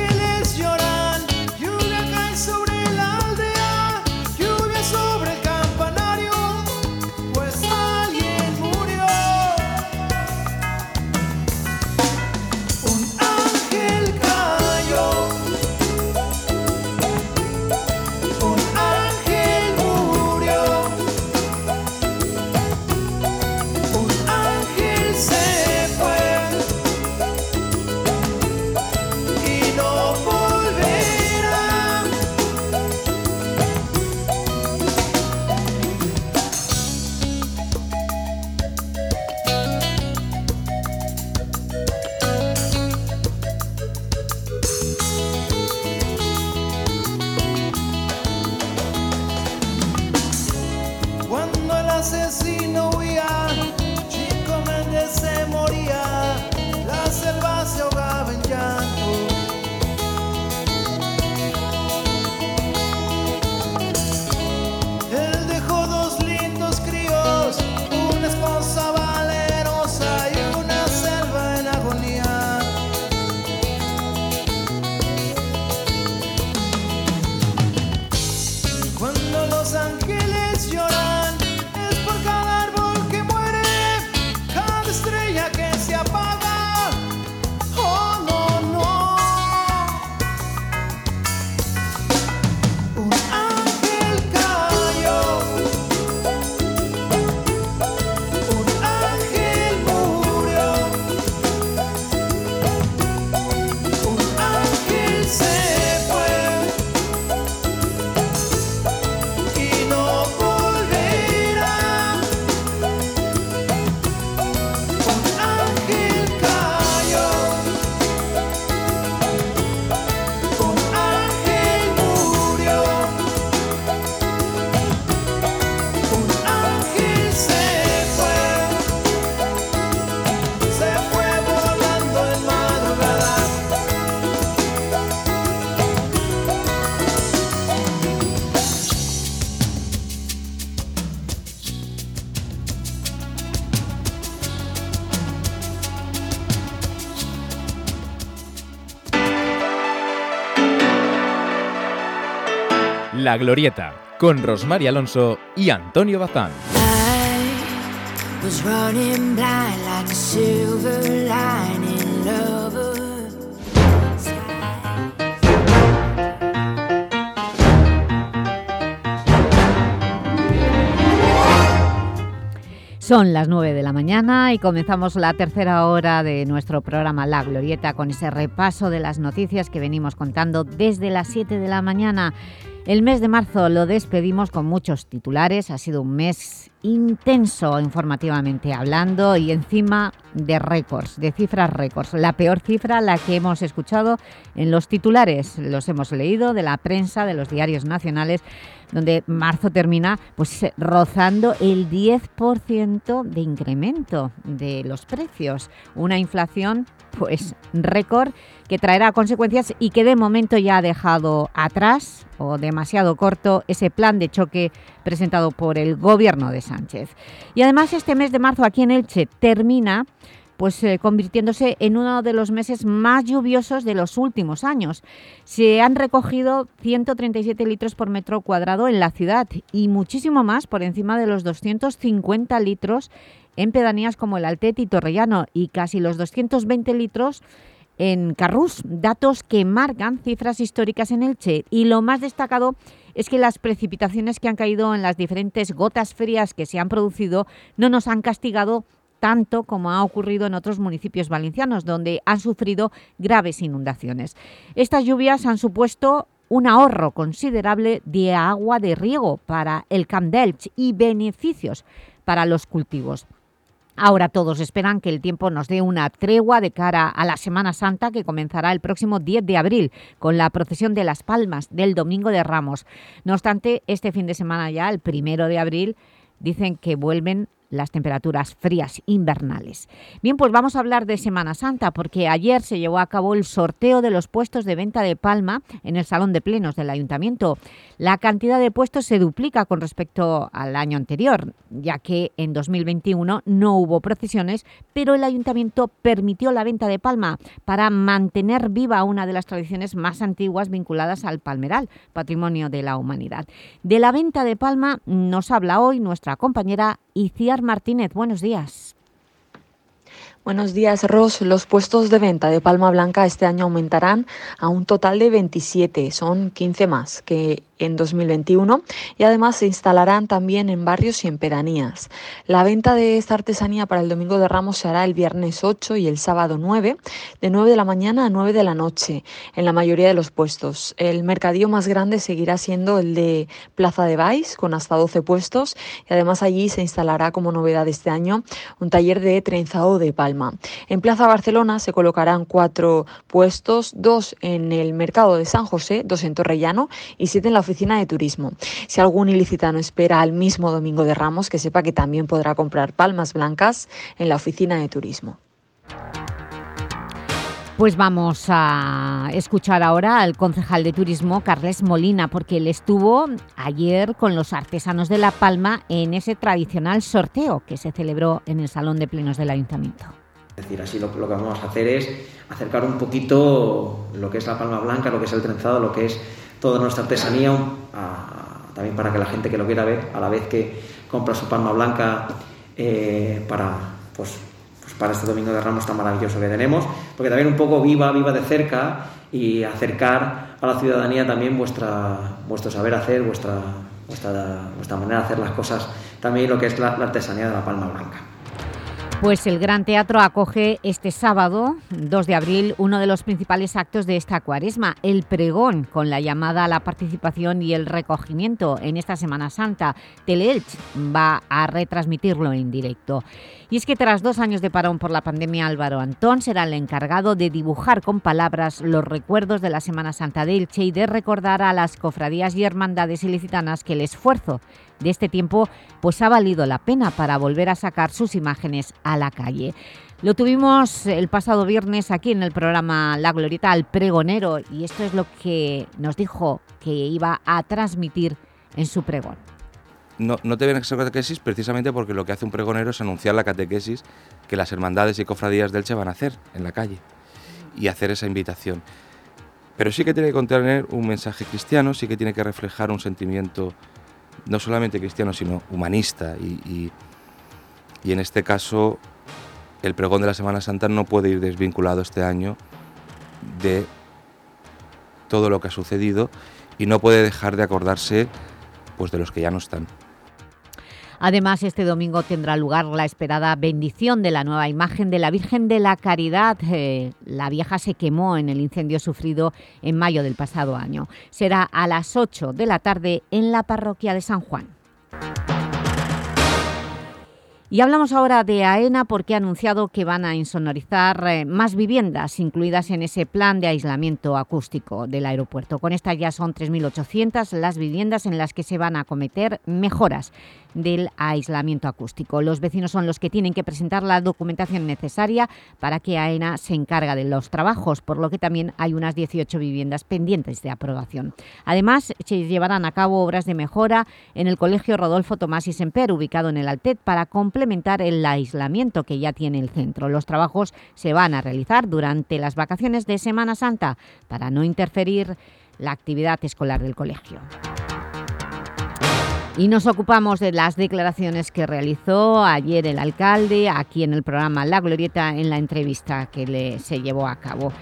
La Glorieta, con Rosmar Alonso y Antonio Bazán. Son las 9 de la mañana y comenzamos la tercera hora de nuestro programa La Glorieta con ese repaso de las noticias que venimos contando desde las 7 de la mañana. El mes de marzo lo despedimos con muchos titulares, ha sido un mes intenso informativamente hablando y encima de récords, de cifras récords. La peor cifra, la que hemos escuchado en los titulares, los hemos leído de la prensa, de los diarios nacionales, donde marzo termina pues rozando el 10% de incremento de los precios. Una inflación pues récord que traerá consecuencias y que de momento ya ha dejado atrás o demasiado corto ese plan de choque presentado por el gobierno de Sánchez. Y además este mes de marzo aquí en Elche termina pues eh, convirtiéndose en uno de los meses más lluviosos de los últimos años. Se han recogido 137 litros por metro cuadrado en la ciudad y muchísimo más por encima de los 250 litros en pedanías como el Altet y Torrellano y casi los 220 litros en Carrús, datos que marcan cifras históricas en Elche y lo más destacado es que las precipitaciones que han caído en las diferentes gotas frías que se han producido no nos han castigado tanto como ha ocurrido en otros municipios valencianos, donde han sufrido graves inundaciones. Estas lluvias han supuesto un ahorro considerable de agua de riego para el Camp d'Elch y beneficios para los cultivos. Ahora todos esperan que el tiempo nos dé una tregua de cara a la Semana Santa que comenzará el próximo 10 de abril con la procesión de las Palmas del Domingo de Ramos. No obstante, este fin de semana ya, el primero de abril, dicen que vuelven las temperaturas frías invernales. Bien, pues vamos a hablar de Semana Santa, porque ayer se llevó a cabo el sorteo de los puestos de venta de palma en el Salón de Plenos del Ayuntamiento. La cantidad de puestos se duplica con respecto al año anterior, ya que en 2021 no hubo procesiones, pero el Ayuntamiento permitió la venta de palma para mantener viva una de las tradiciones más antiguas vinculadas al palmeral, patrimonio de la humanidad. De la venta de palma nos habla hoy nuestra compañera Iciar Martínez. Buenos días. Buenos días, Ros. Los puestos de venta de palma blanca este año aumentarán a un total de 27, son 15 más que en 2021 y además se instalarán también en barrios y en pedanías. La venta de esta artesanía para el Domingo de Ramos se hará el viernes 8 y el sábado 9, de 9 de la mañana a 9 de la noche, en la mayoría de los puestos. El mercadillo más grande seguirá siendo el de Plaza de Baix, con hasta 12 puestos, y además allí se instalará como novedad este año un taller de trenzado de palma. En Plaza Barcelona se colocarán cuatro puestos, dos en el mercado de San José, dos en Torrellano y siete en la oficina de turismo. Si algún ilicitano espera al mismo Domingo de Ramos, que sepa que también podrá comprar palmas blancas en la oficina de turismo. Pues vamos a escuchar ahora al concejal de turismo, Carles Molina, porque él estuvo ayer con los artesanos de La Palma en ese tradicional sorteo que se celebró en el Salón de Plenos del Ayuntamiento. Es decir, así lo, lo, que vamos a hacer es acercar un poquito lo que es la palma blanca, lo que es el trenzado, lo que es toda nuestra artesanía, también para que la gente que lo quiera ver, a la vez que compra su palma blanca eh, para, pues, pues para este Domingo de Ramos tan maravilloso que tenemos, porque también un poco viva, viva de cerca y acercar a la ciudadanía también vuestra, vuestro saber hacer, vuestra, vuestra, vuestra manera de hacer las cosas, también lo que es la artesanía de la palma blanca. Pues el Gran Teatro acoge este sábado, 2 de abril, uno de los principales actos de esta cuaresma, el pregón, con la llamada a la participación y el recogimiento en esta Semana Santa. Teleelch va a retransmitirlo en directo. Y es que tras dos años de parón por la pandemia, Álvaro Antón será el encargado de dibujar con palabras los recuerdos de la Semana Santa de Elche y de recordar a las cofradías y hermandades ilicitanas que el esfuerzo de este tiempo pues ha valido la pena para volver a sacar sus imágenes a la calle. Lo tuvimos el pasado viernes aquí en el programa La Glorieta al pregonero y esto es lo que nos dijo que iba a transmitir en su pregón. No, no te ven a catequesis precisamente porque lo que hace un pregonero es anunciar la catequesis que las hermandades y cofradías del Che van a hacer en la calle y hacer esa invitación. Pero sí que tiene que contener un mensaje cristiano, sí que tiene que reflejar un sentimiento no solamente cristiano, sino humanista y, y, en este caso el pregón de la Semana Santa no puede ir desvinculado este año de todo lo que ha sucedido y no puede dejar de acordarse pues, de los que ya no están. Además, este domingo tendrá lugar la esperada bendición de la nueva imagen de la Virgen de la Caridad. Eh, la vieja se quemó en el incendio sufrido en mayo del pasado año. Será a las 8 de la tarde en la parroquia de San Juan. Y hablamos ahora de AENA porque ha anunciado que van a insonorizar eh, más viviendas incluidas en ese plan de aislamiento acústico del aeropuerto. Con esta ya son 3.800 las viviendas en las que se van a cometer mejoras del aislamiento acústico. Los vecinos son los que tienen que presentar la documentación necesaria para que AENA se encarga de los trabajos, por lo que también hay unas 18 viviendas pendientes de aprobación. Además, se llevarán a cabo obras de mejora en el Colegio Rodolfo Tomás y Semper, ubicado en el Altet, para complementar el aislamiento que ya tiene el centro. Los trabajos se van a realizar durante las vacaciones de Semana Santa para no interferir la actividad escolar del colegio. Y nos ocupamos de las declaraciones que realizó ayer el alcalde aquí en el programa La Glorieta en la entrevista que le, se llevó a cabo.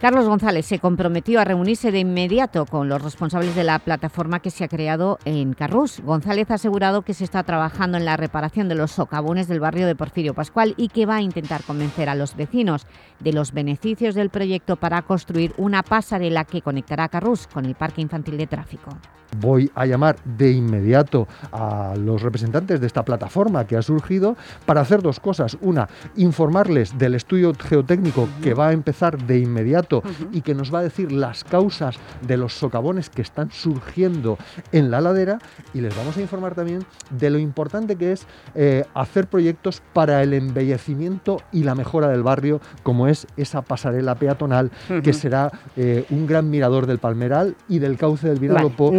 Carlos González se comprometió a reunirse de inmediato con los responsables de la plataforma que se ha creado en Carrús. González ha asegurado que se está trabajando en la reparación de los socavones del barrio de Porfirio Pascual y que va a intentar convencer a los vecinos de los beneficios del proyecto para construir una pasarela que conectará Carrús con el Parque Infantil de Tráfico voy a llamar de inmediato a los representantes de esta plataforma que ha surgido para hacer dos cosas. Una, informarles del estudio geotécnico que va a empezar de inmediato y que nos va a decir las causas de los socavones que están surgiendo en la ladera. Y les vamos a informar también de lo importante que es eh, hacer proyectos para el embellecimiento y la mejora del barrio, como es esa pasarela peatonal que será eh, un gran mirador del Palmeral y del cauce del Vinalopó.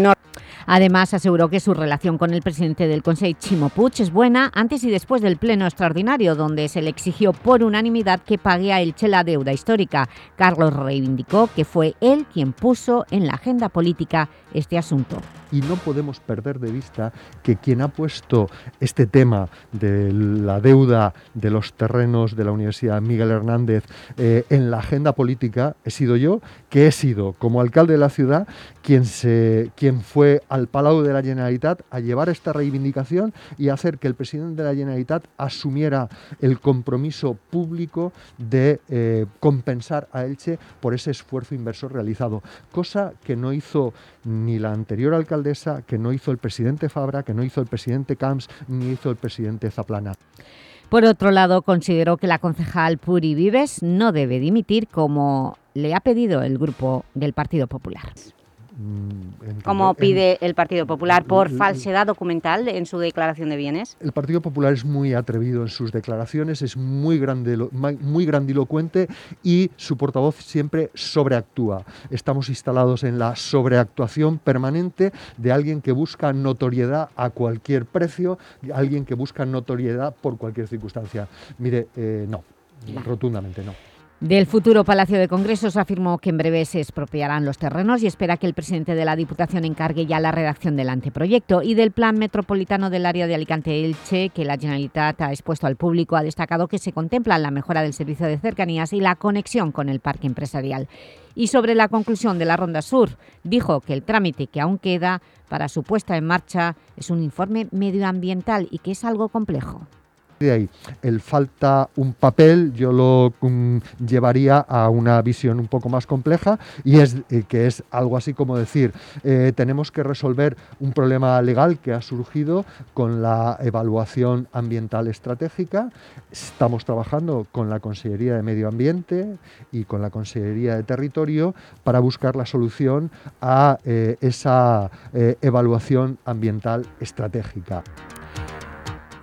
Además, aseguró que su relación con el presidente del Consejo, Chimo Puig, es buena antes y después del pleno extraordinario, donde se le exigió por unanimidad que pague a Elche la deuda histórica. Carlos reivindicó que fue él quien puso en la agenda política este asunto. Y no podemos perder de vista que quien ha puesto este tema de la deuda de los terrenos de la Universidad Miguel Hernández eh, en la agenda política he sido yo, que he sido como alcalde de la ciudad quien, se, quien fue al Palau de la Generalitat a llevar esta reivindicación y hacer que el presidente de la Generalitat asumiera el compromiso público de eh, compensar a Elche por ese esfuerzo inversor realizado, cosa que no hizo la anterior alcaldesa, que no hizo el presidente Fabra, que no hizo el presidente Camps, ni hizo el presidente Zaplana. Por otro lado, consideró que la concejal Puri Vives no debe dimitir como le ha pedido el grupo del Partido Popular. Mm, como pide el Partido Popular por falsedad documental en su declaración de bienes? El Partido Popular es muy atrevido en sus declaraciones, es muy, muy grandilocuente y su portavoz siempre sobreactúa. Estamos instalados en la sobreactuación permanente de alguien que busca notoriedad a cualquier precio, alguien que busca notoriedad por cualquier circunstancia. Mire, eh, no, rotundamente no. Del futuro Palacio de Congresos afirmó que en breve se expropiarán los terrenos y espera que el presidente de la Diputación encargue ya la redacción del anteproyecto y del Plan Metropolitano del Área de Alicante-Elche que la Generalitat ha expuesto al público ha destacado que se contempla la mejora del servicio de cercanías y la conexión con el parque empresarial. Y sobre la conclusión de la Ronda Sur, dijo que el trámite que aún queda para su puesta en marcha es un informe medioambiental y que es algo complejo de ahí. El falta un papel, yo lo mm, llevaría a una visión un poco más compleja y es eh, que es algo así como decir, eh, tenemos que resolver un problema legal que ha surgido con la evaluación ambiental estratégica. Estamos trabajando con la Consellería de Medio Ambiente y con la Consellería de Territorio para buscar la solución a eh, esa evaluación ambiental estratégica.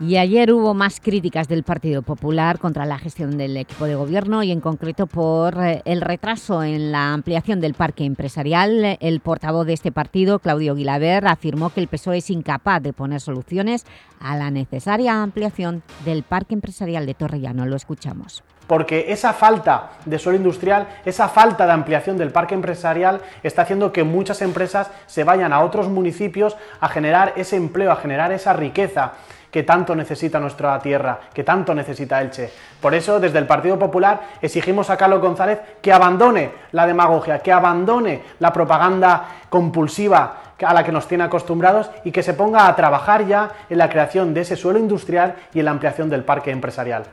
Y ayer hubo más críticas del Partido Popular contra la gestión del equipo de gobierno y en concreto por eh, el retraso en la ampliación del parque empresarial. El portavoz de este partido, Claudio Guilaber, afirmó que el PSOE es incapaz de poner soluciones a la necesaria ampliación del parque empresarial de Torrellano. Lo escuchamos porque esa falta de suelo industrial, esa falta de ampliación del parque empresarial está haciendo que muchas empresas se vayan a otros municipios a generar ese empleo, a generar esa riqueza que tanto necesita nuestra tierra, que tanto necesita Elche. Por eso, desde el Partido Popular exigimos a Carlos González que abandone la demagogia, que abandone la propaganda compulsiva a la que nos tiene acostumbrados y que se ponga a trabajar ya en la creación de ese suelo industrial y en la ampliación del parque empresarial.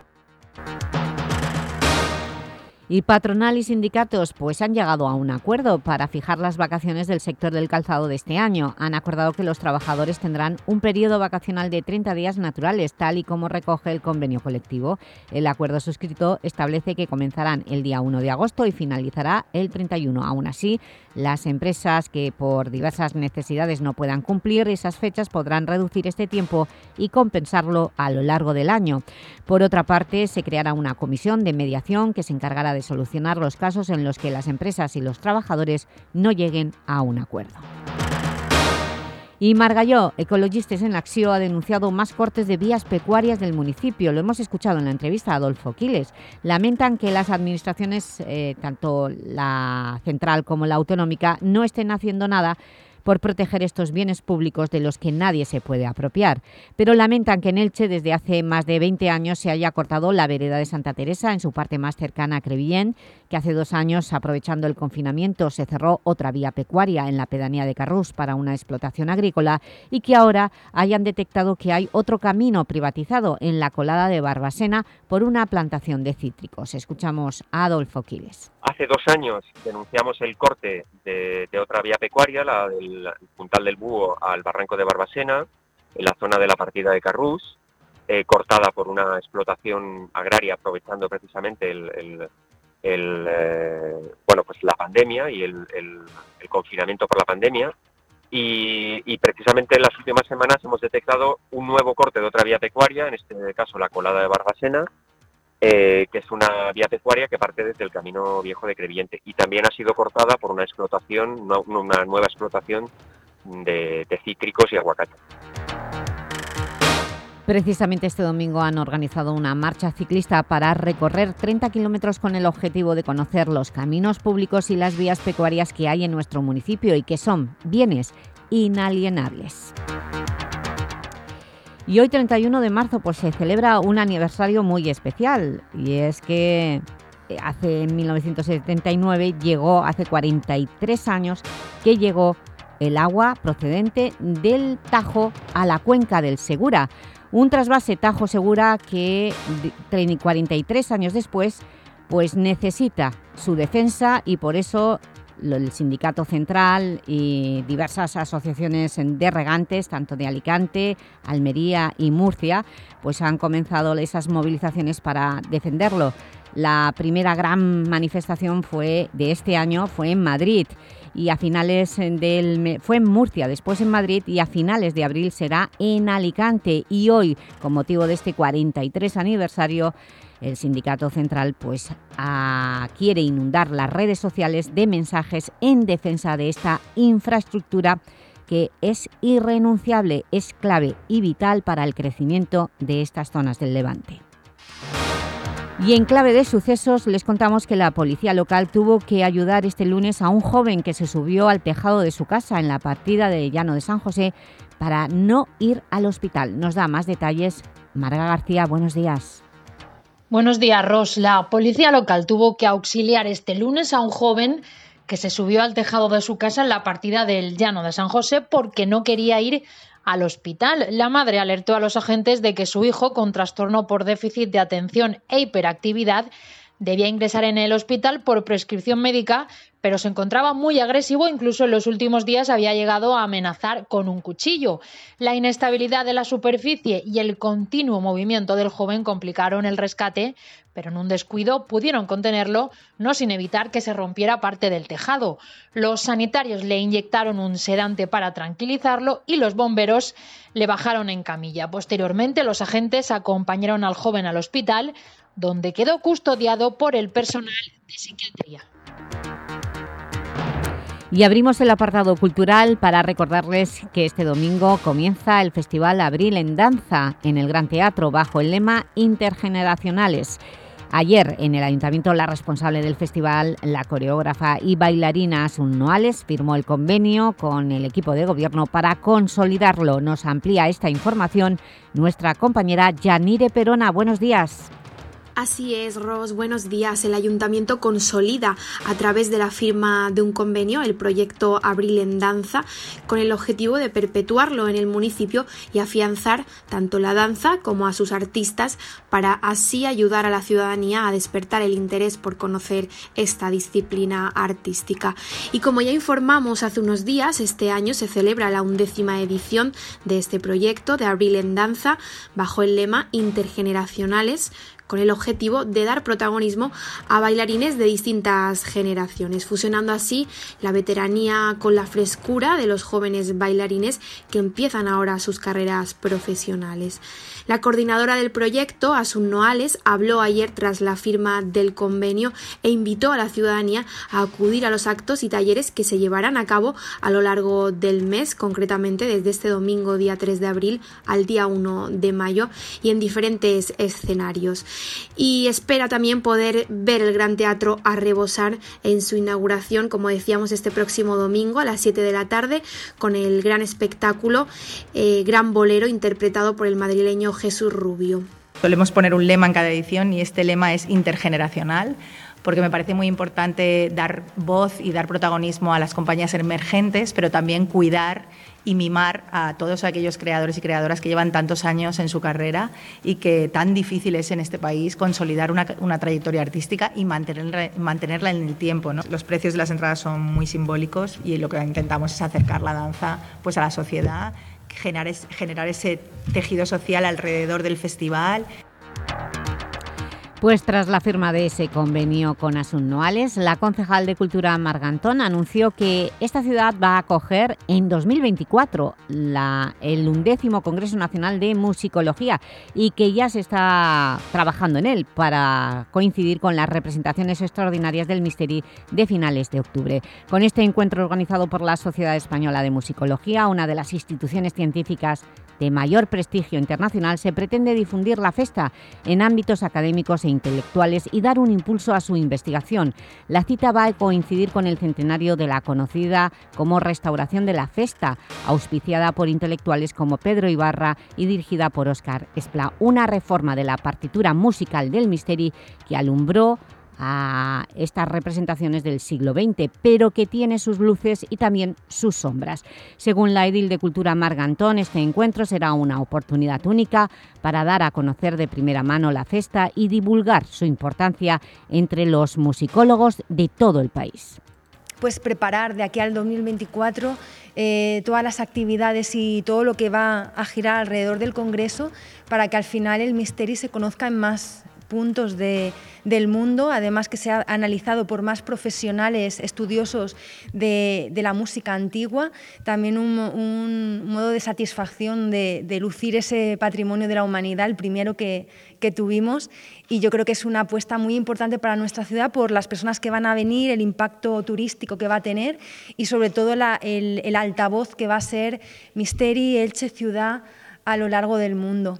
Y patronal y sindicatos pues han llegado a un acuerdo para fijar las vacaciones del sector del calzado de este año. Han acordado que los trabajadores tendrán un periodo vacacional de 30 días naturales, tal y como recoge el convenio colectivo. El acuerdo suscrito establece que comenzarán el día 1 de agosto y finalizará el 31. Aún así, las empresas que por diversas necesidades no puedan cumplir esas fechas podrán reducir este tiempo y compensarlo a lo largo del año. Por otra parte, se creará una comisión de mediación que se encargará de solucionar los casos en los que las empresas y los trabajadores no lleguen a un acuerdo. Y Margalló, Ecologistes en Acción, ha denunciado más cortes de vías pecuarias del municipio. Lo hemos escuchado en la entrevista a Adolfo Quiles. Lamentan que las administraciones, eh, tanto la central como la autonómica, no estén haciendo nada por proteger estos bienes públicos de los que nadie se puede apropiar. Pero lamentan que en Elche desde hace más de 20 años se haya cortado la vereda de Santa Teresa en su parte más cercana a Crevillén, hace dos años, aprovechando el confinamiento, se cerró otra vía pecuaria en la pedanía de Carrús para una explotación agrícola y que ahora hayan detectado que hay otro camino privatizado en la colada de Barbasena por una plantación de cítricos. Escuchamos a Adolfo Quiles. Hace dos años denunciamos el corte de, otra vía pecuaria, la del Puntal del Búho al Barranco de Barbasena, en la zona de la partida de Carrús, eh, cortada por una explotación agraria aprovechando precisamente el- eh, bueno, pues la pandemia y el, confinamiento por la pandemia. Y, precisamente en las últimas semanas hemos detectado un nuevo corte de otra vía pecuaria, en este caso la colada de Barbasena, eh, que es una vía pecuaria que parte desde el Camino Viejo de Crevillente y también ha sido cortada por una explotación, una, nueva explotación de, cítricos y aguacates. Precisamente este domingo han organizado una marcha ciclista para recorrer 30 kilómetros con el objetivo de conocer los caminos públicos y las vías pecuarias que hay en nuestro municipio y que son bienes inalienables. Y hoy, 31 de marzo, pues se celebra un aniversario muy especial y es que eh, hace en 1979 llegó, hace 43 años, que llegó el agua procedente del Tajo a la cuenca del Segura. Un trasvase Tajo Segura que de- 30 43 años después pues necesita su defensa y por eso el Sindicato Central y diversas asociaciones de regantes, tanto de Alicante, Almería y Murcia, pues han comenzado esas movilizaciones para defenderlo. La primera gran manifestación fue de este año fue en Madrid y a finales del me- fue en Murcia, después en Madrid y a finales de abril será en Alicante y hoy, con motivo de este 43 aniversario, el Sindicato Central pues, ah, quiere inundar las redes sociales de mensajes en defensa de esta infraestructura que es irrenunciable, es clave y vital para el crecimiento de estas zonas del Levante. Y en clave de sucesos les contamos que la policía local tuvo que ayudar este lunes a un joven que se subió al tejado de su casa en la partida de Llano de San José para no ir al hospital. Nos da más detalles Marga García, buenos días. Buenos días, Ros. La policía local tuvo que auxiliar este lunes a un joven que se subió al tejado de su casa en la partida del Llano de San José porque no quería ir al hospital. La madre alertó a los agentes de que su hijo, con trastorno por déficit de atención e hiperactividad, debía ingresar en el hospital por prescripción médica, pero se encontraba muy agresivo, incluso en los últimos días había llegado a amenazar con un cuchillo. La inestabilidad de la superficie y el continuo movimiento del joven complicaron el rescate, pero en un descuido pudieron contenerlo, no sin evitar que se rompiera parte del tejado. Los sanitarios le inyectaron un sedante para tranquilizarlo y los bomberos le bajaron en camilla. Posteriormente, los agentes acompañaron al joven al hospital, donde quedó custodiado por el personal de psiquiatría. Y abrimos el apartado cultural para recordarles que este domingo comienza el Festival Abril en Danza en el Gran Teatro bajo el lema Intergeneracionales. Ayer en el Ayuntamiento la responsable del festival, la coreógrafa y bailarina Asun Noales, firmó el convenio con el equipo de gobierno para consolidarlo. Nos amplía esta información nuestra compañera Yanire Perona. Buenos días. Así es, Ros. Buenos días. El ayuntamiento consolida a través de la firma de un convenio el proyecto Abril en Danza con el objetivo de perpetuarlo en el municipio y afianzar tanto la danza como a sus artistas para así ayudar a la ciudadanía a despertar el interés por conocer esta disciplina artística. Y como ya informamos hace unos días, este año se celebra la undécima edición de este proyecto de Abril en Danza bajo el lema Intergeneracionales con el objetivo de dar protagonismo a bailarines de distintas generaciones, fusionando así la veteranía con la frescura de los jóvenes bailarines que empiezan ahora sus carreras profesionales. La coordinadora del proyecto, Asun Noales, habló ayer tras la firma del convenio e invitó a la ciudadanía a acudir a los actos y talleres que se llevarán a cabo a lo largo del mes, concretamente desde este domingo día 3 de abril al día 1 de mayo y en diferentes escenarios. Y espera también poder ver el Gran Teatro a rebosar en su inauguración, como decíamos, este próximo domingo a las 7 de la tarde con el gran espectáculo eh, Gran Bolero interpretado por el madrileño Jesús Rubio. Solemos poner un lema en cada edición y este lema es intergeneracional porque me parece muy importante dar voz y dar protagonismo a las compañías emergentes, pero también cuidar y mimar a todos aquellos creadores y creadoras que llevan tantos años en su carrera y que tan difícil es en este país consolidar una, trayectoria artística y mantenerla, en el tiempo. Los precios de las entradas son muy simbólicos y lo que intentamos es acercar la danza pues, a la sociedad, generar, generar ese tejido social alrededor del festival. Pues tras la firma de ese convenio con Asun Noales, la concejal de Cultura Margantón anunció que esta ciudad va a acoger en 2024 la, el undécimo Congreso Nacional de Musicología y que ya se está trabajando en él para coincidir con las representaciones extraordinarias del Misteri de finales de octubre. Con este encuentro organizado por la Sociedad Española de Musicología, una de las instituciones científicas de mayor prestigio internacional, se pretende difundir la festa en ámbitos académicos e intelectuales y dar un impulso a su investigación. La cita va a coincidir con el centenario de la conocida como Restauración de la Festa, auspiciada por intelectuales como Pedro Ibarra y dirigida por Óscar Esplá, una reforma de la partitura musical del Misteri que alumbró a estas representaciones del siglo XX, pero que tiene sus luces y también sus sombras. Según la Edil de Cultura Margantón, este encuentro será una oportunidad única para dar a conocer de primera mano la festa y divulgar su importancia entre los musicólogos de todo el país pues preparar de aquí al 2024 eh, todas las actividades y todo lo que va a girar alrededor del Congreso para que al final el misterio se conozca en más puntos de, del mundo, además que se ha analizado por más profesionales estudiosos de, de la música antigua, también un, modo de satisfacción de, lucir ese patrimonio de la humanidad, el primero que, que tuvimos, y yo creo que es una apuesta muy importante para nuestra ciudad por las personas que van a venir, el impacto turístico que va a tener y sobre todo el, el altavoz que va a ser Misteri, Elche Ciudad a lo largo del mundo.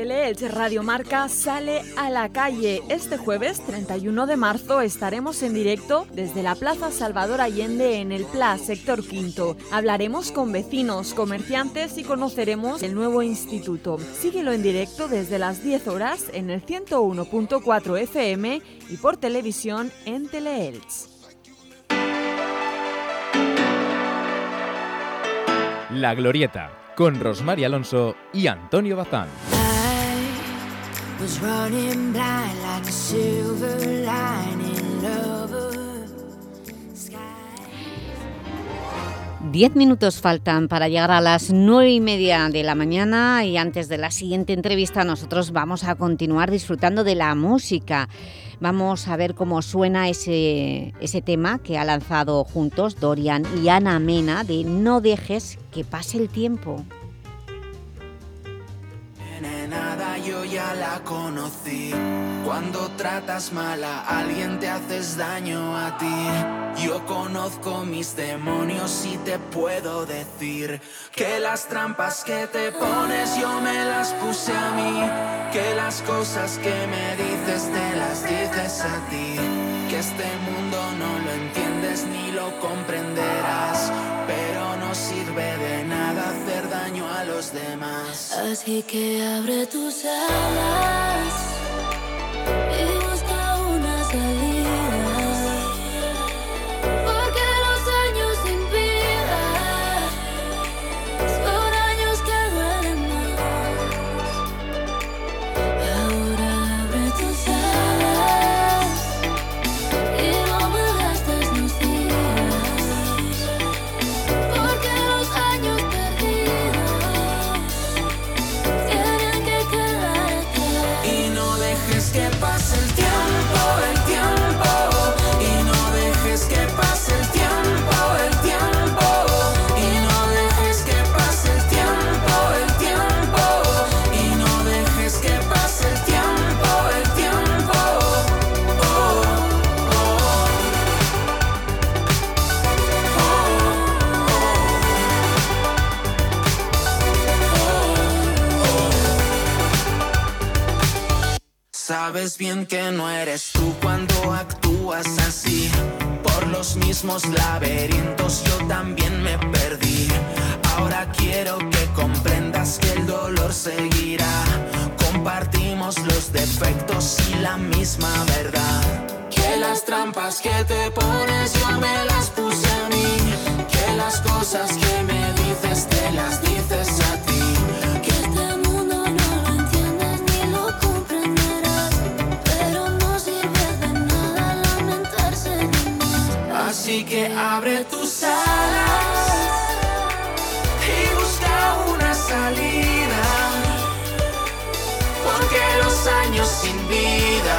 Teleelch Radio Marca sale a la calle. Este jueves 31 de marzo estaremos en directo desde la Plaza Salvador Allende en el PLA, sector quinto. Hablaremos con vecinos, comerciantes y conoceremos el nuevo instituto. Síguelo en directo desde las 10 horas en el 101.4 FM y por televisión en Teleelch. La Glorieta, con Rosmar Alonso y Antonio Bazán. Diez minutos faltan para llegar a las nueve y media de la mañana y antes de la siguiente entrevista nosotros vamos a continuar disfrutando de la música. Vamos a ver cómo suena ese, ese tema que ha lanzado juntos Dorian y Ana Mena de No dejes que pase el tiempo. Nada yo ya la conocí. Cuando tratas mal a alguien te haces daño a ti. Yo conozco mis demonios y te puedo decir que las trampas que te pones yo me las puse a mí. Que las cosas que me dices te las dices a ti. Que este mundo no lo entiendes ni lo comprenderás. Demás. Así que abre tus alas Sabes bien que no eres tú cuando actúas así. Por los mismos laberintos yo también me perdí. Ahora quiero que comprendas que el dolor seguirá. Compartimos los defectos y la misma verdad. Que las trampas que te pones yo me las puse a mí. Que las cosas que me dices te las dices Así que abre tus alas y busca una salida. Porque los años sin vida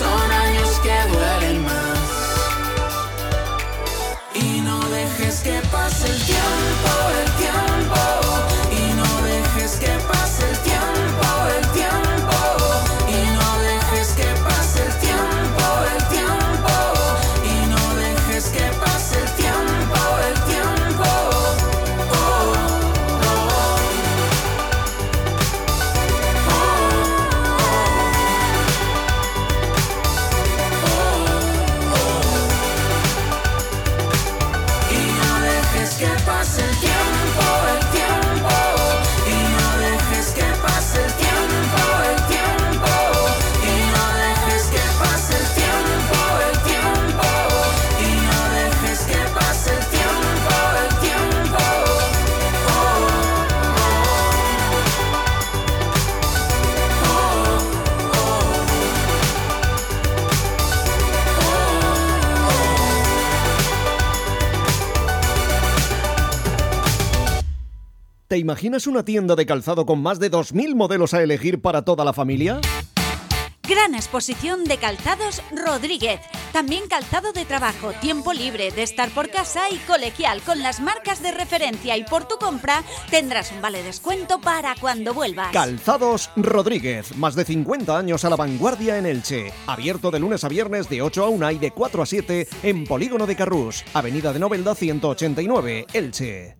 son años que duelen más. Y no dejes que pase el tiempo, ¿Te imaginas una tienda de calzado con más de 2.000 modelos a elegir para toda la familia? Gran exposición de calzados Rodríguez. También calzado de trabajo, tiempo libre, de estar por casa y colegial con las marcas de referencia y por tu compra tendrás un vale descuento para cuando vuelvas. Calzados Rodríguez, más de 50 años a la vanguardia en Elche. Abierto de lunes a viernes de 8 a 1 y de 4 a 7 en Polígono de Carrús, Avenida de Novelda 189, Elche.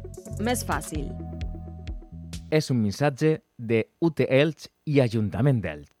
més fàcil. Es un mensaje de UT Elche y Ayuntamiento de Elche.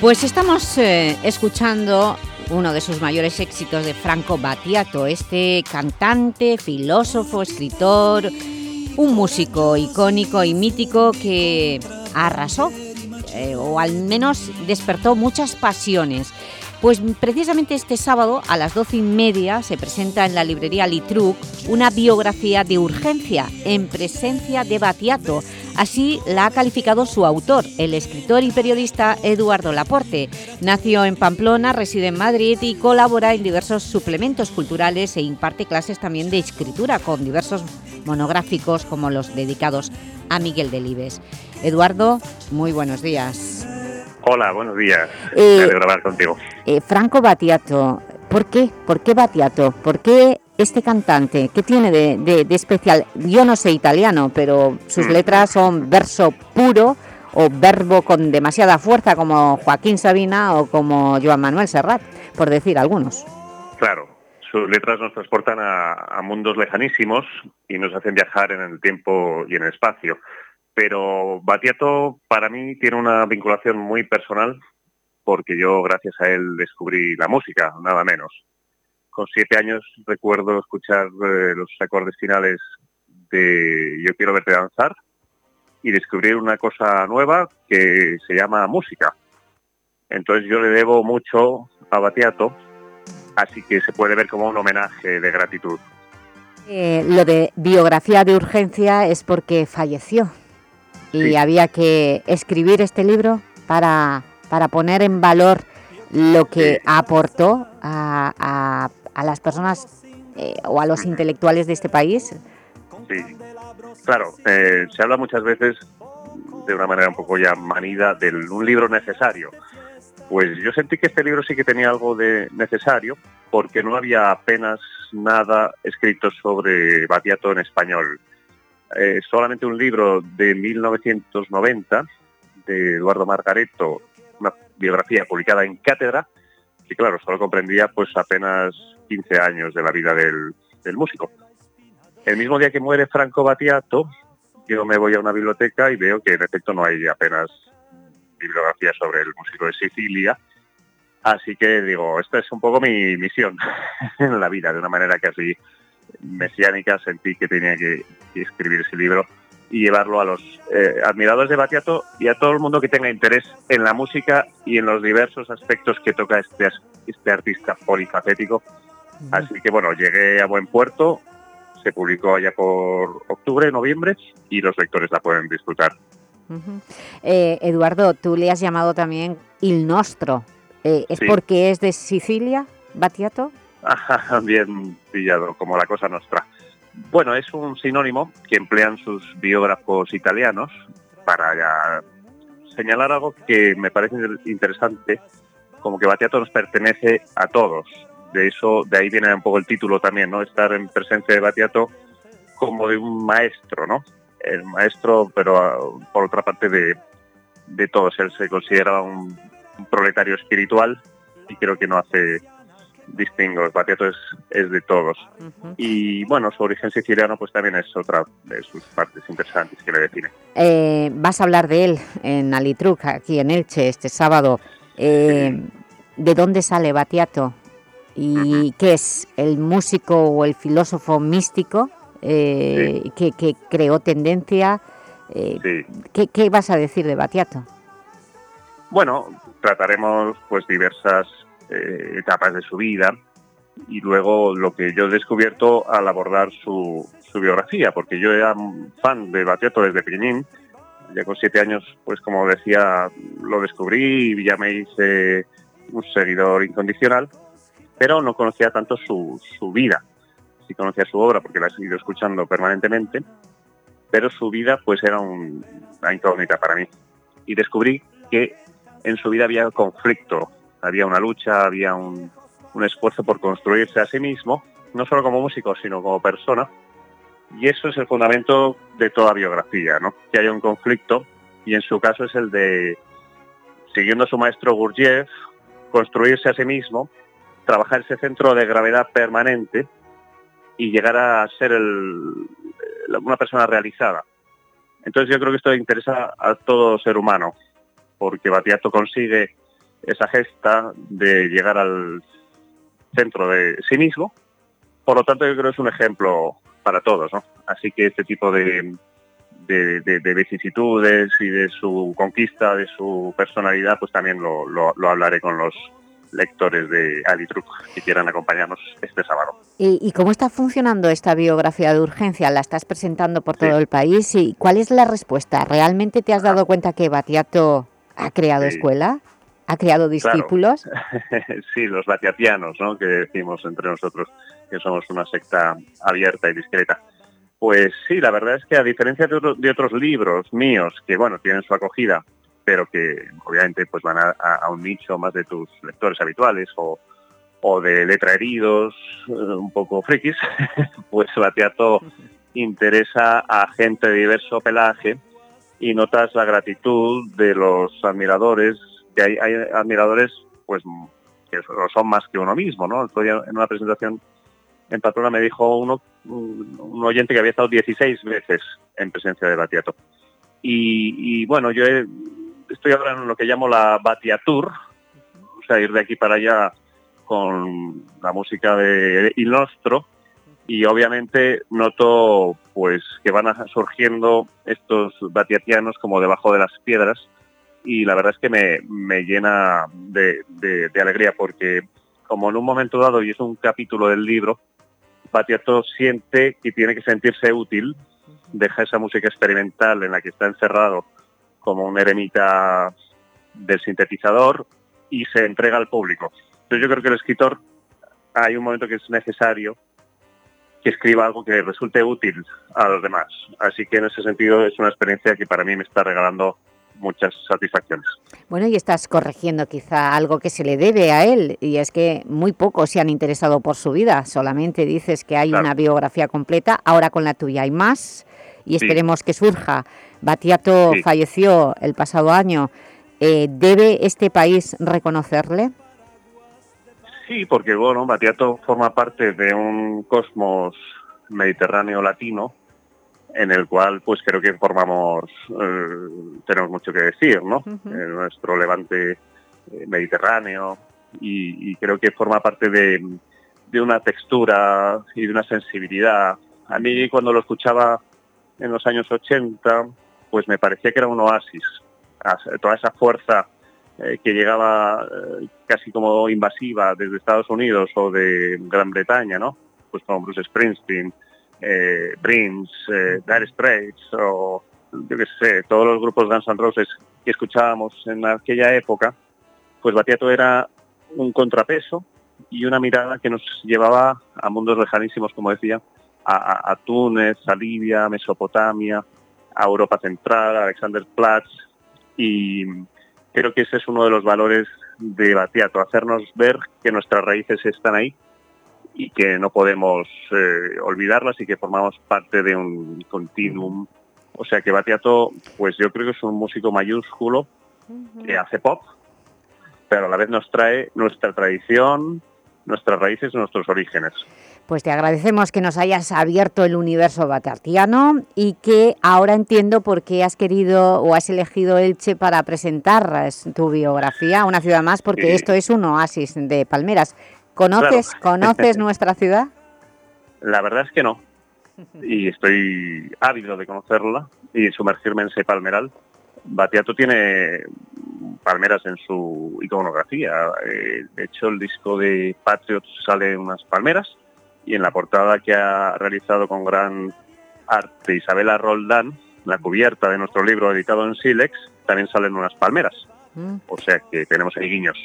Pues estamos eh, escuchando uno de sus mayores éxitos de Franco Battiato, este cantante, filósofo, escritor, un músico icónico y mítico que arrasó, eh, o al menos despertó muchas pasiones. Pues precisamente este sábado a las doce y media se presenta en la librería Litruc una biografía de urgencia en presencia de Battiato. Así la ha calificado su autor, el escritor y periodista Eduardo Laporte. Nació en Pamplona, reside en Madrid y colabora en diversos suplementos culturales e imparte clases también de escritura con diversos monográficos como los dedicados a Miguel Delibes. Eduardo, muy buenos días. Hola, buenos días. Eh, Me alegro hablar contigo. Eh, Franco Battiato, ¿por qué? ¿Por qué Battiato? ¿Por qué este cantante? ¿Qué tiene de, de- de especial? Yo no sé italiano, pero sus Mm. letras son verso puro o verbo con demasiada fuerza como Joaquín Sabina o como Joan Manuel Serrat, por decir algunos. Claro, sus letras nos transportan a, a mundos lejanísimos y nos hacen viajar en el tiempo y en el espacio. Pero Battiato para mí tiene una vinculación muy personal porque yo gracias a él descubrí la música, nada menos. Con siete años recuerdo escuchar eh, los acordes finales de Yo quiero verte danzar y descubrir una cosa nueva que se llama música. Entonces yo le debo mucho a Battiato, así que se puede ver como un homenaje de gratitud. Eh, lo de biografía de urgencia es porque falleció y había que escribir este libro para, para poner en valor lo que aportó a, a- a las personas eh, o a los intelectuales de este país. Sí. Claro, eh, se habla muchas veces de una manera un poco ya manida de un libro necesario. Pues yo sentí que este libro sí que tenía algo de necesario porque no había apenas nada escrito sobre Battiato en español. Eh, solamente un libro de 1990 de Eduardo Margareto, una biografía publicada en Cátedra, que claro, solo comprendía pues apenas 15 años de la vida del, músico. El mismo día que muere Franco Battiato, yo me voy a una biblioteca y veo que en efecto no hay apenas bibliografía sobre el músico de Sicilia. Así que digo, esta es un poco mi misión [laughs] en la vida, de una manera casi mesiánica sentí que tenía que, escribir ese libro y llevarlo a los eh, admiradores de Battiato y a todo el mundo que tenga interés en la música y en los diversos aspectos que toca este, este artista polifacético. Así que bueno, llegué a buen puerto, se publicó allá por octubre, noviembre y los lectores la pueden disfrutar. Eh, Eduardo, tú le has llamado también Il Nostro, Eh, ¿Es Sí. porque es de Sicilia, Batiato? Bien pillado, como la cosa nuestra. Bueno, es un sinónimo que emplean sus biógrafos italianos para ya señalar algo que me parece interesante, como que Batiato nos pertenece a todos. De eso, de ahí viene un poco el título también, ¿no? Estar en presencia de Batiato como de un maestro, ¿no? El maestro, pero ah, por otra parte de, de todos. Él se considera un, un proletario espiritual y creo que no hace distingos. Batiato es, es de todos. Y bueno, su origen siciliano pues también es otra de sus partes interesantes que le define. Eh, vas a hablar de él en Alitruc, aquí en Elche, este sábado. Eh, ¿De dónde sale Batiato? ¿Y qué es? ¿El músico o el filósofo místico eh, que, que creó tendencia? Eh, Sí. ¿qué, qué vas a decir de Batiato? Bueno, trataremos pues diversas eh, etapas de su vida y luego lo que yo he descubierto al abordar su, su biografía, porque yo era un fan de Batiato desde pequeñín, ya con siete años, pues como decía, lo descubrí y ya me hice un seguidor incondicional, pero no conocía tanto su, su vida. Sí conocía su obra porque la he seguido escuchando permanentemente, pero su vida pues era un- una incógnita para mí. Y descubrí que en su vida había conflicto, había una lucha, había un, un esfuerzo por construirse a sí mismo, no solo como músico, sino como persona. Y eso es el fundamento de toda biografía, ¿no? Que haya un conflicto, y en su caso es el de, siguiendo a su maestro Gurdjieff, construirse a sí mismo, trabajar ese centro de gravedad permanente y llegar a ser el- una persona realizada. Entonces yo creo que esto interesa a todo ser humano, porque Batiato consigue esa gesta de llegar al centro de sí mismo. Por lo tanto, yo creo que es un ejemplo para todos, ¿no? Así que este tipo de, de, de- de vicisitudes y de su conquista, de su personalidad, pues también lo hablaré con los lectores de Alitruc que quieran acompañarnos este sábado. ¿Y, y cómo está funcionando esta biografía de urgencia? ¿La estás presentando por todo el país? ¿Y cuál es la respuesta? ¿Realmente te has dado cuenta que Batiato ha creado Sí. escuela? ¿Ha creado discípulos? [laughs] sí, los batiatianos, ¿no? Que decimos entre nosotros que somos una secta abierta y discreta. Pues sí, la verdad es que a diferencia de, otro- de otros libros míos, que bueno, tienen su acogida, pero que obviamente pues van a, un nicho más de tus lectores habituales o, o de letra heridos, eh, un poco frikis, [laughs] pues Batiato interesa a gente de diverso pelaje y notas la gratitud de los admiradores, que hay, hay admiradores pues que son más que uno mismo, ¿no? Día en una presentación en Patrona me dijo uno, un, un oyente que había estado 16 veces en presencia de Batiato. Y, y, bueno, yo he- estoy ahora en lo que llamo la Batiatur, o sea, ir de aquí para allá con la música de Il Nostro, y obviamente noto pues que van surgiendo estos batiatianos como debajo de las piedras. Y la verdad es que me, me llena de, de- de alegría porque como en un momento dado y es un capítulo del libro Batiato siente que tiene que sentirse útil deja esa música experimental en la que está encerrado como un eremita del sintetizador y se entrega al público. Entonces yo creo que el escritor hay un momento que es necesario que escriba algo que resulte útil a los demás. Así que en ese sentido es una experiencia que para mí me está regalando muchas satisfacciones. Bueno, y estás corrigiendo quizá algo que se le debe a él, y es que muy pocos se han interesado por su vida, solamente dices que hay una biografía completa, ahora con la tuya hay más, y Sí. esperemos que surja. Batiato Sí. falleció el pasado año, Eh, ¿debe este país reconocerle? Sí, porque bueno, Batiato forma parte de un cosmos mediterráneo latino en el cual pues creo que formamos, eh, tenemos mucho que decir, ¿no? En nuestro levante mediterráneo y, y creo que forma parte de, de una textura y de una sensibilidad. A mí cuando lo escuchaba en los años 80, pues me parecía que era un oasis. Toda esa fuerza eh, que llegaba eh, casi como invasiva desde Estados Unidos o de Gran Bretaña, ¿no? Pues como Bruce Springsteen, eh, Prince, eh, Dire Straits o yo qué sé, todos los grupos Guns N' Roses que escuchábamos en aquella época, pues Batiato era un contrapeso y una mirada que nos llevaba a mundos lejanísimos, como decía, a- a Túnez, a Libia, a Mesopotamia, a Europa Central, a Alexanderplatz y creo que ese es uno de los valores de Batiato, hacernos ver que nuestras raíces están ahí y que no podemos eh, olvidarlas y que formamos parte de un continuum. O sea que Batiato, pues yo creo que es un músico mayúsculo que hace pop, pero a la vez nos trae nuestra tradición, nuestras raíces nuestros orígenes. Pues te agradecemos que nos hayas abierto el universo batartiano y que ahora entiendo por qué has querido o has elegido Elche para presentar es, tu biografía, una ciudad más, porque Sí. esto es un oasis de palmeras. ¿Conoces, Claro. ¿conoces [laughs] nuestra ciudad? La verdad es que no. Y estoy ávido de conocerla y sumergirme en ese palmeral. Batiato tiene palmeras en su iconografía. Eh, de hecho, el disco de Patriots sale unas palmeras y en la portada que ha realizado con gran arte Isabela Roldán, la cubierta de nuestro libro editado en Silex, también salen unas palmeras. Mm. O sea que tenemos ahí guiños.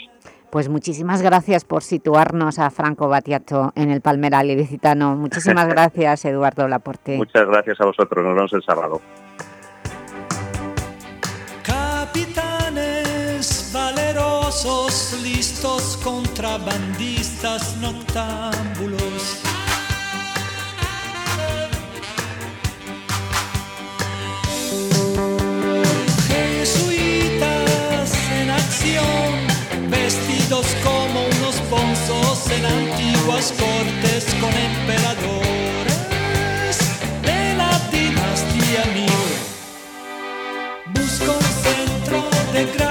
Pues muchísimas gracias por situarnos a Franco Batiato en el Palmeral ilicitano. Muchísimas [laughs] gracias, Eduardo Laporte. Muchas gracias a vosotros. Nos vemos el sábado. Capitanes valerosos, listos contrabandistas noctámbulos. Como unos bonzos en antiguas cortes con emperadores de la dinastía Ming. Busco un centro de gravedad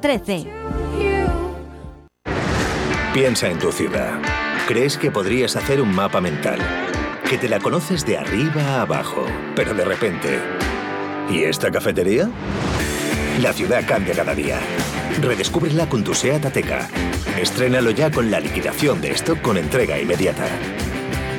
13. Piensa en tu ciudad. ¿Crees que podrías hacer un mapa mental? Que te la conoces de arriba a abajo, pero de repente... ¿Y esta cafetería? La ciudad cambia cada día. Redescúbrela con tu SEAT Ateca. Estrénalo ya con la liquidación de stock con entrega inmediata.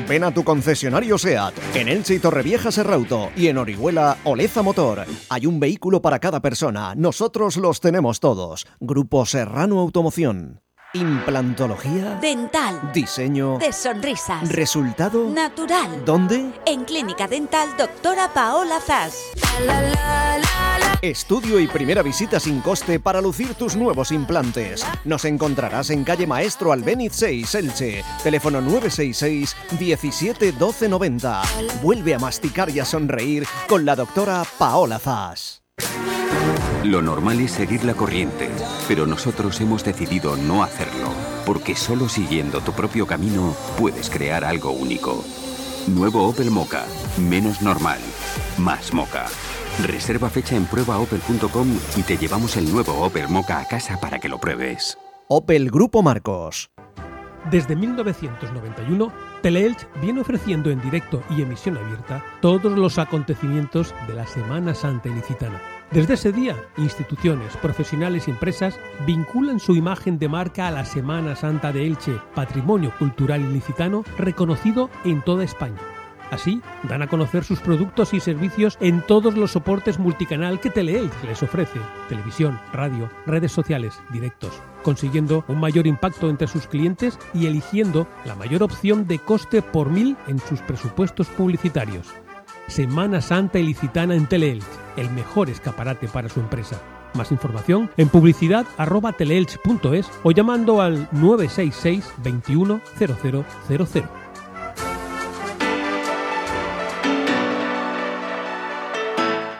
Ven a tu concesionario SEAT, en Elche y Torrevieja Serrauto y en Orihuela Oleza Motor. Hay un vehículo para cada persona, nosotros los tenemos todos. Grupo Serrano Automoción. Implantología. Dental. Diseño. De sonrisas. Resultado. Natural. ¿Dónde? En Clínica Dental Doctora Paola Zas. Estudio y primera visita sin coste para lucir tus nuevos implantes. Nos encontrarás en calle Maestro Albéniz 6, Elche. Teléfono 966 17 12 90. Vuelve a masticar y a sonreír con la doctora Paola Zas. Lo normal es seguir la corriente, pero nosotros hemos decidido no hacerlo, porque solo siguiendo tu propio camino puedes crear algo único. Nuevo Opel Mocha, menos normal, más Mocha. Reserva fecha en pruebaopel.com y te llevamos el nuevo Opel Mocha a casa para que lo pruebes. Opel Grupo Marcos. Desde 1991, Teleelch viene ofreciendo en directo y emisión abierta todos los acontecimientos de la Semana Santa Ilicitana. Desde ese día, instituciones, profesionales y empresas vinculan su imagen de marca a la Semana Santa de Elche, patrimonio cultural ilicitano reconocido en toda España. Así, dan a conocer sus productos y servicios en todos los soportes multicanal que Teleelch les ofrece, televisión, radio, redes sociales, directos, consiguiendo un mayor impacto entre sus clientes y eligiendo la mayor opción de coste por mil en sus presupuestos publicitarios. Semana Santa Ilicitana en Teleelch, el mejor escaparate para su empresa. Más información en publicidad arroba teleelch.es o llamando al 966 21 0000.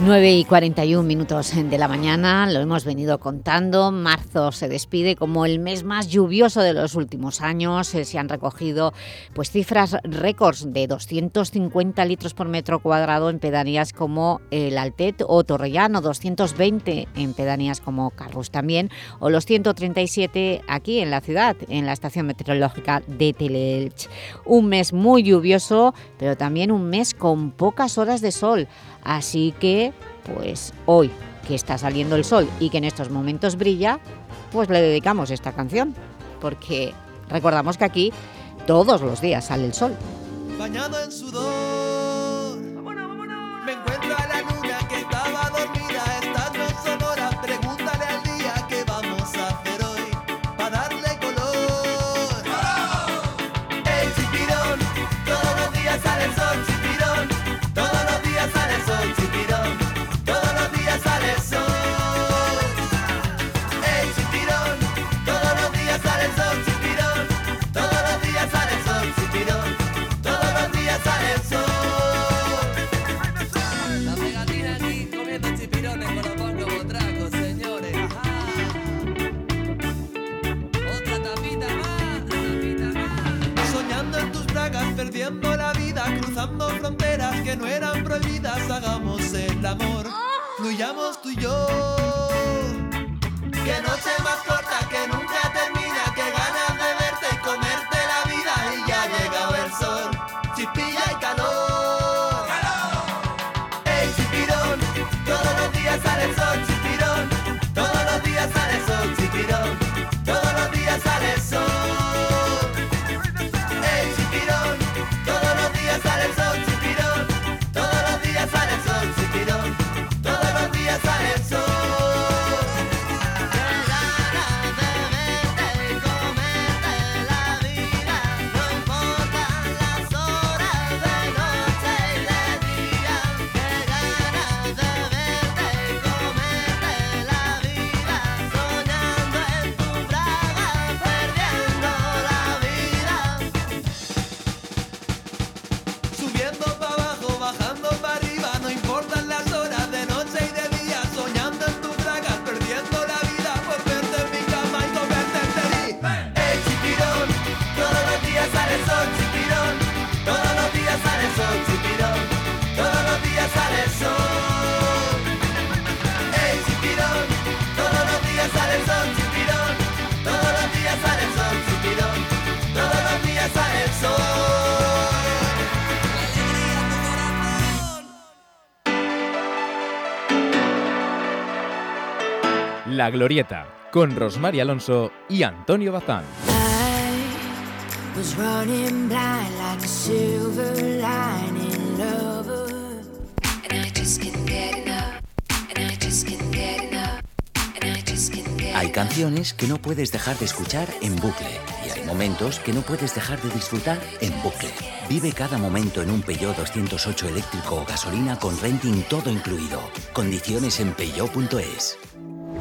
9 y 41 minutos de la mañana, lo hemos venido contando, marzo se despide como el mes más lluvioso de los últimos años, Eh, se han recogido pues cifras récords de 250 litros por metro cuadrado en pedanías como el Altet o Torrellano, 220 en pedanías como Carrus también, o los 137 aquí en la ciudad, en la estación meteorológica de Teleelch. Un mes muy lluvioso, pero también un mes con pocas horas de sol, así que pues hoy que está saliendo el sol y que en estos momentos brilla, pues le dedicamos esta canción, porque recordamos que aquí todos los días sale el sol. bañado en sudor. Me encuentro a la luna prohibidas. Hagamos el amor, fluyamos tú y yo. Que noche más corta que nunca termina, que ganas de verte y comerte la vida y ya ha llegado el sol, chispilla y calor. ¡Ey, chipirón! Todos los días sale el sol, La Glorieta, con Rosmar Alonso y Antonio Bazán. Hay canciones que no puedes dejar de escuchar en bucle y hay momentos que no puedes dejar de disfrutar en bucle. Vive cada momento en un Peugeot 208 eléctrico o gasolina con renting todo incluido. Condiciones en peugeot.es.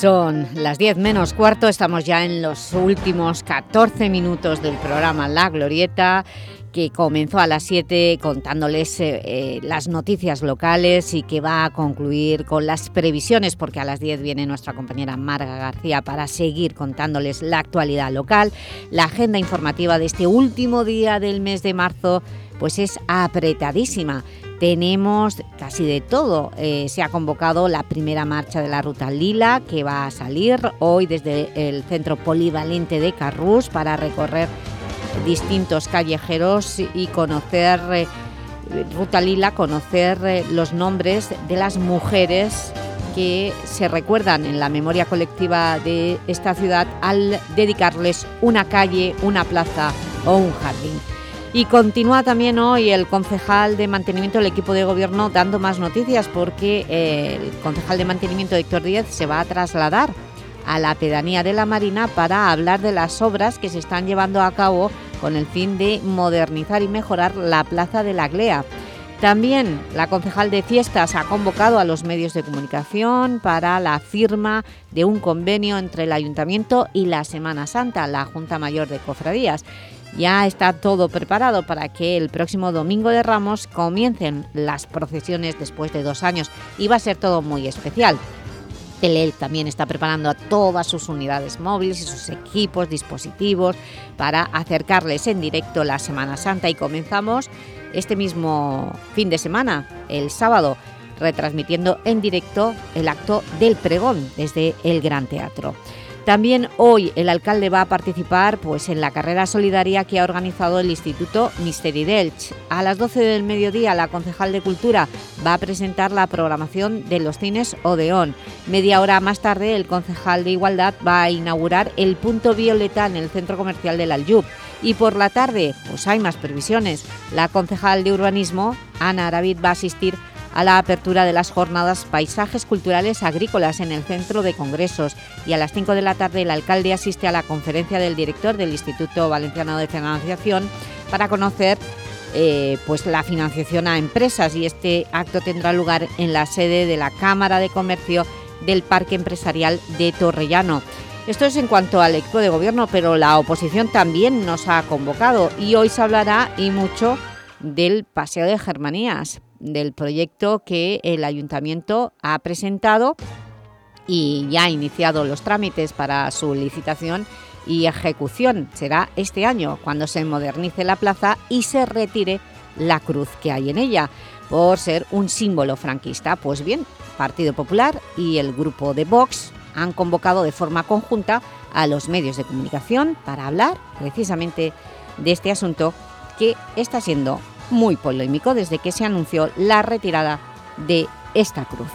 Son las 10 menos cuarto, estamos ya en los últimos 14 minutos del programa La Glorieta que comenzó a las 7 contándoles eh, eh, las noticias locales y que va a concluir con las previsiones porque a las 10 viene nuestra compañera Marga García para seguir contándoles la actualidad local. La agenda informativa de este último día del mes de marzo pues es apretadísima. Tenemos casi de todo. Eh, se ha convocado la primera marcha de la Ruta Lila, que va a salir hoy desde el Centro Polivalente de Carrús para recorrer distintos callejeros y conocer, eh, Ruta Lila, conocer eh, los nombres de las mujeres que se recuerdan en la memoria colectiva de esta ciudad al dedicarles una calle, una plaza o un jardín. Y continúa también hoy el concejal de mantenimiento del equipo de gobierno dando más noticias porque eh, el concejal de mantenimiento Héctor Díez se va a trasladar a la pedanía de la Marina para hablar de las obras que se están llevando a cabo con el fin de modernizar y mejorar la plaza de la Glea. También la concejal de fiestas ha convocado a los medios de comunicación para la firma de un convenio entre el Ayuntamiento y la Semana Santa, la Junta Mayor de Cofradías. Ya está todo preparado para que el próximo Domingo de Ramos comiencen las procesiones después de dos años y va a ser todo muy especial. Telel también está preparando a todas sus unidades móviles y sus equipos, dispositivos para acercarles en directo la Semana Santa y comenzamos este mismo fin de semana, el sábado, retransmitiendo en directo el acto del pregón desde el Gran Teatro. También hoy el alcalde va a participar pues, en la carrera solidaria que ha organizado el Instituto Misteri d'Elx. A las 12 del mediodía la concejal de Cultura va a presentar la programación de los cines Odeón. Media hora más tarde el concejal de Igualdad va a inaugurar el punto violeta en el centro comercial del Aljub. Y por la tarde, pues hay más previsiones. La concejal de Urbanismo, Ana Aravid, va a asistir la apertura de las jornadas Paisajes Culturales Agrícolas en el Centro de Congresos. Y a las 5 de la tarde el alcalde asiste a la conferencia del director del Instituto Valenciano de Financiación para conocer eh, pues la financiación a empresas. Y este acto tendrá lugar en la sede de la Cámara de Comercio del Parque Empresarial de Torrellano. Esto es en cuanto al equipo de gobierno, pero la oposición también nos ha convocado. Y hoy se hablará y mucho del Paseo de Germanías, del proyecto que el Ayuntamiento ha presentado y ya ha iniciado los trámites para su licitación y ejecución. Será este año cuando se modernice la plaza y se retire la cruz que hay en ella por ser un símbolo franquista. Pues bien, Partido Popular y el grupo de Vox han convocado de forma conjunta a los medios de comunicación para hablar precisamente de este asunto que está siendo muy polémico desde que se anunció la retirada de esta cruz.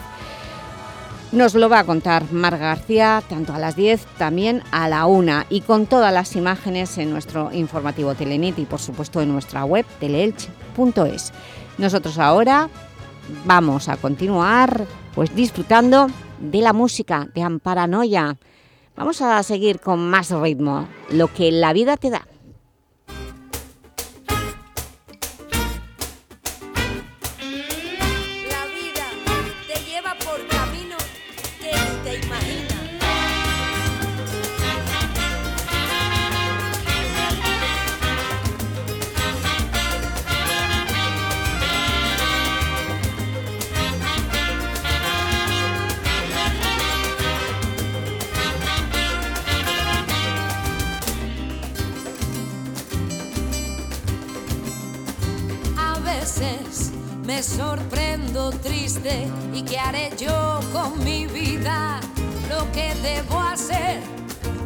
Nos lo va a contar Mar García, tanto a las 10, también a la 1 y con todas las imágenes en nuestro informativo Telenit y por supuesto en nuestra web teleelch.es. Nosotros ahora vamos a continuar pues disfrutando de la música de Amparanoia. Vamos a seguir con más ritmo, lo que la vida te da. Y qué haré yo con mi vida, lo que debo hacer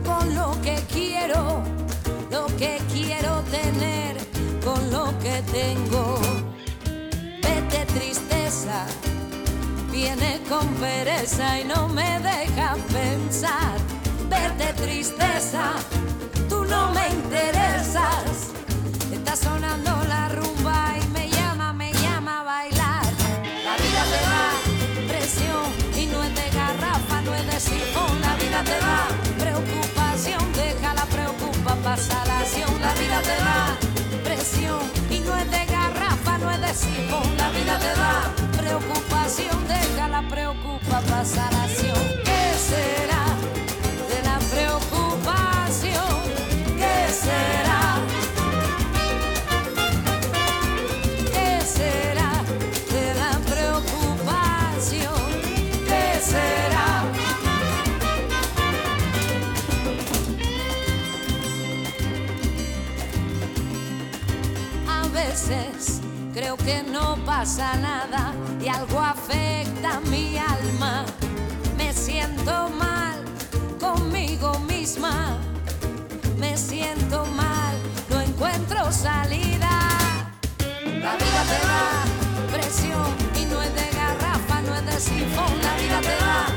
con lo que quiero, lo que quiero tener con lo que tengo. Vete tristeza, viene con pereza y no me deja pensar. Vete tristeza, tú no me interesas. Pasa la acción. La vida te da presión y no es de garrafa, no es de sifón. La vida te da preocupación, deja la preocupa, pasa la acción. ¿Qué será que no pasa nada y algo afecta mi alma. Me siento mal conmigo misma. Me siento mal, no encuentro salida. La vida te da presión y no es de garrafa, no es de sifón. La vida te da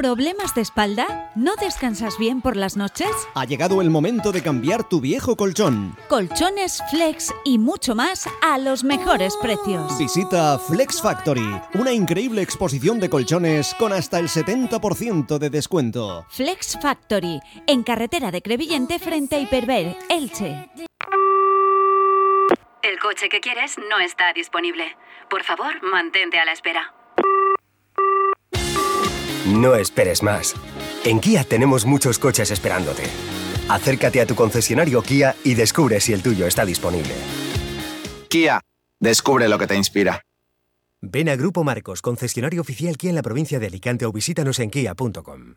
¿Problemas de espalda? ¿No descansas bien por las noches? Ha llegado el momento de cambiar tu viejo colchón. Colchones, flex y mucho más a los mejores precios. Visita Flex Factory, una increíble exposición de colchones con hasta el 70% de descuento. Flex Factory, en carretera de Crevillente frente a Hiperver, Elche. El coche que quieres no está disponible. Por favor, mantente a la espera. No esperes más. En Kia tenemos muchos coches esperándote. Acércate a tu concesionario Kia y descubre si el tuyo está disponible. Kia, descubre lo que te inspira. Ven a Grupo Marcos, concesionario oficial Kia en la provincia de Alicante o visítanos en kia.com.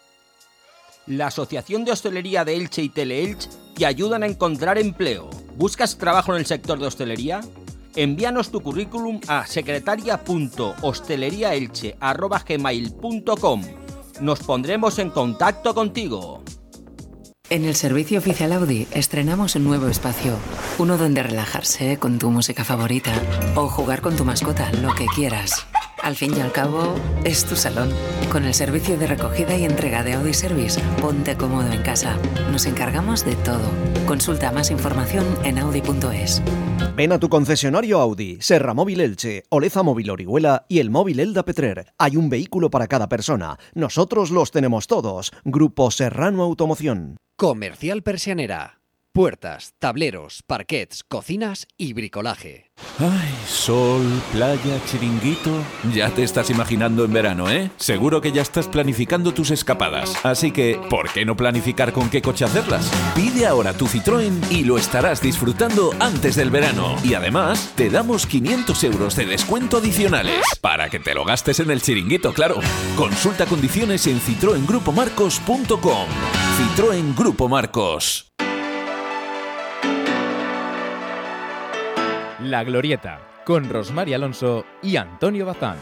La Asociación de Hostelería de Elche y Teleelch te ayudan a encontrar empleo. ¿Buscas trabajo en el sector de hostelería? Envíanos tu currículum a secretaria.hosteleriaelche.gmail.com Nos pondremos en contacto contigo. En el servicio oficial Audi estrenamos un nuevo espacio. Uno donde relajarse con tu música favorita o jugar con tu mascota, lo que quieras. Al fin y al cabo, es tu salón. Con el servicio de recogida y entrega de Audi Service, ponte cómodo en casa. Nos encargamos de todo. Consulta más información en audi.es. Ven a tu concesionario Audi, Serra Móvil Elche, Oleza Móvil Orihuela y el móvil Elda Petrer. Hay un vehículo para cada persona. Nosotros los tenemos todos. Grupo Serrano Automoción. Comercial Persianera. Puertas, tableros, parquets, cocinas y bricolaje. Ay, sol, playa, chiringuito. Ya te estás imaginando en verano, ¿eh? Seguro que ya estás planificando tus escapadas. Así que, ¿por qué no planificar con qué coche hacerlas? Pide ahora tu Citroën y lo estarás disfrutando antes del verano. Y además, te damos 500 euros de descuento adicionales. Para que te lo gastes en el chiringuito, claro. Consulta condiciones en citroengrupomarcos.com. Citroën Grupo Marcos. La Glorieta, con Rosmary Alonso y Antonio Bazán.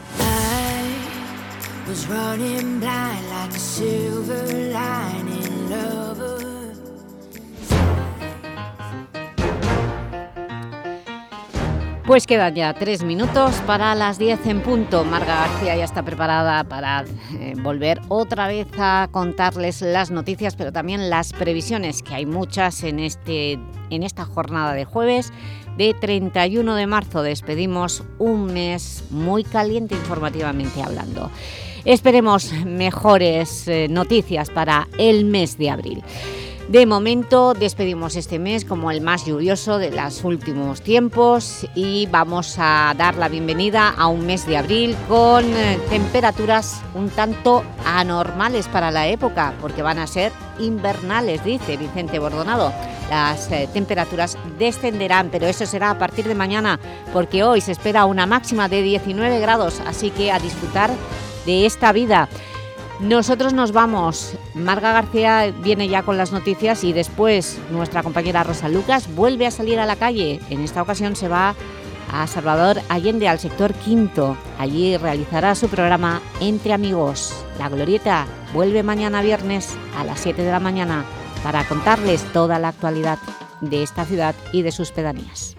Pues quedan ya tres minutos para las 10 en punto. Marga García ya está preparada para eh, volver otra vez a contarles las noticias, pero también las previsiones, que hay muchas en, este, en esta jornada de jueves de 31 de marzo. Despedimos un mes muy caliente informativamente hablando. Esperemos mejores eh, noticias para el mes de abril. De momento despedimos este mes como el más lluvioso de los últimos tiempos y vamos a dar la bienvenida a un mes de abril con eh, temperaturas un tanto anormales para la época porque van a ser invernales, dice Vicente Bordonado. Las eh, temperaturas descenderán, pero eso será a partir de mañana porque hoy se espera una máxima de 19 grados, así que a disfrutar de esta vida. Nosotros nos vamos. Marga García viene ya con las noticias y después nuestra compañera Rosa Lucas vuelve a salir a la calle. En esta ocasión se va a Salvador Allende, al sector quinto. Allí realizará su programa Entre Amigos. La Glorieta vuelve mañana viernes a las 7 de la mañana para contarles toda la actualidad de esta ciudad y de sus pedanías.